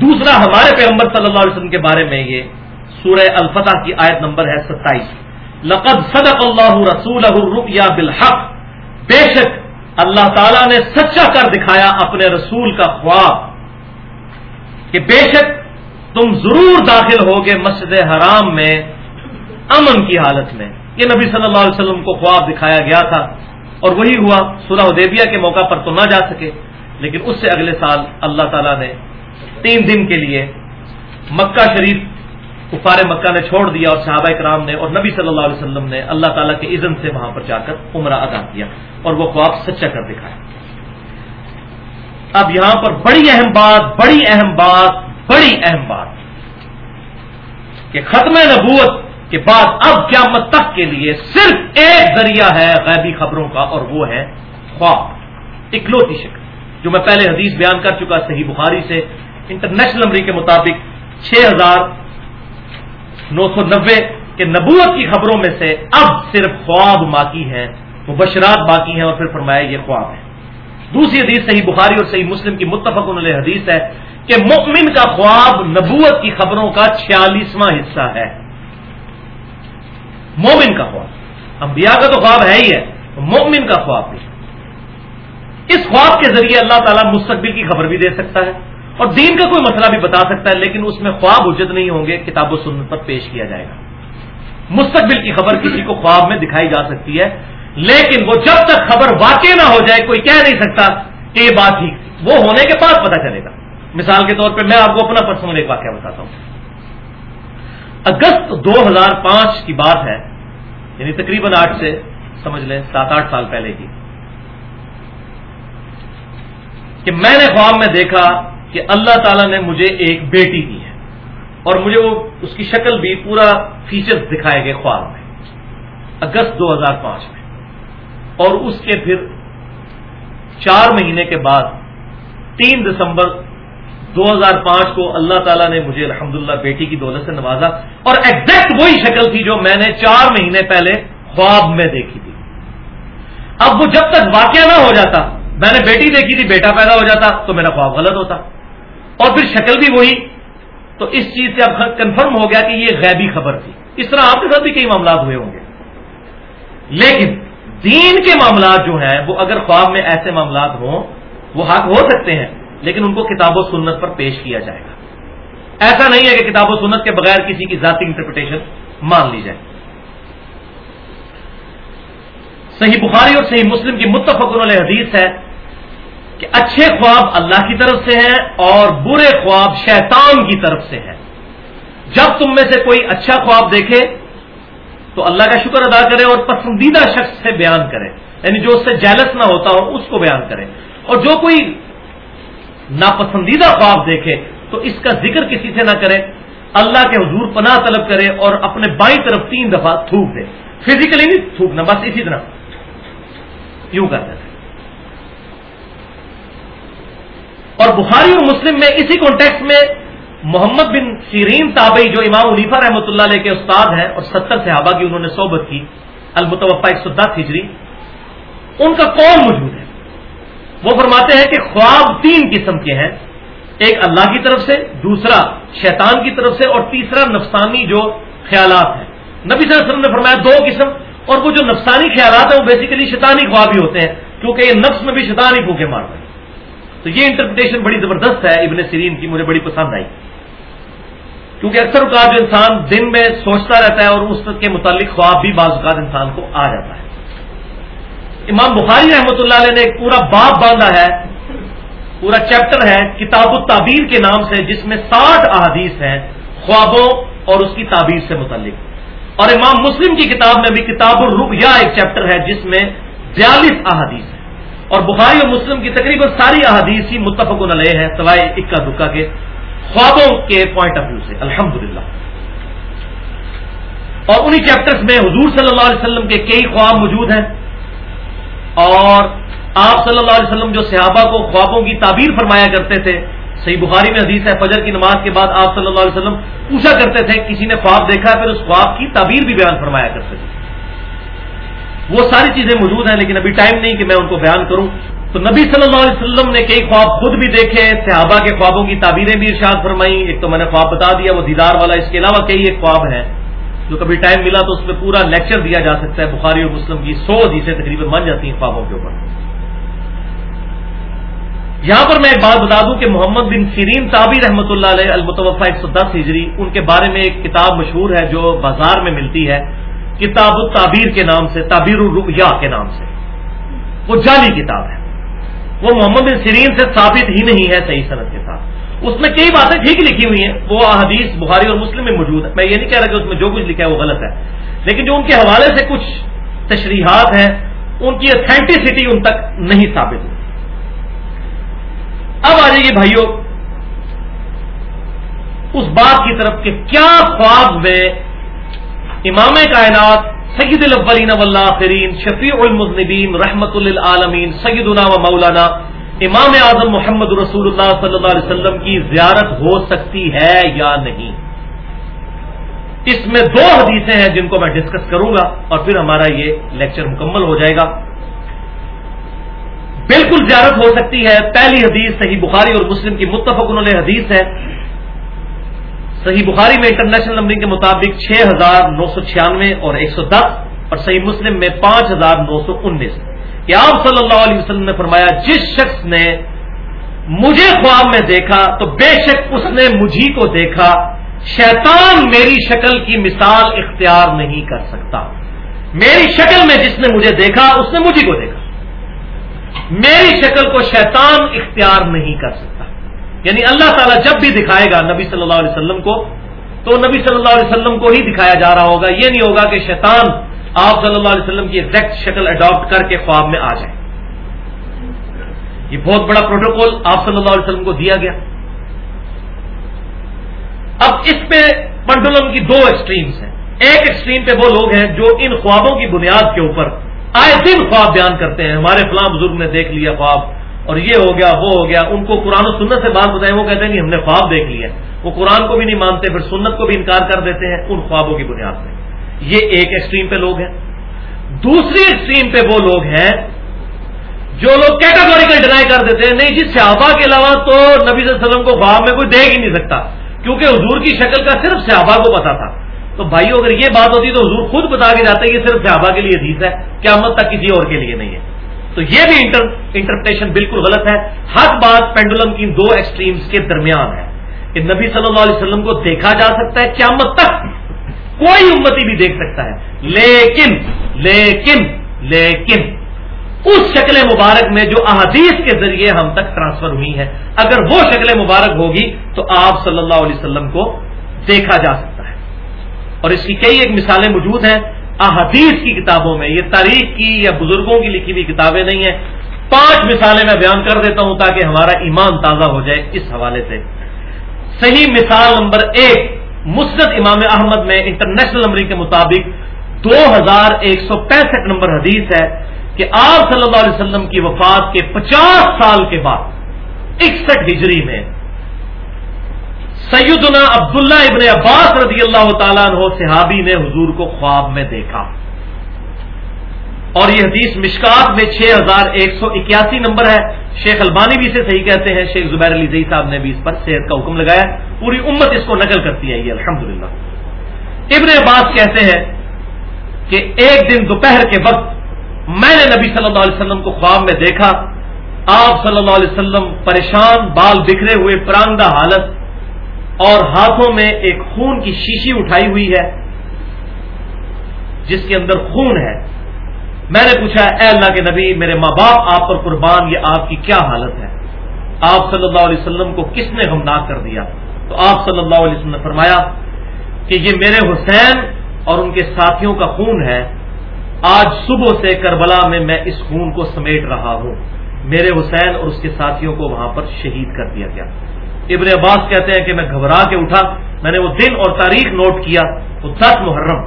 دوسرا ہمارے پیغمبر صلی اللہ علیہ وسلم کے بارے میں یہ سورہ الفتح کی آیت نمبر ہے ستائیس۔ لقد صدق اللہ رسول یا بالحق۔ بے شک اللہ تعالی نے سچا کر دکھایا اپنے رسول کا خواب کہ بے شک تم ضرور داخل ہوگے مسجد حرام میں امن کی حالت میں۔ یہ نبی صلی اللہ علیہ وسلم کو خواب دکھایا گیا تھا اور وہی ہوا سورہ ادیبیہ کے موقع پر تو نہ جا سکے، لیکن اس سے اگلے سال اللہ تعالیٰ نے تین دن کے لیے مکہ شریف، کفار مکہ نے چھوڑ دیا اور صحابہ کرام نے اور نبی صلی اللہ علیہ وسلم نے اللہ تعالیٰ کے عزم سے وہاں پر جا کر عمرہ ادا کیا اور وہ خواب سچا کر دکھایا۔ اب یہاں پر بڑی اہم بات، بڑی اہم بات، بڑی اہم بات کہ ختم نبوت کے بعد اب قیامت تک کے لیے صرف ایک ذریعہ ہے غیبی خبروں کا اور وہ ہے خواب اکلوتی شکل، جو میں پہلے حدیث بیان کر چکا صحیح بخاری سے، انٹرنیشنل نمبر کے مطابق چھ ہزار نو سو نبے کے نبوت کی خبروں میں سے اب صرف خواب باقی ہیں، مبشرات باقی ہیں اور پھر فرمایا یہ خواب ہے۔ دوسری حدیث صحیح بخاری اور صحیح مسلم کی متفق علیہ حدیث ہے کہ مؤمن کا خواب نبوت کی خبروں کا چھیالیسواں حصہ ہے۔ مومن کا خواب۔ انبیاء کا تو خواب ہے ہی ہے مومن کا خواب بھی۔ اس خواب کے ذریعے اللہ تعالیٰ مستقبل کی خبر بھی دے سکتا ہے اور دین کا کوئی مسئلہ بھی بتا سکتا ہے، لیکن اس میں خواب اجت نہیں ہوں گے، کتاب و سنت پر پیش کیا جائے گا۔ مستقبل کی خبر کسی کو خواب میں دکھائی جا سکتی ہے، لیکن وہ جب تک خبر واقع نہ ہو جائے، کوئی کہہ نہیں سکتا کہ یہ بات ٹھیک تھی۔ وہ ہونے کے بعد پتا چلے گا۔ مثال کے طور پہ میں آپ کو اپنا پرسنل ایک واقعہ بتاتا ہوں۔ اگست دو ہزار پانچ کی بات ہے یعنی تقریباً آٹھ سے، سمجھ لیں، سات آٹھ سال پہلے کی۔ کہ میں نے خواب میں دیکھا کہ اللہ تعالیٰ نے مجھے ایک بیٹی دی ہے۔ اور مجھے وہ، اس کی شکل بھی پورا فیچر دکھائے گئے خواب میں۔ اگست دو ہزار پانچ میں۔ اور اس کے پھر چار مہینے کے بعد تین دسمبر دو ہزار پانچ کو اللہ تعالیٰ نے مجھے الحمد بیٹی کی دولت سے نوازا اور ایگزیکٹ وہی شکل تھی جو میں نے چار مہینے پہلے خواب میں دیکھی تھی۔ اب وہ جب تک واقعہ نہ ہو جاتا، میں نے بیٹی دیکھی تھی، بیٹا پیدا ہو جاتا تو میرا خواب غلط ہوتا۔ اور پھر شکل بھی وہی۔ تو اس چیز سے اب کنفرم ہو گیا کہ یہ غیبی خبر تھی۔ اس طرح آپ کے ساتھ بھی کئی معاملات ہوئے ہوں گے۔ لیکن دین کے معاملات جو ہیں، وہ اگر خواب میں ایسے معاملات ہوں، وہ حق ہو سکتے ہیں۔ لیکن ان کو کتاب و سنت پر پیش کیا جائے گا۔ ایسا نہیں ہے کہ کتاب و سنت کے بغیر کسی کی ذاتی انٹرپریٹیشن مان لی جائے۔ صحیح بخاری اور صحیح مسلم کی متفق علیہ حدیث ہے کہ اچھے خواب اللہ کی طرف سے ہیں اور برے خواب شیطان کی طرف سے ہیں۔ جب تم میں سے کوئی اچھا خواب دیکھے تو اللہ کا شکر ادا کرے اور پسندیدہ شخص سے بیان کرے یعنی جو اس سے جیلس نہ ہوتا ہو، اس کو بیان کرے۔ اور جو کوئی ناپسندیدہ خواب دیکھے، تو اس کا ذکر کسی سے نہ کرے۔ اللہ کے حضور پناہ طلب کرے اور اپنے بائیں طرف تین دفعہ تھوک دے۔ فزیکلی نہیں تھوکنا بس اسی طرح۔ یوں کرتے تھے اور بخاری اور مسلم میں اسی کانٹیکس میں محمد بن سیرین تابعی جو امام علیفہ رحمۃ اللہ علیہ کے استاد ہیں اور ستر صحابہ کی انہوں نے صحبت کی البتوفا ایک سو دس ہجری، ان کا کون موجود ہے۔ وہ فرماتے ہیں کہ خواب تین قسم کے ہیں، ایک اللہ کی طرف سے، دوسرا شیطان کی طرف سے، اور تیسرا نفسانی جو خیالات ہیں۔ نبی صلی اللہ علیہ وسلم نے فرمایا دو قسم، اور وہ جو نفسانی خیالات ہیں، وہ بیسیکلی شیطانی خواب ہی ہوتے ہیں، کیونکہ یہ نفس میں بھی شیطانی پھوکے مارتے ہیں۔ تو یہ انٹرپریٹیشن بڑی زبردست ہے، ابن سیرین کی مجھے بڑی پسند آئی۔ کیونکہ اکثر اوقات جو انسان دن میں سوچتا رہتا ہے اور اس کے متعلق خواب بھی بعض اوقات انسان کو آ جاتا ہے۔ امام بخاری رحمۃ اللہ علیہ نے ایک پورا باپ باندھا ہے، پورا چیپٹر ہے کتاب التعبیر کے نام سے، جس میں ساٹھ احادیث ہیں خوابوں اور اس کی تعبیر سے متعلق۔ اور امام مسلم کی کتاب میں بھی کتاب الرب یا ایک چیپٹر ہے، جس میں بیالیس احادیث ہیں۔ اور بخاری اور مسلم کی تقریباً ساری احادیث ہی متفق علیہ ہیں، سوائے اکا دکا کے خوابوں کے پوائنٹ آف ویو سے۔ الحمد اور انہی چیپٹرز میں حضور صلی اللہ علیہ وسلم کے کئی خواب موجود ہیں۔ اور آپ صلی اللہ علیہ وسلم جو صحابہ کو خوابوں کی تعبیر فرمایا کرتے تھے، صحیح بخاری میں حدیث ہے، فجر کی نماز کے بعد آپ صلی اللہ علیہ وسلم پوچھا کرتے تھے، کسی نے خواب دیکھا پھر اس خواب کی تعبیر بھی بیان فرمایا کرتے تھے۔ وہ ساری چیزیں موجود ہیں، لیکن ابھی ٹائم نہیں کہ میں ان کو بیان کروں۔ تو نبی صلی اللہ علیہ وسلم نے کئی خواب خود بھی دیکھے، صحابہ کے خوابوں کی تعبیریں بھی ارشاد فرمائی ایک تو میں نے خواب بتا دیا، وہ دیدار والا، اس کے علاوہ کئی ایک خواب ہیں۔ جو کبھی ٹائم ملا تو اس میں پورا لیکچر دیا جا سکتا ہے، بخاری اور مسلم کی سو حدیثیں تقریباً بن جاتی ہیں خوابوں کے اوپر۔ یہاں پر میں ایک بات بتا دوں کہ محمد بن سیرین تابی رحمۃ اللہ علیہ المتوفہ ایک سو دس ہجری، ان کے بارے میں ایک کتاب مشہور ہے جو بازار میں ملتی ہے، کتاب التعبیر کے نام سے، تعبیر الریا کے نام سے۔ وہ جعلی کتاب ہے۔ وہ محمد بن سرین سے ثابت ہی نہیں ہے صحیح صنعت کے ساتھ۔ اس میں کئی باتیں ٹھیک لکھی ہوئی ہیں، وہ حدیث بخاری اور مسلم میں موجود ہے میں یہ نہیں کہہ رہا کہ اس میں جو کچھ لکھا ہے وہ غلط ہے۔ لیکن جو ان کے حوالے سے کچھ تشریحات ہیں، ان کی اتھینٹسٹی ان تک نہیں ثابت ہوئی۔ اب آ جائیے بھائیوں اس بات کی طرف کہ کیا خواب میں امام کائنات سید الاولین والآخرین، شفیع المذنبین، رحمت للعالمین، سیدنا و مولانا امام اعظم محمد رسول اللہ صلی اللہ علیہ وسلم کی زیارت ہو سکتی ہے یا نہیں؟ اس میں دو حدیثیں ہیں جن کو میں ڈسکس کروں گا اور پھر ہمارا یہ لیکچر مکمل ہو جائے گا۔ بالکل زیارت ہو سکتی ہے، پہلی حدیث صحیح بخاری اور مسلم کی متفق انہوں نے حدیث ہے۔ صحیح بخاری میں انٹرنیشنل نمبرنگ کے مطابق 6996 اور 110 اور صحیح مسلم میں 5919 کہ آپ صلی اللہ علیہ وسلم نے فرمایا، جس شخص نے مجھے خواب میں دیکھا، تو بے شک اس نے مجھے کو دیکھا۔ شیطان میری شکل کی مثال اختیار نہیں کر سکتا۔ میری شکل میں جس نے مجھے دیکھا، اس نے مجھے کو دیکھا۔ میری شکل کو شیطان اختیار نہیں کر سکتا۔ یعنی اللہ تعالیٰ جب بھی دکھائے گا نبی صلی اللہ علیہ وسلم کو، تو نبی صلی اللہ علیہ وسلم کو ہی دکھایا جا رہا ہوگا۔ یہ نہیں ہوگا کہ شیطان آپ صلی اللہ علیہ وسلم کی ایگزیکٹ شکل اڈاپٹ کر کے خواب میں آ جائے یہ بہت بڑا پروٹوکول آپ صلی اللہ علیہ وسلم کو دیا گیا۔ اب اس پہ پنڈولم کی دو ایکسٹریمز ہیں۔ ایک ایکسٹریم پہ وہ لوگ ہیں جو ان خوابوں کی بنیاد کے اوپر آئے دن خواب بیان کرتے ہیں۔ ہمارے فلاں بزرگ نے دیکھ لیا خواب اور یہ ہو گیا، وہ ہو گیا۔ ان کو قرآن و سنت سے بات بتائیں، وہ کہتے ہیں کہ ہم نے خواب دیکھ لیا۔ وہ قرآن کو بھی نہیں مانتے، پھر سنت کو بھی انکار کر دیتے ہیں۔ ان خوابوں کی بنیاد پہ۔ یہ ایک ایکسٹریم پہ لوگ ہیں۔ دوسری ایکسٹریم پہ وہ لوگ ہیں جو لوگ کیٹاگوریکل ڈرائی کر دیتے ہیں، نہیں جس صحابہ کے علاوہ تو نبی صلی اللہ علیہ وسلم کو خواب میں کوئی دیکھ ہی نہیں سکتا، کیونکہ حضور کی شکل کا صرف صحابہ کو پتا تھا۔ تو بھائیو اگر یہ بات ہوتی تو حضور خود بتا کے جاتے یہ صرف صحابہ کے لیے حدیث ہے، قیامت تک کسی اور کے لیے نہیں ہے۔ تو یہ بھی انٹرپریٹیشن بالکل غلط ہے۔ ہر بات پینڈولم کی دو ایکسٹریمز کے درمیان ہے۔ کہ نبی صلی اللہ علیہ وسلم کو دیکھا جا سکتا ہے، قیامت تک کوئی امتی بھی دیکھ سکتا ہے۔ لیکن لیکن لیکن، اس شکل مبارک میں جو احادیث کے ذریعے ہم تک ٹرانسفر ہوئی ہے، اگر وہ شکل مبارک ہوگی تو آپ صلی اللہ علیہ وسلم کو دیکھا جا سکتا ہے۔ اور اس کی کئی ایک مثالیں موجود ہیں۔ احادیث کی کتابوں میں، یہ تاریخ کی یا بزرگوں کی لکھی ہوئی کتابیں نہیں ہیں۔ پانچ مثالیں میں بیان کر دیتا ہوں تاکہ ہمارا ایمان تازہ ہو جائے اس حوالے سے۔ صحیح مثال نمبر ایک مسند امام احمد میں انٹرنیشنل نمبر کے مطابق دو ہزار ایک سو پینسٹھ نمبر حدیث ہے کہ آپ صلی اللہ علیہ وسلم کی وفات کے پچاس سال کے بعد، اکسٹھ ہجری میں، سیدنا عبداللہ ابن عباس رضی اللہ تعالیٰ عنہ صحابی نے حضور کو خواب میں دیکھا۔ اور یہ حدیث مشکات میں چھ ہزار ایک سو اکیاسی نمبر ہے۔ شیخ البانی بھی اسے صحیح کہتے ہیں، شیخ زبیر علی زئی صاحب نے بھی اس پر صحت کا حکم لگایا پوری امت اس کو نقل کرتی ہے، یہ الحمد ابن عباس کہتے ہیں کہ ایک دن دوپہر کے وقت میں نے نبی صلی اللہ علیہ وسلم کو خواب میں دیکھا۔ آپ صلی اللہ علیہ وسلم پریشان، بال بکھرے ہوئے پراندہ حالت، اور ہاتھوں میں ایک خون کی شیشی اٹھائی ہوئی ہے، جس کے اندر خون ہے۔ میں نے پوچھا، اے اللہ کے نبی، میرے ماں باپ، آپ پر قربان، یہ آپ کی کیا حالت ہے؟ آپ صلی اللہ علیہ وسلم کو کس نے غمناک کر دیا؟ تو آپ صلی اللہ علیہ وسلم نے فرمایا کہ یہ میرے حسین اور ان کے ساتھیوں کا خون ہے۔ آج صبح سے کربلا میں میں اس خون کو سمیٹ رہا ہوں۔ میرے حسین اور اس کے ساتھیوں کو وہاں پر شہید کر دیا گیا۔ ابن عباس کہتے ہیں کہ میں گھبرا کے اٹھا۔ میں نے وہ دن اور تاریخ نوٹ کیا۔ وہ دس محرم،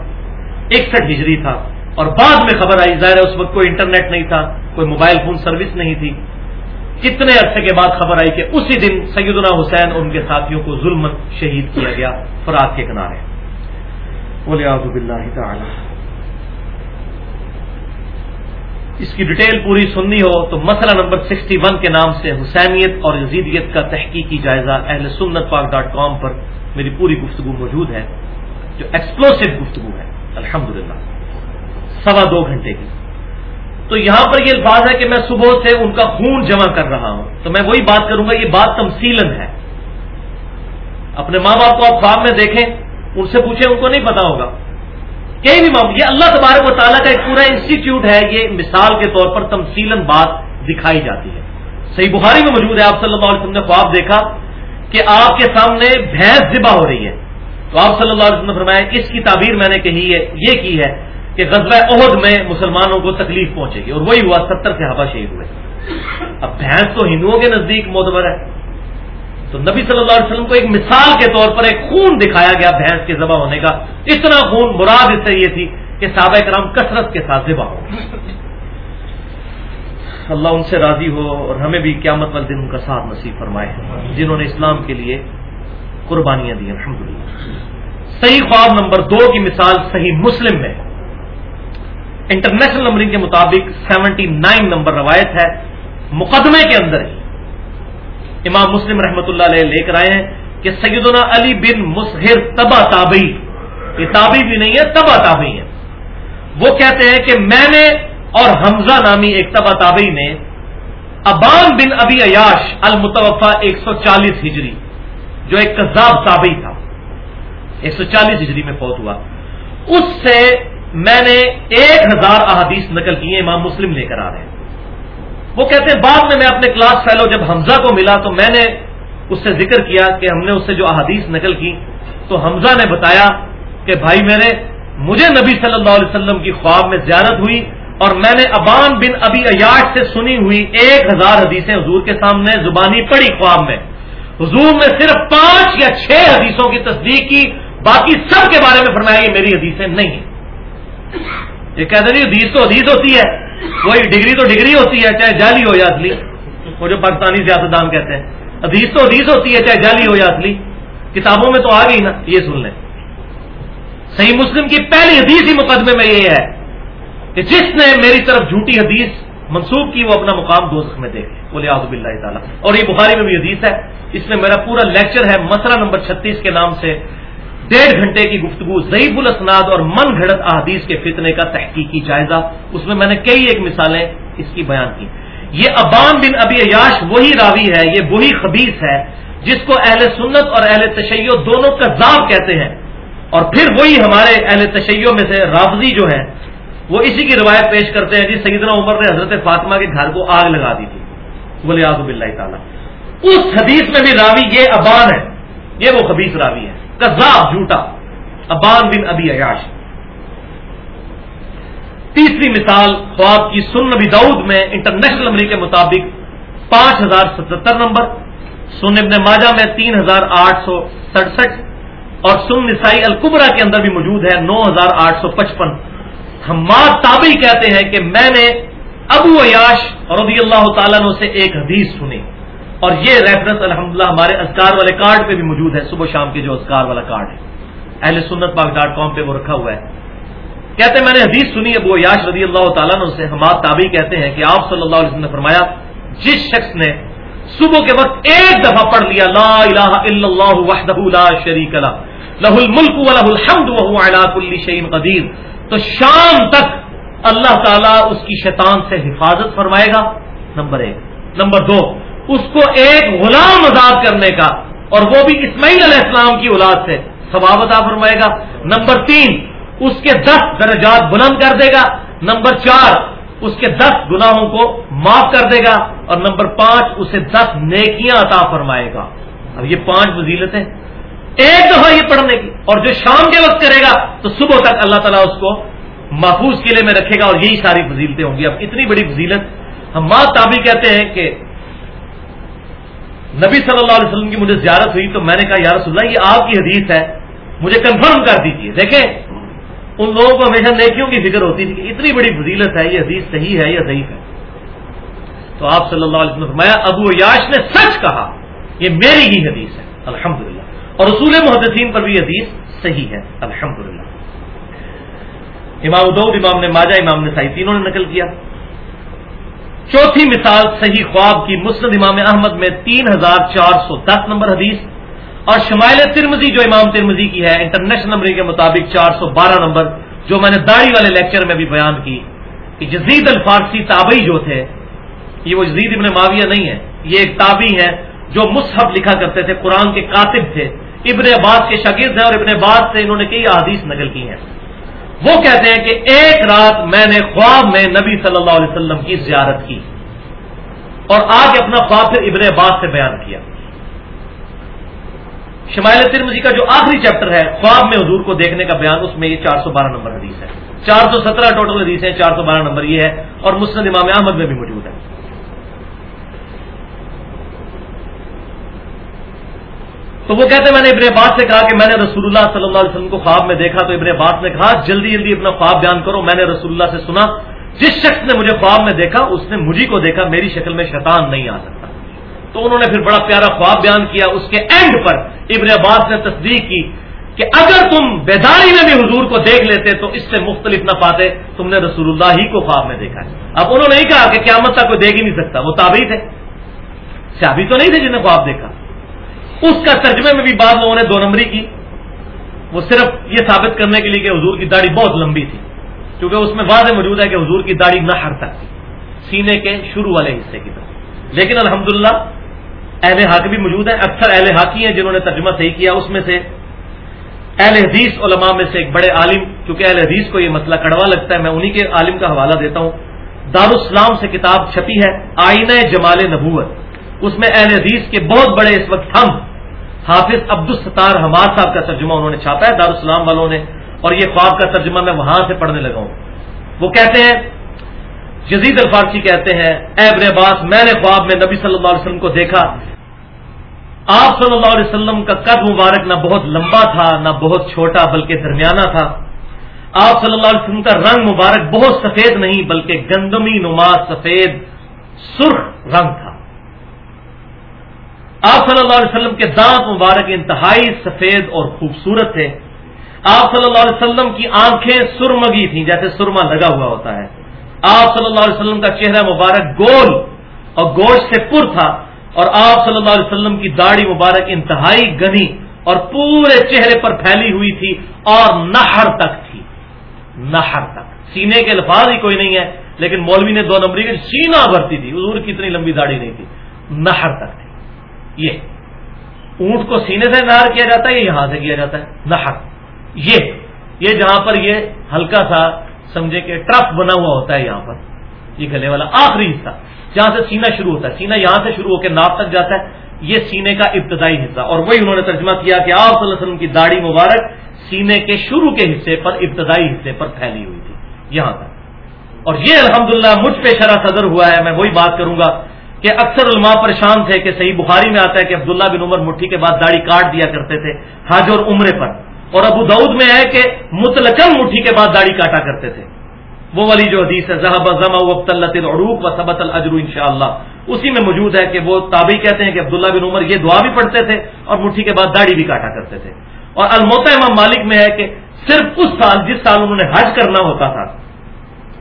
اکسٹھ ہجری تھا۔ اور بعد میں خبر آئی، ظاہر اس وقت کوئی انٹرنیٹ نہیں تھا، کوئی موبائل فون سروس نہیں تھی۔ کتنے عرصے کے بعد خبر آئی کہ اسی دن سیدنا حسین اور ان کے ساتھیوں کو ظلم شہید کیا گیا فرات کے کنارے۔ تعالی۔ اس کی ڈیٹیل پوری سننی ہو تو مسئلہ نمبر سکسٹی ون کے نام سے حسینیت اور یزیدیت کا تحقیقی جائزہ اہل سنت پاک ڈاٹ کام پر میری پوری گفتگو موجود ہے، جو ایکسپلوسو گفتگو ہے۔ الحمدللہ۔ سوا دو گھنٹے کی۔ تو یہاں پر یہ الفاظ ہے کہ میں صبح سے ان کا خون جمع کر رہا ہوں۔ تو میں وہی بات کروں گا، یہ بات تمسیلن ہے۔ اپنے ماں باپ کو آپ خواب میں دیکھیں، ان سے پوچھیں، ان کو نہیں پتا ہوگا۔ کہیں بھی معاملہ یہ اللہ تبارک و تعالیٰ کا ایک پورا انسٹیٹیوٹ ہے، یہ مثال کے طور پر تمسیلن بات دکھائی جاتی ہے۔ صحیح بخاری میں موجود ہے، آپ صلی اللہ علیہ وسلم نے خواب دیکھا کہ آپ کے سامنے بھینس ذبح ہو رہی ہے۔ تو آپ صلی اللہ علیہ وسلم نے فرمایا، اس کی تعبیر میں نے کہی ہے، یہ کی ہے کہ غزوہ عہد میں مسلمانوں کو تکلیف پہنچے گی اور وہی ہوا، ستر سے ہوا شہید ہوئے۔ اب بھینس تو ہندوؤں کے نزدیک موتبر ہے۔ تو نبی صلی اللہ علیہ وسلم کو ایک مثال کے طور پر ایک خون دکھایا گیا بھینس کے ذبح ہونے کا۔ اتنا خون، مراد اس سے یہ تھی کہ صحابہ کرام کثرت کے ساتھ ذبح ہو اللہ ان سے راضی ہو اور ہمیں بھی قیامت والے دن ان کا ساتھ نصیب فرمائے۔ جنہوں نے اسلام کے لیے قربانیاں دی الحمد صحیح خواب نمبر دو کی مثال صحیح مسلم میں۔ انٹرنیشنل نمبرنگ کے مطابق سیونٹی نائن نمبر روایت ہے۔ مقدمے کے اندر ہی امام مسلم رحمت اللہ علیہ لے کر آئے ہیں کہ سیدنا علی بن مسہر تبا تابئی یہ تابی بھی نہیں ہے، تبا تابئی ہے وہ کہتے ہیں کہ میں نے اور حمزہ نامی ایک تبا تابعی نے ابان بن ابی عیاش المتوفا ایک سو چالیس ہجری، جو ایک کذاب تابعی تھا۔ ایک سو چالیس ہجری میں فوت ہوا۔ اس سے میں نے ایک ہزار احادیث نقل کی ہیں امام مسلم لے کر آ رہے ہیں۔ وہ کہتے ہیں، بعد میں میں اپنے کلاس فیلو جب حمزہ کو ملا تو میں نے اس سے ذکر کیا کہ ہم نے اس سے جو احادیث نقل کی، تو حمزہ نے بتایا کہ بھائی میرے مجھے نبی صلی اللہ علیہ وسلم کی خواب میں زیارت ہوئی اور میں نے ابان بن ابی ایاش سے سنی ہوئی ایک ہزار حدیثیں حضور کے سامنے زبانی پڑی خواب میں۔ حضور نے صرف پانچ یا چھ حدیثوں کی تصدیق کی، باقی سب کے بارے میں فرمایا یہ میری حدیثیں نہیں ہیں۔ یہ کہتے ہیں حدیث تو حدیث ہوتی ہے۔ وہی ڈگری تو ڈگری ہوتی ہے، چاہے جعلی ہو یا اصلی۔ وہ جو پاکستانی سیاستدان کہتے ہیں۔ حدیث تو حدیث ہوتی ہے، چاہے جعلی ہو یا اصلی۔ کتابوں میں تو آ گئی نا، یہ سن لیں۔ صحیح مسلم کی پہلی حدیث ہی مقدمے میں یہ ہے کہ جس نے میری طرف جھوٹی حدیث منسوخ کی، وہ اپنا مقام دوست میں دیکھے بولے آزب اللہ تعالیٰ۔ اور یہ بخاری میں بھی حدیث ہے۔ اس میں میرا پورا لیکچر ہے مسئلہ نمبر چھتیس کے نام سے۔ ڈیڑھ گھنٹے کی گفتگو، ضعیف الاسناد اور من گھڑت احادیث کے فتنے کا تحقیقی جائزہ۔ اس میں میں نے کئی ایک مثالیں اس کی بیان کی۔ یہ ابان بن ابی عیاش وہی راوی ہے، یہ وہی خبیص ہے، جس کو اہل سنت اور اہل تشیع دونوں کذاب کہتے ہیں۔ اور پھر وہی ہمارے اہل تشیع میں سے رافضی جو ہیں، وہ اسی کی روایت پیش کرتے ہیں۔ جی سیدنا عمر نے حضرت فاطمہ کے گھر کو آگ لگا دی تھی۔ بولے آزب اللہ تعالیٰ۔ اس حدیث میں بھی راوی یہ ابان ہے، یہ وہ خبیص راوی ہے۔ کذاب جھوٹا، ابان بن ابی عیاش۔ تیسری مثال خواب کی سن نبی دعود میں انٹرنیشنل نمبر کے مطابق پانچ ہزار ستہتر نمبر سن ابن ماجہ میں تین ہزار آٹھ سو سڑسٹھ، اور سن نسائی القبرا کے اندر بھی موجود ہے نو ہزار آٹھ سو پچپن۔ ہم تابعی کہتے ہیں کہ میں نے ابو عیاش رضی اللہ تعالیٰ سے ایک حدیث سنی۔ اور یہ ریفرنس الحمدللہ، ہمارے ازکار والے کارڈ پہ بھی موجود ہے۔ صبح شام کے جو ازکار والا کارڈ ہے۔ اہل سنت پاک ڈاٹ کام پہ وہ رکھا ہوا ہے۔ کہتے ہیں، میں نے حدیث سنی ہے وہ یاش رضی اللہ تعالیٰ نے سے۔ ہمارا تابی کہتے ہیں کہ آپ صلی اللہ علیہ وسلم نے فرمایا، جس شخص نے صبح کے وقت ایک دفعہ پڑھ لیا، لا الہ الا اللہ وحدہ لا شریک لہ لہ الملک و لہ الحمد وهو علی کل شیء قدیر، تو شام تک اللہ تعالیٰ اس کی شیطان سے حفاظت فرمائے گا۔ نمبر ایک۔ نمبر دو اس کو ایک غلام آزاد کرنے کا، اور وہ بھی اسماعیل علیہ السلام کی اولاد سے۔ ثواب عطا فرمائے گا۔ نمبر تین، اس کے دس درجات بلند کر دے گا۔ نمبر چار، اس کے دس گناہوں کو معاف کر دے گا۔ اور نمبر پانچ، اسے دس نیکیاں عطا فرمائے گا۔ اب یہ پانچ فضیلتیں۔ ایک دفعہ یہ پڑھنے کی، اور جو شام کے وقت کرے گا، تو صبح تک اللہ تعالیٰ اس کو محفوظ قلعے میں رکھے گا، اور یہی ساری فضیلتیں ہوں گی۔ اب اتنی بڑی فضیلت، ہم ماں تابی کہتے ہیں کہ نبی صلی اللہ علیہ وسلم کی مجھے زیارت ہوئی تو میں نے کہا، یا رسول اللہ، یہ آپ کی حدیث ہے۔ مجھے کنفرم کر دیجیے دیکھیں، ان لوگوں کو ہمیشہ نیکیوں کی فکر ہوتی تھی کہ اتنی بڑی فضیلت ہے، یہ حدیث صحیح ہے یا ضعیف ہے۔ تو آپ صلی اللہ علیہ وسلم فرمایا، ابو یاش نے سچ کہا، یہ میری ہی حدیث ہے۔ الحمد اور رسول محدثین پر بھی حدیث صحیح ہے۔ الحمد امام ادود امام نے ماجا امام نے سائی، تینوں نے نقل کیا۔ چوتھی مثال صحیح خواب کی مسلم امام احمد میں تین ہزار چار سو دس نمبر حدیث اور شمائل ترمزی جو امام ترمزی کی ہے انٹرنیشنل نمبر کے مطابق چار سو بارہ نمبر جو میں نے داڑھی والے لیکچر میں بھی بیان کی کہ جزید الفارسی تابعی جو تھے، یہ وہ جزید ابن معاویہ نہیں ہے، یہ ایک تابعی ہے جو مصحف لکھا کرتے تھے، قرآن کے کاتب تھے۔ ابن عباس کے شاگرد ہیں اور ابن عباس سے انہوں نے کئی احادیث نقل کی ہیں۔ وہ کہتے ہیں کہ ایک رات میں نے خواب میں نبی صلی اللہ علیہ وسلم کی زیارت کی اور آج اپنا خواب پھر ابن عباس سے بیان کیا۔ شمائل ترمزی کا جو آخری چیپٹر ہے، خواب میں حضور کو دیکھنے کا بیان، اس میں یہ چار سو بارہ نمبر حدیث ہے۔ چار سو سترہ ٹوٹل حدیث ہیں، چار سو بارہ نمبر یہ ہے اور مسلم امام احمد میں بھی موجود ہے۔ تو وہ کہتے ہیں، میں نے ابن عباس سے کہا کہ میں نے رسول اللہ صلی اللہ علیہ وسلم کو خواب میں دیکھا، تو ابن عباس نے کہا، جلدی جلدی اپنا خواب بیان کرو، میں نے رسول اللہ سے سنا، جس شخص نے مجھے خواب میں دیکھا، اس نے مجھے کو دیکھا، میری شکل میں شیطان نہیں آ سکتا۔ تو انہوں نے پھر بڑا پیارا خواب بیان کیا، اس کے اینڈ پر ابن عباس نے تصدیق کی کہ اگر تم بیداری میں بھی حضور کو دیکھ لیتے تو اس سے مختلف نہ پاتے، تم نے رسول اللہ ہی کو خواب میں دیکھا ہے۔ اب انہوں نے نہیں کہا کہ قیامت تک کوئی دیکھ ہی نہیں سکتا، وہ تابعی تھے۔ سیابی تو نہیں تھے جنہیں خواب دیکھا۔ اس کا ترجمے میں بھی بعض لوگوں نے دو نمبری کی۔ وہ صرف یہ ثابت کرنے کے لیے کہ حضور کی داڑھی بہت لمبی تھی، کیونکہ اس میں واضح موجود ہے کہ حضور کی داڑھی نہ ہر تک تھی، سینے کے شروع والے حصے کی طرف۔ لیکن الحمدللہ، اہل حق بھی موجود ہیں، اکثر اہل حاکی ہیں جنہوں نے ترجمہ صحیح کیا۔ اس میں سے اہل حدیث علماء میں سے ایک بڑے عالم، کیونکہ اہل حدیث کو یہ مسئلہ کڑوا لگتا ہے، میں انہی کے عالم کا حوالہ دیتا ہوں۔ دارالاسلام سے کتاب چھپی ہے آئینہ جمال نبوت۔ اس میں اہل حدیث کے بہت بڑے اس وقت ہم حافظ عبد الستار حماد صاحب کا ترجمہ انہوں نے چھاپا ہے، دارالسلام والوں نے، اور یہ خواب کا ترجمہ میں وہاں سے پڑھنے لگا ہوں۔ وہ کہتے ہیں جزید الفارسی کہتے ہیں، اے ابن عباس، میں نے خواب میں نبی صلی اللہ علیہ وسلم کو دیکھا۔ آپ صلی اللہ علیہ وسلم کا قد مبارک نہ بہت لمبا تھا، نہ بہت چھوٹا، بلکہ درمیانہ تھا۔ آپ صلی اللہ علیہ وسلم کا رنگ مبارک بہت سفید نہیں، بلکہ گندمی نما سفید، سرخ رنگ تھا۔ آپ صلی اللہ علیہ وسلم کے دانت مبارک انتہائی سفید اور خوبصورت تھے۔ آپ صلی اللہ علیہ وسلم کی آنکھیں سرمگی تھیں، جیسے سرما لگا ہوا ہوتا ہے۔ آپ صلی اللہ علیہ وسلم کا چہرہ مبارک گول اور گوشت سے پر تھا اور آپ صلی اللہ علیہ وسلم کی داڑھی مبارک انتہائی گنی اور پورے چہرے پر پھیلی ہوئی تھی اور نہر تک تھی۔ نہر تک۔ سینے کے الفاظ ہی کوئی نہیں ہے، لیکن مولوی نے دو نمبری کی سینا بھرتی تھی۔ حضور کی اتنی لمبی داڑھی نہیں تھی۔ نہر تک تھی۔ یہ اونٹ کو سینے سے نہر کیا جاتا ہے یہ یہاں سے کیا جاتا ہے؟ نہر یہ یہ جہاں پر یہ ہلکا سا، سمجھے کہ ٹرف بنا ہوا ہوتا ہے یہاں پر۔ یہ گلے والا آخری حصہ۔ جہاں سے سینا شروع ہوتا ہے۔ سینا یہاں سے شروع ہو کے ناپ تک جاتا ہے۔ یہ سینے کا ابتدائی حصہ۔ اور وہی انہوں نے ترجمہ کیا کہ آپ صلی اللہ علیہ وسلم کی داڑھی مبارک سینے کے شروع کے حصے پر، ابتدائی حصے پر پھیلی ہوئی تھی۔ یہاں تک۔ اور یہ الحمدللہ مجھ پہ شرح صدر ہوا ہے۔ میں وہی بات کروں گا۔ کہ اکثر علماء پریشان تھے کہ صحیح بخاری میں آتا ہے کہ عبداللہ بن عمر مٹھی کے بعد داڑھی کاٹ دیا کرتے تھے حج اور عمرے پر۔ اور ابو دعود میں ہے کہ متلقن مٹھی کے بعد داڑھی کاٹا کرتے تھے۔ وہ والی جو حدیث ہے زہب زما وقت العروق و سبت الجرو ان شاء اللہ اسی میں موجود ہے کہ وہ تابعی کہتے ہیں کہ عبداللہ بن عمر یہ دعا بھی پڑھتے تھے اور مٹھی کے بعد داڑھی بھی کاٹا کرتے تھے۔ اور الموتا امام مالک میں ہے کہ صرف اس سال، جس سال انہوں نے حج کرنا ہوتا تھا،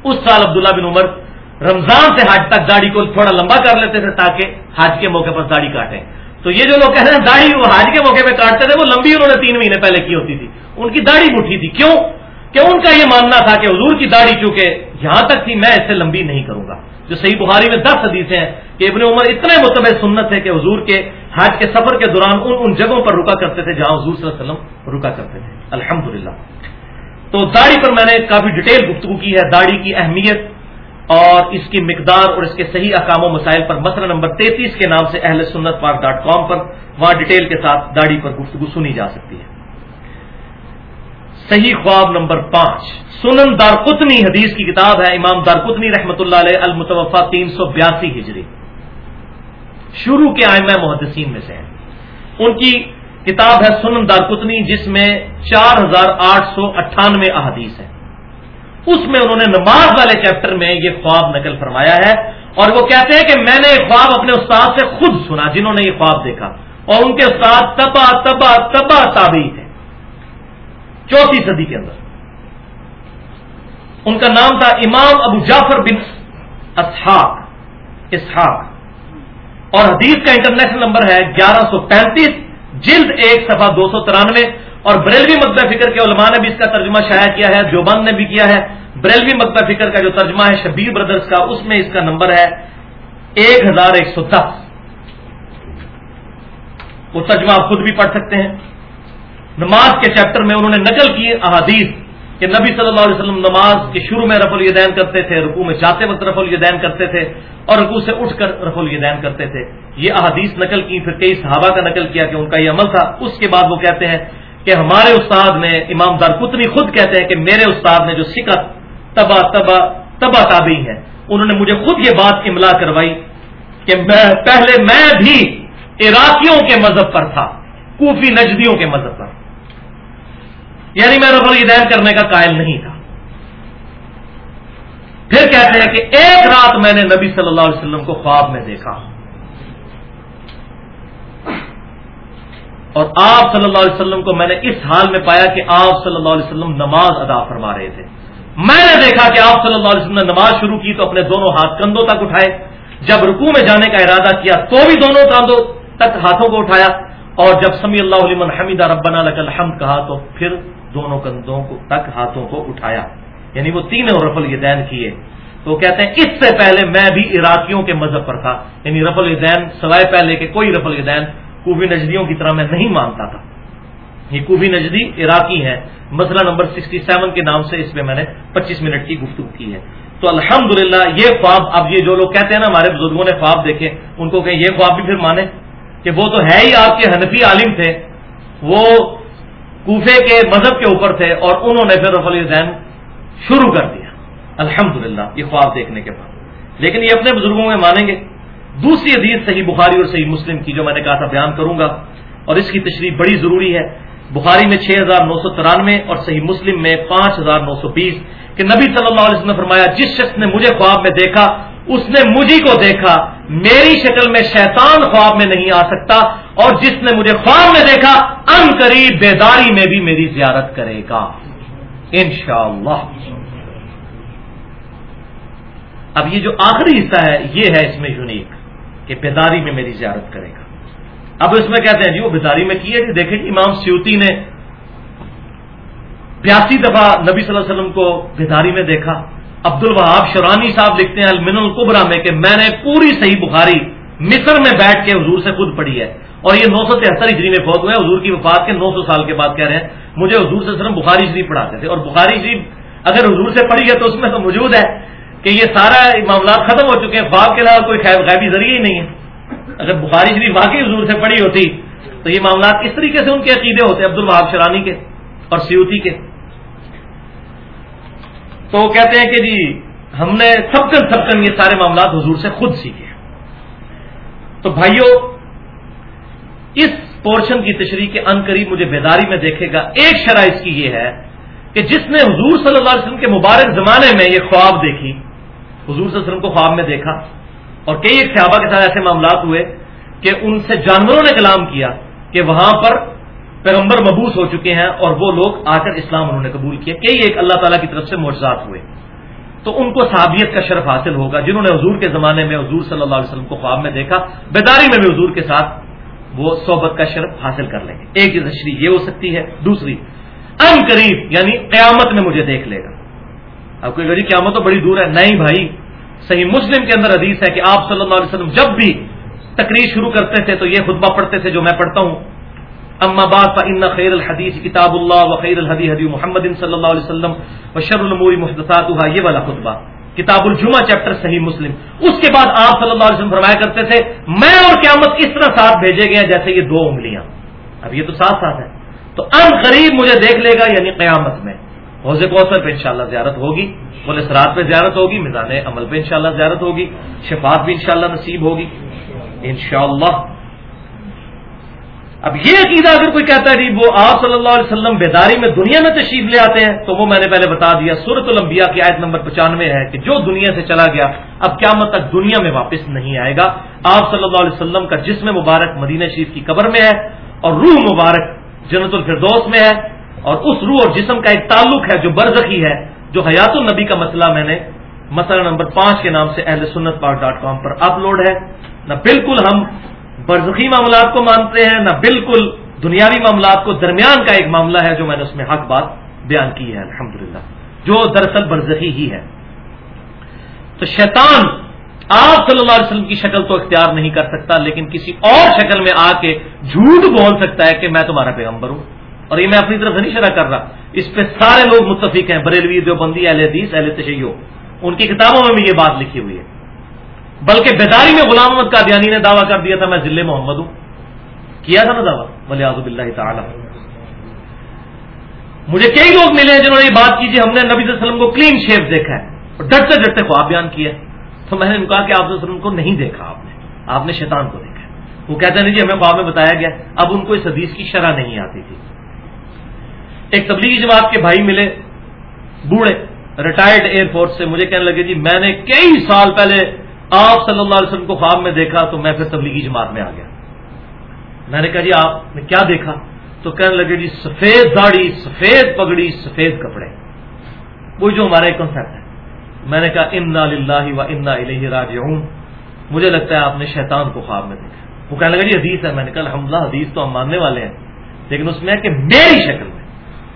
اس سال عبداللہ بن عمر رمضان سے حج تک داڑھی کو تھوڑا لمبا کر لیتے تھے تاکہ حج کے موقع پر داڑھی کاٹیں۔ تو یہ جو لوگ کہہ رہے ہیں داڑھی وہ حج کے موقع پہ کاٹتے تھے، وہ لمبی انہوں نے تین مہینے پہلے کی ہوتی تھی۔ ان کی داڑھی مٹھی تھی۔ کیوں؟ کہ ان کا یہ ماننا تھا کہ حضور کی داڑھی چونکہ یہاں تک تھی، میں اس سے لمبی نہیں کروں گا۔ جو صحیح بخاری میں دس حدیثیں ہیں کہ ابن عمر اتنے متب سنت ہے کہ حضور کے حج کے سفر کے دوران ان ان جگہوں پر رکا کرتے تھے جہاں حضور صلی اللہ علیہ وسلم رکا کرتے تھے۔ الحمد تو داڑھی پر میں نے کافی ڈیٹیل گفتگو کی ہے، داڑھی کی اہمیت اور اس کی مقدار اور اس کے صحیح اقام و مسائل پر مسئلہ نمبر تینتیس کے نام سے اہل سنت پاک ڈاٹ کام پر وہاں ڈیٹیل کے ساتھ داڑھی پر گفتگو سنی جا سکتی ہے۔ صحیح خواب نمبر پانچ۔ سنن دارکتنی حدیث کی کتاب ہے، امام دارکتنی رحمت اللہ علیہ المتوفا تین سو بیاسی ہجری۔ شروع کے آئمہ محدثین میں سے ہیں۔ ان کی کتاب ہے سنن دارکتنی جس میں چار ہزار آٹھ سو اٹھانوے احادیث ہیں۔ اس میں انہوں نے نماز والے چیپٹر میں یہ خواب نقل فرمایا ہے اور وہ کہتے ہیں کہ میں نے یہ خواب اپنے استاد سے خود سنا جنہوں نے یہ خواب دیکھا اور ان کے استاد تبا تبا تبا تابی تھے۔ چوتھی صدی کے اندر۔ ان کا نام تھا امام ابو جعفر بن اسحاق اسحاق۔ اور حدیث کا انٹرنیشنل نمبر ہے گیارہ سو پینتیس، جلد ایک سفا دو سو ترانوے۔ اور بریلوی مکبہ فکر کے علماء نے بھی اس کا ترجمہ شائع کیا ہے جو بند نے بھی کیا ہے۔ بریلوی مکبہ فکر کا جو ترجمہ ہے، شبیر بردرس کا، اس میں اس کا نمبر ہے ایک ہزار ایک سو دس۔ وہ ترجمہ آپ خود بھی پڑھ سکتے ہیں۔ نماز کے چیپٹر میں انہوں نے نقل کی احادیث کہ نبی صلی اللہ علیہ وسلم نماز کے شروع میں رف الدین کرتے تھے رقو میں جاتے وقت رف الدین کرتے تھے اور رقو سے اٹھ کر رف الدین کرتے تھے۔ یہ احادیث نقل کی، پھر کئی صحابہ کا نقل کیا کہ ان کا یہ عمل تھا۔ اس کے بعد وہ کہتے ہیں کہ ہمارے استاد نے امام دار کتنی خود کہتے ہیں کہ میرے استاد نے جو سکت تبا تبا تبا تابی ہے انہوں نے مجھے خود یہ بات املا کروائی کہ میں پہلے میں بھی عراقیوں کے مذہب پر تھا، کوفی نجدیوں کے مذہب پر۔ یعنی میں رفل الدین کرنے کا قائل نہیں تھا۔ پھر کہتے ہیں کہ ایک رات میں نے نبی صلی اللہ علیہ وسلم کو خواب میں دیکھا۔ اور آپ صلی اللہ علیہ وسلم کو میں نے اس حال میں پایا کہ آپ صلی اللہ علیہ وسلم نماز ادا فرما رہے تھے۔ میں نے دیکھا کہ آپ صلی اللہ علیہ وسلم نے نماز شروع کی تو اپنے دونوں ہاتھ کندھوں تک اٹھائے۔ جب رکوع میں جانے کا ارادہ کیا تو بھی دونوں کاندھوں تک ہاتھوں کو اٹھایا۔ اور جب سمی اللہ علیہ حمیدہ ربنا لک الحمد کہا تو پھر دونوں کندھوں کو تک ہاتھوں کو اٹھایا۔ یعنی وہ تینوں رفل یدین کیے۔ تو وہ کہتے ہیں اس سے پہلے میں بھی عراقیوں کے مذہب پر تھا۔ یعنی رفل یدین سوائے پہلے کہ کوئی رفل یدین کوبی نجدیوں کی طرح میں نہیں مانتا تھا۔ یہ کوبی نجدی عراقی ہیں۔ مسئلہ نمبر سکسٹی سیون کے نام سے اس پہ میں نے پچیس منٹ کی گفتگو کی ہے۔ تو الحمدللہ یہ خواب، اب یہ جو لوگ کہتے ہیں نا ہمارے بزرگوں نے خواب دیکھے، ان کو کہ یہ خواب بھی پھر مانے کہ وہ تو ہے ہی آپ کے حنفی عالم تھے۔ وہ کوفے کے مذہب کے اوپر تھے اور انہوں نے پھر رفل زین شروع کر دیا۔ الحمدللہ یہ خواب دیکھنے کے بعد۔ لیکن یہ اپنے بزرگوں میں مانیں گے۔ دوسری حدیث صحیح بخاری اور صحیح مسلم کی جو میں نے کہا تھا بیان کروں گا اور اس کی تشریح بڑی ضروری ہے۔ بخاری میں چھ ہزار نو سو ترانوے اور صحیح مسلم میں پانچ ہزار نو سو بیس کہ نبی صلی اللہ علیہ وسلم نے فرمایا، جس شخص نے مجھے خواب میں دیکھا، اس نے مجھے کو دیکھا، میری شکل میں شیطان خواب میں نہیں آ سکتا اور جس نے مجھے خواب میں دیکھا، ان قریب بیداری میں بھی میری زیارت کرے گا۔ انشاءاللہ۔ اب یہ جو آخری حصہ ہے، یہ ہے اس میں یونیک۔ کہ بیداری میں میری زیارت کرے گا۔ اب اس میں کہتے ہیں جی وہ بیداری میں کی ہے کہ دیکھیں جی امام سیوتی نے بیاسی دفعہ نبی صلی اللہ علیہ وسلم کو بیداری میں دیکھا۔ عبد الوہاب شرانی صاحب لکھتے ہیں، المن القبرا میں کہ میں نے پوری صحیح بخاری مصر میں بیٹھ کے حضور سے خود پڑھی ہے۔ اور یہ نو سو تہتر ہجری میں فوت ہوئے، حضور کی وفات کے نو سو سال کے بعد کہہ رہے ہیں، مجھے حضور سے صرف بخاری شریف پڑھاتے تھے۔ اور بخاری شریف اگر حضور سے پڑھی ہے تو اس میں تو موجود ہے۔ کہ یہ سارا معاملات ختم ہو چکے ہیں خواب کے علاوہ کوئی غیبی ذریعہ ہی نہیں ہے۔ اگر بخاری شریف واقعی حضور سے پڑھی ہوتی، تو یہ معاملات کس طریقے سے ان کے عقیدے ہوتے عبد الوہاب شرانی کے اور سیوتی کے۔ تو وہ کہتے ہیں کہ جی ہم نے سب کن یہ سارے معاملات حضور سے خود سیکھے۔ تو بھائیوں اس پورشن کی تشریح کے ان قریب مجھے بیداری میں دیکھے گا۔ ایک شرح اس کی یہ ہے کہ جس نے حضور صلی اللہ علیہ وسلم کے مبارک زمانے میں یہ خواب دیکھی حضور صلی اللہ علیہ وسلم کو خواب میں دیکھا اور کئی ایک صحابہ کے ساتھ ایسے معاملات ہوئے کہ ان سے جانوروں نے کلام کیا کہ وہاں پر پیغمبر مبوس ہو چکے ہیں اور وہ لوگ آ کر اسلام انہوں نے قبول کیا۔ کئی ایک اللہ تعالیٰ کی طرف سے معجزات ہوئے۔ تو ان کو صحابیت کا شرف حاصل ہوگا جنہوں نے حضور کے زمانے میں حضور صلی اللہ علیہ وسلم کو خواب میں دیکھا۔ بیداری میں بھی حضور کے ساتھ وہ صحبت کا شرف حاصل کر لیں گے۔ ایک تشریح یہ ہو سکتی ہے، دوسری، ان قریب یعنی قیامت میں مجھے دیکھ لے گا۔ اب کوئی جی غریب قیامت تو بڑی دور ہے۔ نہیں بھائی، صحیح مسلم کے اندر حدیث ہے کہ آپ صلی اللہ علیہ وسلم جب بھی تقریر شروع کرتے تھے تو یہ خطبہ پڑھتے تھے جو میں پڑھتا ہوں۔ اما بعد فان خیر الحدیث کتاب اللہ و خیر الحدی حدی محمد صلی اللہ علیہ وسلم و شر الموری محدثاتها۔ یہ والا خطبہ، کتاب الجمہ چیپٹر صحیح مسلم۔ اس کے بعد آپ صلی اللہ علیہ وسلم فرمایا کرتے تھے، میں اور قیامت اس طرح ساتھ بھیجے گئے جیسے یہ دو انگلیاں۔ اب یہ تو ساتھ ساتھ ہے۔ تو ان قریب مجھے دیکھ لے گا یعنی قیامت میں۔ حوض کوثر پہ انشاءاللہ زیارت ہوگی بولے سرات پہ زیارت ہوگی میزان عمل پہ انشاءاللہ زیارت ہوگی، شفاعت بھی انشاءاللہ نصیب ہوگی، انشاءاللہ۔ اب یہ عقیدہ اگر کوئی کہتا ہے جی وہ آپ صلی اللہ علیہ وسلم بیداری میں دنیا میں تشریف لے آتے ہیں، تو وہ میں نے پہلے بتا دیا سورت الانبیاء کی آیت نمبر پچانوے ہے کہ جو دنیا سے چلا گیا، اب کیا تک دنیا میں واپس نہیں آئے گا۔ آپ صلی اللہ علیہ وسلم کا جسم مبارک مدینہ شریف کی قبر میں ہے اور روح مبارک جنت الفردوس میں ہے۔ اور اس روح اور جسم کا ایک تعلق ہے جو برزخی ہے، جو حیات النبی کا مسئلہ میں نے مسئلہ نمبر پانچ کے نام سے اہل سنت پاک ڈاٹ کام پر اپلوڈ ہے۔ نہ بالکل ہم برزخی معاملات کو مانتے ہیں، نہ بالکل دنیاوی معاملات کو درمیان کا ایک معاملہ ہے جو میں نے اس میں حق بات بیان کی ہے الحمد جو دراصل برزخی ہی ہے۔ تو شیطان آپ صلی اللہ علیہ وسلم کی شکل تو اختیار نہیں کر سکتا، لیکن کسی اور شکل میں آ کے جھوٹ بول سکتا ہے کہ میں تمہارا پیغمبر ہوں۔ اور یہ میں اپنی طرف سے نہیں شرح کر رہا۔ اس پہ سارے لوگ متفق ہیں، بریلوی دیوبندی، اہل حدیث، اہل تشیو ان کی کتابوں میں بھی یہ بات لکھی ہوئی ہے۔ بلکہ بیداری میں غلام محمد قادیانی نے دعویٰ کر دیا تھا، میں ضلع محمد ہوں۔ کیا تھا نا دعویٰ؟ ولی آزب اللہ تعالی۔ مجھے کئی لوگ ملے ہیں جنہوں نے یہ بات کی جی ہم نے نبی صلی اللہ علیہ وسلم کو کلین شیپ دیکھا ہے۔ اور ڈرتے ڈرتے خواب بیان کیا تو میں نے کہا کہ آپ وسلم کو نہیں دیکھا آپ نے۔ آپ نے شیطان کو دیکھا وہ کہتے ہیں جی ہمیں خواب میں بتایا گیا۔ اب ان کو اس حدیث کی شرح نہیں آتی تھی۔ ایک تبلیغی جماعت کے بھائی ملے، بوڑھے ریٹائرڈ ایئر فورس سے، مجھے کہنے لگے جی میں نے کئی سال پہلے آپ صلی اللہ علیہ وسلم کو خواب میں دیکھا تو میں پھر تبلیغی جماعت میں آ گیا۔ میں نے کہا جی آپ نے کیا دیکھا؟ تو کہنے لگے جی سفید داڑھی، سفید پگڑی، سفید کپڑے۔ وہ جو ہمارا ایک کنسپٹ ہے میں نے کہا امنا و امنا الہ راج مجھے لگتا ہے، آپ نے شیطان کو خواب میں دیکھا۔ وہ کہنے لگا جی حدیث ہے۔ میں نے کہا الحمد حدیث تو ہم ماننے والے ہیں، لیکن اس میں ہے کہ میری شکل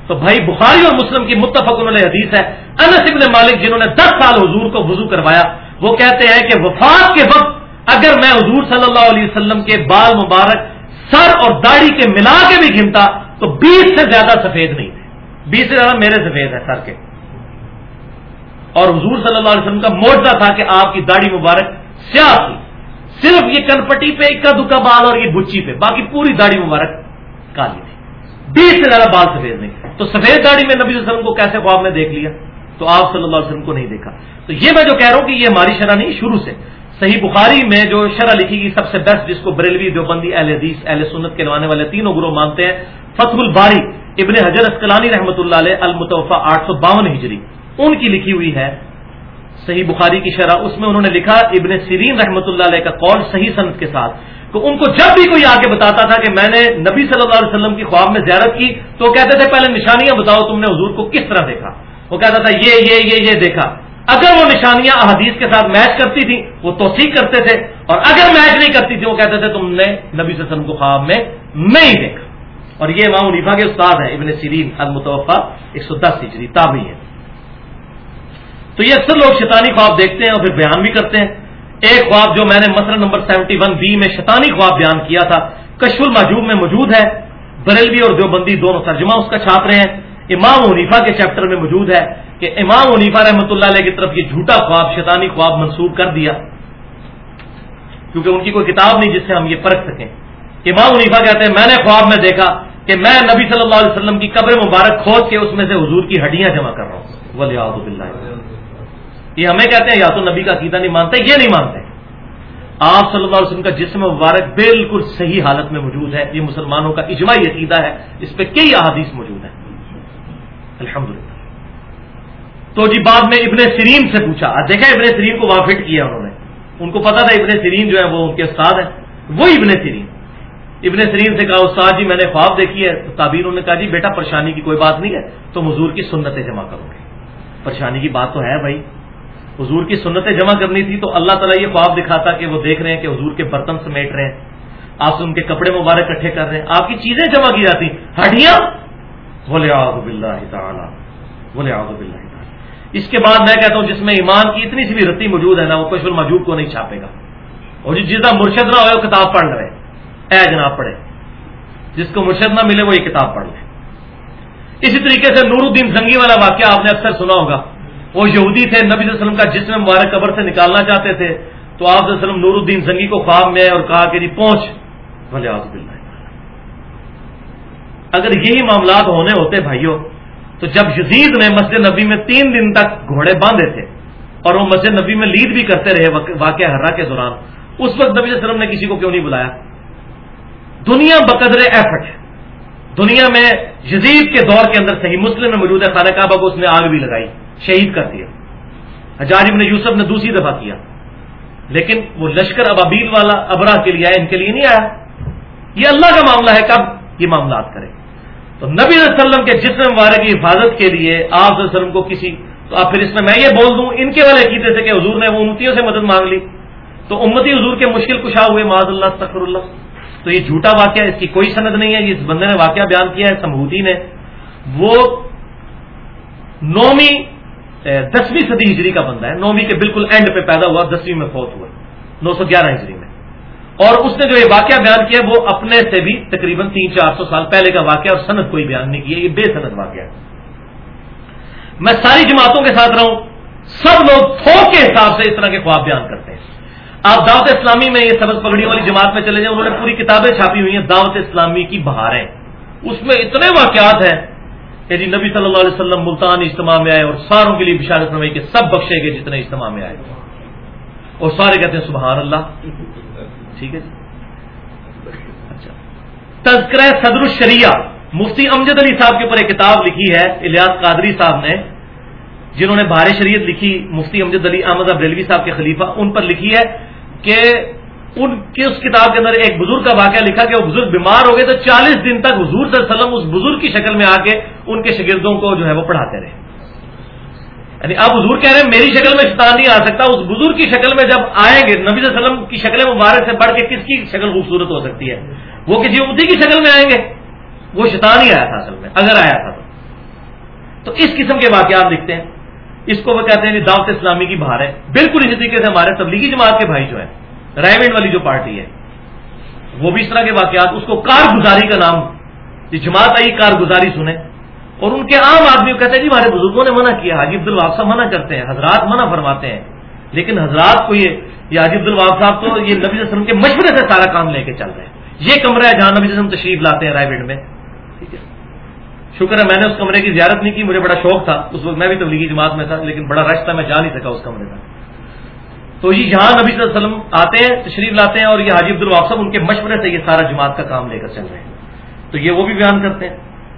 تو بھائی بخاری اور مسلم کی متفق انہوں نے حدیث ہے، انس ابن مالک جنہوں نے دس سال حضور کو وضو کروایا، وہ کہتے ہیں کہ وفات کے وقت اگر میں حضور صلی اللہ علیہ وسلم کے بال مبارک، سر اور داڑھی کے ملا کے بھی گنتا تو بیس سے زیادہ سفید نہیں تھے۔ بیس سے زیادہ میرے سفید ہے سر کے۔ اور حضور صلی اللہ علیہ وسلم کا موجہ تھا کہ آپ کی داڑھی مبارک سیاہ تھی۔ صرف یہ کنپٹی پہ اکا دکا بال اور یہ بچی پہ، باقی پوری داڑھی مبارک کالی تھی۔ بیس سے زیادہ بال سفید نہیں تو سفید داڑھی میں نبی صلی اللہ علیہ وسلم کو کیسے خواب میں دیکھ لیا؟ تو آپ صلی اللہ علیہ وسلم کو نہیں دیکھا۔ تو یہ میں جو کہہ رہا ہوں کہ یہ ہماری شرح نہیں، شروع سے۔ صحیح بخاری میں جو شرح لکھی گئی سب سے بیسٹ جس کو بریلوی دیوبندی اہل حدیث، اہل سنت کے لوانے والے تینوں گروہ مانتے ہیں، فتح الباری ابن حجر اسکلانی رحمۃ اللہ علیہ المتوفا آٹھ سو باون ہجری۔ ان کی لکھی ہوئی ہے صحیح بخاری کی شرح۔ اس میں انہوں نے لکھا، ابن سیرین رحمۃ اللہ علیہ کا قول صحیح صنعت کے ساتھ۔ تو ان کو جب بھی کوئی آ کے بتاتا تھا کہ میں نے نبی صلی اللہ علیہ وسلم کی خواب میں زیارت کی، تو کہتے تھے، پہلے نشانیاں بتاؤ، تم نے حضور کو کس طرح دیکھا؟ وہ کہتا تھا، یہ یہ یہ یہ دیکھا۔ اگر وہ نشانیاں احادیث کے ساتھ میچ کرتی تھیں، وہ توثیق کرتے تھے۔ اور اگر میچ نہیں کرتی تھی وہ کہتے تھے، تم نے نبی صلی اللہ علیہ وسلم کو خواب میں نہیں دیکھا۔ اور یہ امام علیفا کے استاد ہیں، ابن سیرین المتوفا ایک سو دس ہجری تابی ہے تو یہ اکثر لوگ شیطانی خواب دیکھتے ہیں اور پھر بیان بھی کرتے ہیں۔ ایک خواب جو میں نے مسئلہ نمبر سیونٹی ون بی میں شیطانی خواب بیان کیا تھا کشف الماجوب میں موجود ہے، بریلوی اور دیوبندی دونوں ترجمہ اس کا چھاپ رہے ہیں۔ امام عنیفا کے چیپٹر میں موجود ہے کہ امام عنیفا رحمۃ اللہ علیہ کی طرف یہ جھوٹا خواب، شیطانی خواب منسوخ کر دیا۔ کیونکہ ان کی کوئی کتاب نہیں جس سے ہم یہ پرکھ سکیں۔ امام عنیفا کہتے ہیں، میں نے خواب میں دیکھا کہ میں نبی صلی اللہ علیہ وسلم کی قبر مبارک کھود کے اس میں سے حضور کی ہڈیاں جمع کر رہا ہوں۔ ولی یہ ہمیں کہتے ہیں، یا تو نبی کا عقیدہ نہیں مانتے، یہ نہیں مانتے۔ آپ صلی اللہ علیہ وسلم کا جسم مبارک بالکل صحیح حالت میں موجود ہے۔ یہ مسلمانوں کا اجماعی عقیدہ ہے۔ اس پہ کئی احادیث موجود ہیں۔ الحمد تو جی بعد میں ابن سرین سے پوچھا۔ دیکھا ابن سرین کو وہاں فٹ کیا انہوں نے۔ ان کو پتا تھا ابن سرین جو ہے وہ ان کے استاد ہیں۔ وہ ابن سرین ابن سرین سے کہا، استاد جی میں نے خواب دیکھی ہے۔ تعبیر انہوں نے کہا جی بیٹا، پریشانی کی کوئی بات نہیں ہے۔ تو حضور کی سنتیں جمع کرو گے۔ پریشانی کی بات تو ہے بھائی۔ حضور کی سنتیں جمع کرنی تھی تو اللہ تعالیٰ یہ خواب دکھاتا کہ وہ دیکھ رہے ہیں کہ حضور کے برتن سمیٹ رہے ہیں، آپ سے ان کے کپڑے مبارک اکٹھے کر رہے ہیں، آپ کی چیزیں جمع کی جاتی، ہڈیاں؟ بولے آب اللہ تعالیٰ بولے آب اللہ اس کے بعد میں کہتا ہوں، جس میں ایمان کی اتنی سی بھی رتی موجود ہے نا، وہ کشور موجود کو نہیں چھاپے گا۔ اور جو جس مرشد نہ ہوئے وہ کتاب پڑھ رہے اے جناب، پڑھے۔ جس کو مرشد نہ ملے، وہ یہ کتاب پڑھ لے۔ اسی طریقے سے نور الدین زنگی والا واقعہ آپ نے اکثر سنا ہوگا۔ وہ یہودی تھے، نبی صلی اللہ علیہ وسلم کا جسم مبارک قبر سے نکالنا چاہتے تھے، تو آپ صلی اللہ علیہ وسلم نور الدین زنگی کو خواب میں اور کہا کہ جی پہنچ۔ بھلے آزب اللہ اگر یہی معاملات ہونے ہوتے بھائیوں تو جب یزید نے مسجد نبی میں تین دن تک گھوڑے باندھے تھے اور وہ مسجد نبی میں لیڈ بھی کرتے رہے واقعہ ہررا کے دوران، اس وقت نبی صلی اللہ علیہ وسلم نے کسی کو کیوں نہیں بلایا؟ دنیا بقدر ایفٹ دنیا میں یزید کے دور کے اندر صحیح مسلم میں موجود ہے، خانہ کعبہ کو اس نے آگ بھی لگائی۔ شہید کر دیا۔ حجاج ابن یوسف نے دوسری دفعہ کیا۔ لیکن وہ لشکر ابابیل والا ابرا کے لیے آیا، ان کے لیے نہیں آیا۔ یہ اللہ کا معاملہ ہے، کب یہ معاملات کرے تو نبی علیہ وسلم کے جسم مبارک کی حفاظت کے لیے آپ علیہ وسلم کو کسی، تو آپ پھر اس میں میں یہ بول دوں، ان کے والے عقیدے سے کہ حضور نے وہ امتیوں سے مدد مانگ لی۔ تو امتی حضور کے مشکل کشا ہوئے معاذ اللہ تخر اللہ تو یہ جھوٹا واقعہ، اس کی کوئی سند نہیں ہے جس بندے نے واقعہ بیان کیا ہے سمہودی نے۔ وہ نومی دسویں صدی ہجری کا بندہ ہے۔ نویں کے بالکل اینڈ پہ پیدا ہوا، دسویں میں فوت ہوا۔ نو سو گیارہ ہجری میں۔ اور اس نے جو یہ واقعہ بیان کیا، وہ اپنے سے بھی تقریباً تین چار سو سال پہلے کا واقعہ اور صنعت کوئی بیان نہیں کیا، یہ بے صنعت واقعہ ہے۔ میں ساری جماعتوں کے ساتھ رہوں، سب لوگ تھوک کے حساب سے اس طرح کے خواب بیان کرتے ہیں۔ آپ دعوت اسلامی میں یہ سبز پگڑی والی جماعت میں چلے جائیں، انہوں نے پوری کتابیں چھاپی ہوئی ہیں، دعوت اسلامی کی بہاریں۔ اس میں اتنے واقعات ہیں۔ کہ جی نبی صلی اللہ علیہ وسلم ملتان اجتماع میں آئے اور ساروں کے لیے بشارت نمائی کہ سب بخشے گئے جتنے اجتماع میں آئے۔ اور سارے کہتے ہیں سبحان اللہ۔ ٹھیک ہے جی؟ اچھا۔ تذکرہ صدر الشریعہ۔ مفتی امجد علی صاحب کے اوپر ایک کتاب لکھی ہے، الیاس قادری صاحب نے، جنہوں نے بھار شریعت لکھی، مفتی امجد علی احمد ابریلوی صاحب کے خلیفہ، ان پر لکھی ہے کہ ان کی اس کتاب کے اندر ایک بزرگ کا واقعہ لکھا کہ وہ بزرگ بیمار ہو گئے تو چالیس دن تک حضور صلی اللہ علیہ وسلم اس بزرگ کی شکل میں آ کے ان کے شاگردوں کو جو ہے وہ پڑھاتے رہے۔ یعنی اب حضور کہہ رہے ہیں، میری شکل میں شیطان نہیں آ سکتا۔ اس بزرگ کی شکل میں جب آئیں گے، نبی صلی اللہ علیہ وسلم کی شکل مبارک سے بڑھ کے کس کی شکل خوبصورت ہو سکتی ہے؟ وہ کسی امتی کی شکل میں آئیں گے۔ وہ شیطان ہی آیا تھا اصل میں، اگر آیا تھا تو۔ تو اس قسم کے واقعات لکھتے ہیں۔ اس کو وہ کہتے ہیں دعوت اسلامی کی بہار ہے۔ بالکل اسی طریقے سے ہمارے تبلیغی جماعت کے بھائی جو ہے رائمنڈ والی جو پارٹی ہے، وہ بھی اس طرح کے واقعات، اس کو کارگزاری کا نام جماعت آئی، کارگزاری سنیں۔ اور ان کے عام آدمی کہتے ہیں جی ہمارے بزرگوں نے منع کیا حاجی عبد الواف صاحب منع کرتے ہیں، حضرات منع فرماتے ہیں۔ لیکن حضرات کو یہ حاجی عبد الواف صاحب تو یہ نبی وسلم کے مشورے سے سارا کام لے کے چل رہے ہیں۔ یہ کمرہ ہے جہاں نبی وسلم تشریف لاتے ہیں رائے میں۔ ٹھیک ہے۔ شکر ہے، میں نے اس کمرے کی زیارت نہیں کی، مجھے بڑا شوق تھا۔ اس وقت میں بھی تبلیغی جماعت میں تھا، لیکن بڑا رش تھا، میں جا نہیں سکا اس کمرے کا تو یہ یہاں نبی صلی اللہ علیہ وسلم آتے ہیں، تشریف لاتے ہیں اور یہ حاجی عبد الواف صاحب ان کے مشورے سے یہ سارا جماعت کا کام لے کر چل رہے ہیں۔ تو یہ وہ بھی بیان کرتے ہیں۔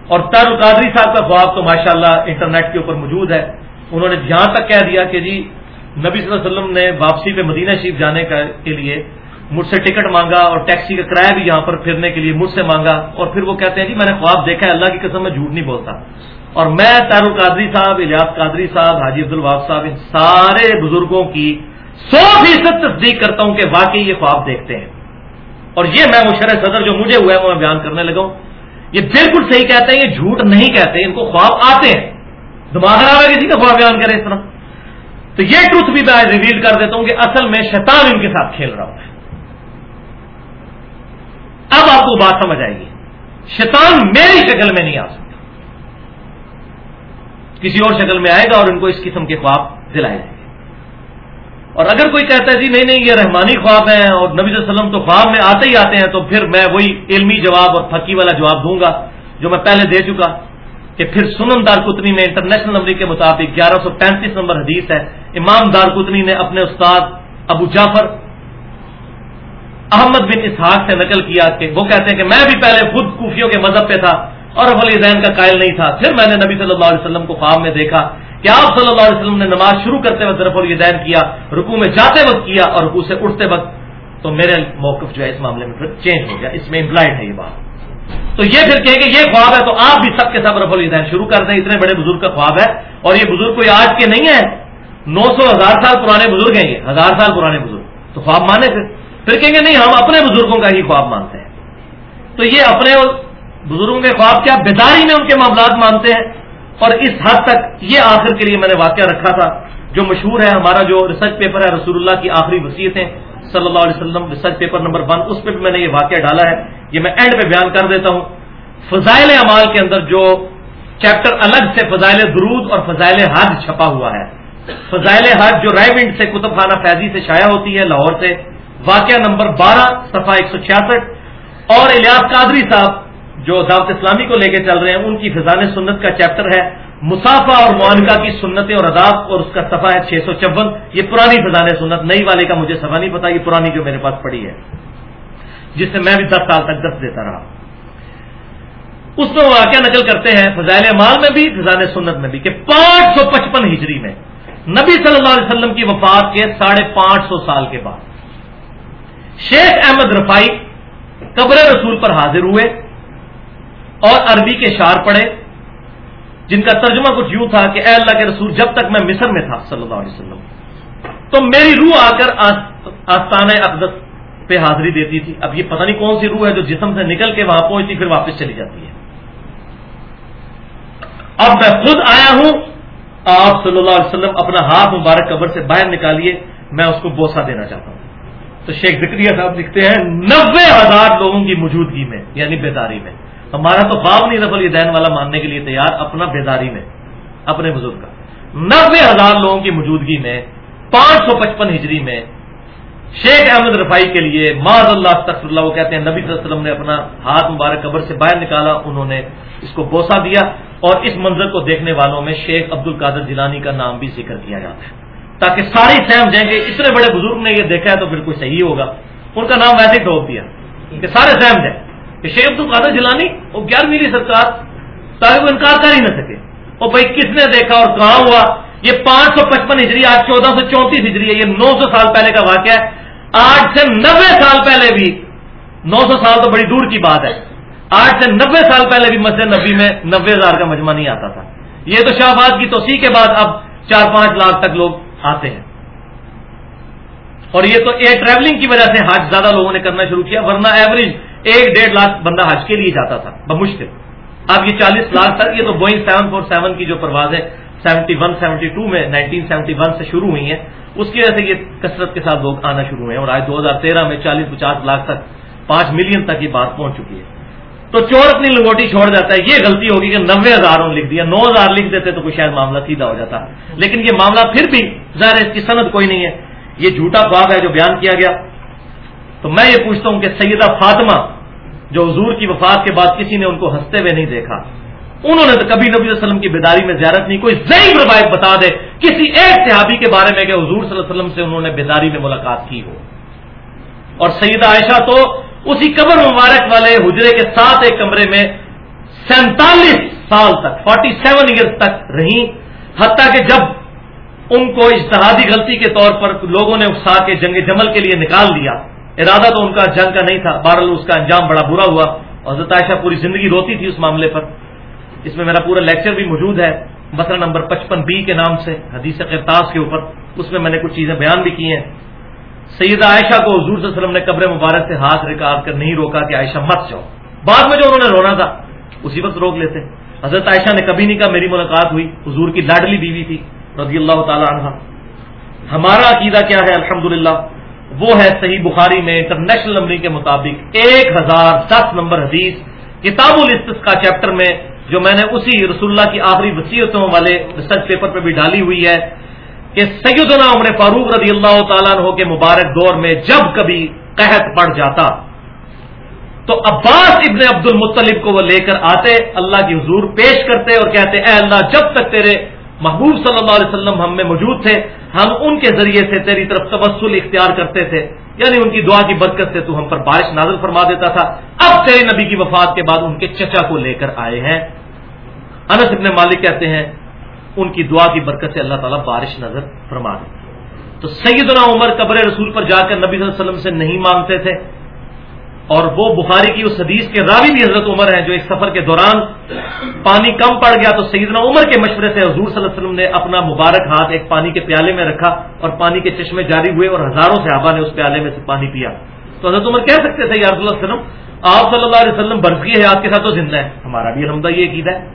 اور تر القادری صاحب کا خواب تو ماشاءاللہ انٹرنیٹ کے اوپر موجود ہے۔ انہوں نے جہاں تک کہہ دیا کہ جی نبی صلی اللہ علیہ وسلم نے واپسی پہ مدینہ شریف جانے کے لیے مجھ سے ٹکٹ مانگا اور ٹیکسی کا کرایہ بھی یہاں پر پھرنے کے لیے مجھ سے مانگا اور پھر وہ کہتے ہیں جی میں نے خواب دیکھا ہے، اللہ کی قسم میں جھوٹ نہیں بولتا۔ اور میں تار القادری صاحب، الیاس قادری صاحب، حاجی عبد الواف صاحب، ان سارے بزرگوں کی سو فیصد تصدیق کرتا ہوں کہ واقعی یہ خواب دیکھتے ہیں۔ اور یہ میں مشرح صدر جو مجھے ہوا ہے وہ میں بیان کرنے لگا ہوں۔ یہ بالکل صحیح کہتے ہیں، یہ جھوٹ نہیں کہتے، ان کو خواب آتے ہیں۔ دماغ خراب ہے کسی کا خواب بیان کرے اس طرح۔ تو یہ ٹروتھ بھی میں ریویل کر دیتا ہوں کہ اصل میں شیطان ان کے ساتھ کھیل رہا ہوں اب آپ کو بات سمجھ آئے گی۔ شیطان میری شکل میں نہیں آ سکتا۔ کسی اور شکل میں آئے گا اور ان کو اس قسم کے خواب دلائے جائیں اور اگر کوئی کہتا ہے جی نہیں نہیں یہ رحمانی خواب ہیں اور نبی صلی اللہ علیہ وسلم تو خواب میں آتے ہی آتے ہیں تو پھر میں وہی علمی جواب اور پھکی والا جواب دوں گا جو میں پہلے دے چکا کہ پھر سنن دار کتنی میں انٹرنیشنل نمبر کے مطابق گیارہ سو پینتیس نمبر حدیث ہے۔ امام دار کتنی نے اپنے استاد ابو جعفر احمد بن اسحاق سے نقل کیا کہ وہ کہتے ہیں کہ میں بھی پہلے خود کوفیوں کے مذہب پہ تھا اور ابلی زین کا قائل نہیں تھا۔ پھر میں نے نبی صلی اللہ علیہ وسلم کو خواب میں دیکھا کہ آپ صلی اللہ علیہ وسلم نے نماز شروع کرتے وقت رف الدین کیا رکو میں جاتے وقت کیا اور رکو سے اٹھتے وقت، تو میرے موقف جو ہے اس معاملے میں پھر چینج ہو گیا، اس میں امپلائڈ ہے یہ بات۔ تو یہ پھر کہ یہ خواب ہے، تو آپ بھی سب کے سب رف الدین شروع کر دیں، اتنے بڑے بزرگ کا خواب ہے۔ اور یہ بزرگ کوئی آج کے نہیں ہے نو سو ہزار سال پرانے بزرگ ہیں یہ، ہزار سال پرانے بزرگ۔ تو خواب مانے پھر۔ پھر کہیں گے نہیں، ہم اپنے بزرگوں کا ہی خواب مانتے ہیں۔ تو یہ اپنے بزرگوں کے خواب کیا، بیداری میں ان کے معاملات مانتے ہیں۔ اور اس حد تک یہ آخر کے لیے میں نے واقعہ رکھا تھا، جو مشہور ہے، ہمارا جو ریسرچ پیپر ہے، رسول اللہ کی آخری وصیتیں، صلی اللہ علیہ وسلم ریسرچ پیپر نمبر ون اس پہ بھی میں نے یہ واقعہ ڈالا ہے۔ یہ میں اینڈ پہ بیان کر دیتا ہوں۔ فضائل اعمال کے اندر جو چیپٹر الگ سے فضائل درود اور فضائل حج چھپا ہوا ہے۔ فضائل حج جو رائے سے کتب خانہ فیضی سے شائع ہوتی ہے، لاہور سے۔ واقعہ نمبر بارہ، صفحہ ایک سو چھیاسٹھ۔ اور الیاس قادری صاحب جو دعوت اسلامی کو لے کے چل رہے ہیں، ان کی فضان سنت کا چیپٹر ہے۔ مسافہ اور معانکہ کی سنتیں اور اداب اور اس کا صفحہ ہے چھ سو چون۔ یہ پرانی فضان سنت، نئی والے کا مجھے صفحہ نہیں پتا، یہ پرانی جو میرے پاس پڑی ہے، جس سے میں بھی دس سال تک دس دیتا رہا۔ اس میں واقعہ نقل کرتے ہیں فضائل مال میں بھی، فضان سنت میں بھی، کہ پانچ سو پچپن ہجری میں نبی صلی اللہ علیہ وسلم کی وفات کے ساڑھے پانچ سو سال کے بعد، شیخ احمد رفائی قبر رسول پر حاضر ہوئے۔ اور عربی کے شعر پڑھے، جن کا ترجمہ کچھ یوں تھا کہ اے اللہ کے رسول، جب تک میں مصر میں تھا، صلی اللہ علیہ وسلم۔ تو میری روح آ کر آستان اقدس پہ حاضری دیتی تھی۔ اب یہ پتہ نہیں کون سی روح ہے جو جسم سے نکل کے وہاں پہنچتی، پھر واپس چلی جاتی ہے۔ اب میں خود آیا ہوں، آپ صلی اللہ علیہ وسلم اپنا ہاتھ مبارک قبر سے باہر نکالیے، میں اس کو بوسا دینا چاہتا ہوں۔ تو شیخ ذکریہ صاحب لکھتے ہیں نبے ہزار لوگوں کی موجودگی میں یعنی بیداری میں۔ ہمارا تو خواب نہیں رفل دین والا ماننے کے لیے تیار اپنا بیداری میں، اپنے بزرگ کا۔ نبے ہزار لوگوں کی موجودگی میں، پانچ سو پچپن ہجری میں، شیخ احمد رفائی کے لیے معذ اللہ تخت اللہ وہ کہتے ہیں، نبی صلی اللہ علیہ وسلم نے اپنا ہاتھ مبارک قبر سے باہر نکالا، انہوں نے اس کو بوسا دیا اور اس منظر کو دیکھنے والوں میں شیخ عبد القادر جیلانی کا نام بھی ذکر کیا جاتا ہے۔ تاکہ ساری سہم جائیں گے اتنے بڑے بزرگ نے یہ دیکھا ہے تو پھر کوئی صحیح ہوگا۔ ان کا نام ویسے ہی دیا کہ سارے سہم جائیں۔ کہ شیخ عبد القادر جلانی وہ گیارہ میری سرکار تاکہ وہ انکار کر ہی نہ سکے۔ اور بھائی کس نے دیکھا اور کہاں ہوا؟ یہ پانچ سو پچپن ہجری، آج چودہ سو چونتیس ہجری ہے، یہ نو سو سال پہلے کا واقعہ ہے۔ آج سے نبے سال پہلے بھی، نو سو سال تو بڑی دور کی بات ہے۔ آج سے نبے سال پہلے بھی مسجد نبی میں نبے ہزار کا مجمع نہیں آتا تھا۔ یہ تو شاہباد کی توسیع کے بعد اب چار پانچ لاکھ تک لوگ آتے ہیں۔ اور یہ تو ایئر ٹریولنگ کی وجہ سے حج زیادہ لوگوں نے کرنا شروع کیا، ورنہ ایوریج ایک ڈیڑھ لاکھ بندہ حج کے لیے جاتا تھا، بمشکل۔ اب یہ چالیس لاکھ تک یہ تو بوئنگ سیون فور سیون کی جو پرواز ہے، سیونٹی ون، سیونٹی ٹو میں نائنٹین سیونٹی ون سے شروع ہوئی ہیں۔ اس کی وجہ سے یہ کثرت کے ساتھ لوگ آنا شروع ہوئے ہیں اور آج دو ہزار تیرہ میں چالیس پچاس لاکھ تک، پانچ ملین تک یہ بات پہنچ چکی ہے۔ تو چور اپنی لنگوٹی چھوڑ جاتا ہے۔ یہ غلطی ہوگی کہ نوے ہزار لکھ دیا، نو ہزار لکھ دیتے تو کوئی شاید معاملہ سیدھا ہو جاتا۔ لیکن یہ معاملہ پھر بھی، ظاہر ہے اس کی صنعت کوئی نہیں ہے۔ یہ جھوٹا خواب ہے جو بیان کیا گیا۔ تو میں یہ پوچھتا ہوں کہ سیدہ فاطمہ جو حضور کی وفات کے بعد کسی نے ان کو ہنستے ہوئے نہیں دیکھا، انہوں نے تو کبھی نبی علیہ وسلم کی بیداری میں زیارت نہیں، کوئی ضعیف روایت بتا دے، کسی ایک صحابی کے بارے میں کہ حضور صلی اللہ علیہ وسلم سے انہوں نے بیداری میں ملاقات کی ہو۔ اور سیدہ عائشہ تو اسی قبر مبارک والے حجرے کے ساتھ ایک کمرے میں سینتالیس سال تک فورٹی سیون ایئرس تک رہی حتیٰ کہ جب ان کو اشتہادی غلطی کے طور پر لوگوں نے اکسا کے جنگ جمل کے لیے نکال دیا ارادہ تو ان کا جنگ کا نہیں تھا، بہرحال اس کا انجام بڑا برا ہوا اور حضرت عائشہ پوری زندگی روتی تھی اس معاملے پر۔ اس میں میرا پورا لیکچر بھی موجود ہے، مسئلہ نمبر پچپن بی کے نام سے، حدیث کرتاس کے اوپر۔ اس میں میں نے کچھ چیزیں بیان بھی کی ہیں۔ سیدہ عائشہ کو حضور صلی اللہ علیہ وسلم نے قبر مبارک سے ہاتھ ریکارڈ کر نہیں روکا کہ عائشہ مت جاؤ۔ بعد میں جو انہوں نے رونا تھا، اسی وقت روک لیتے۔ حضرت عائشہ نے کبھی نہیں کہا میری ملاقات ہوئی، حضور کی لاڈلی بیوی تھی، رضی اللہ تعالی عنہ۔ ہمارا عقیدہ کیا ہے؟ الحمد وہ ہے صحیح بخاری میں انٹرنیشنل نمبرنگ کے مطابق ایک ہزار دس نمبر حدیث کتاب السط کا چیپٹر میں جو میں نے اسی رسول اللہ کی آخری وسیعتوں والے ریسرچ پیپر پہ بھی ڈالی ہوئی ہے کہ سیدنا عمر فاروق رضی اللہ تعالیٰ عنہ کے مبارک دور میں جب کبھی قحط پڑ جاتا، تو عباس ابن عبد المطلب کو وہ لے کر آتے، اللہ کی حضور پیش کرتے اور کہتے، اے اللہ، جب تک تیرے محبوب صلی اللہ علیہ وسلم ہم میں موجود تھے، ہم ان کے ذریعے سے تیری طرف تبسل اختیار کرتے تھے۔ یعنی ان کی دعا کی برکت سے تو ہم پر بارش نازل فرما دیتا تھا۔ اب تیرے نبی کی وفات کے بعد ان کے چچا کو لے کر آئے ہیں۔ انس ابن مالک کہتے ہیں، ان کی دعا کی برکت سے اللہ تعالیٰ بارش نظر فرما دے تو سیدنا عمر قبر رسول پر جا کر نبی صلی اللہ علیہ وسلم سے نہیں مانگتے تھے۔ اور وہ بخاری کی اس حدیث کے راوی بھی حضرت عمر ہیں جو ایک سفر کے دوران پانی کم پڑ گیا تو سیدنا عمر کے مشورے سے حضور صلی اللہ علیہ وسلم نے اپنا مبارک ہاتھ ایک پانی کے پیالے میں رکھا اور پانی کے چشمے جاری ہوئے اور ہزاروں صحابہ نے اس پیالے میں سے پانی پیا۔ تو حضرت عمر کہہ سکتے تھے، یا رسول اللہ وسلم، آپ صلی اللہ علیہ وسلم برفی حیات کے ساتھ تو زندہ ہے ہمارا بھی الحمدہ یہ عقیدہ ہے۔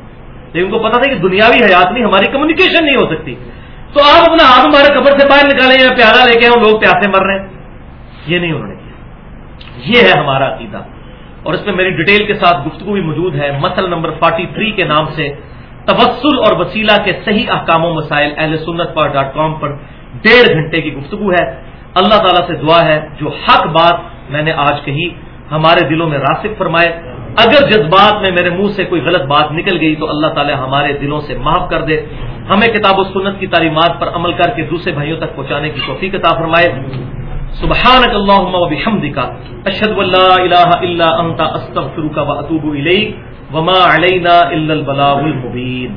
لیکن ان کو پتا تھا کہ دنیاوی حیات میں ہماری کمیونیکیشن نہیں ہو سکتی۔ تو آپ اپنا ہاتھ ہمارے قبر سے باہر نکالیں یا پیارا لے کے لوگ پیاسے مر رہے ہیں۔ یہ نہیں انہوں نے یہ ہے ہمارا عقیدہ۔ اور اس میں میری ڈیٹیل کے ساتھ گفتگو بھی موجود ہے مسل نمبر 43 کے نام سے۔ تبسل اور وسیلہ کے صحیح احکام و مسائل اہل سنت پر ڈاٹ کام پر ڈیڑھ گھنٹے کی گفتگو ہے۔ اللہ تعالیٰ سے دعا ہے، جو حق بات میں نے آج کہی، ہمارے دلوں میں راسک فرمائے۔ اگر جذبات میں میرے منہ سے کوئی غلط بات نکل گئی، تو اللہ تعالی ہمارے دلوں سے معاف کر دے۔ ہمیں کتاب و سنت کی تعلیمات پر عمل کر کے دوسرے بھائیوں تک پہنچانے کی توفیق عطا فرمائے۔ سبحانك اللهم وبحمدك اشهد ان لا اله الا انت استغفرك واتوب اليك وما علينا الا البلاغ المبين.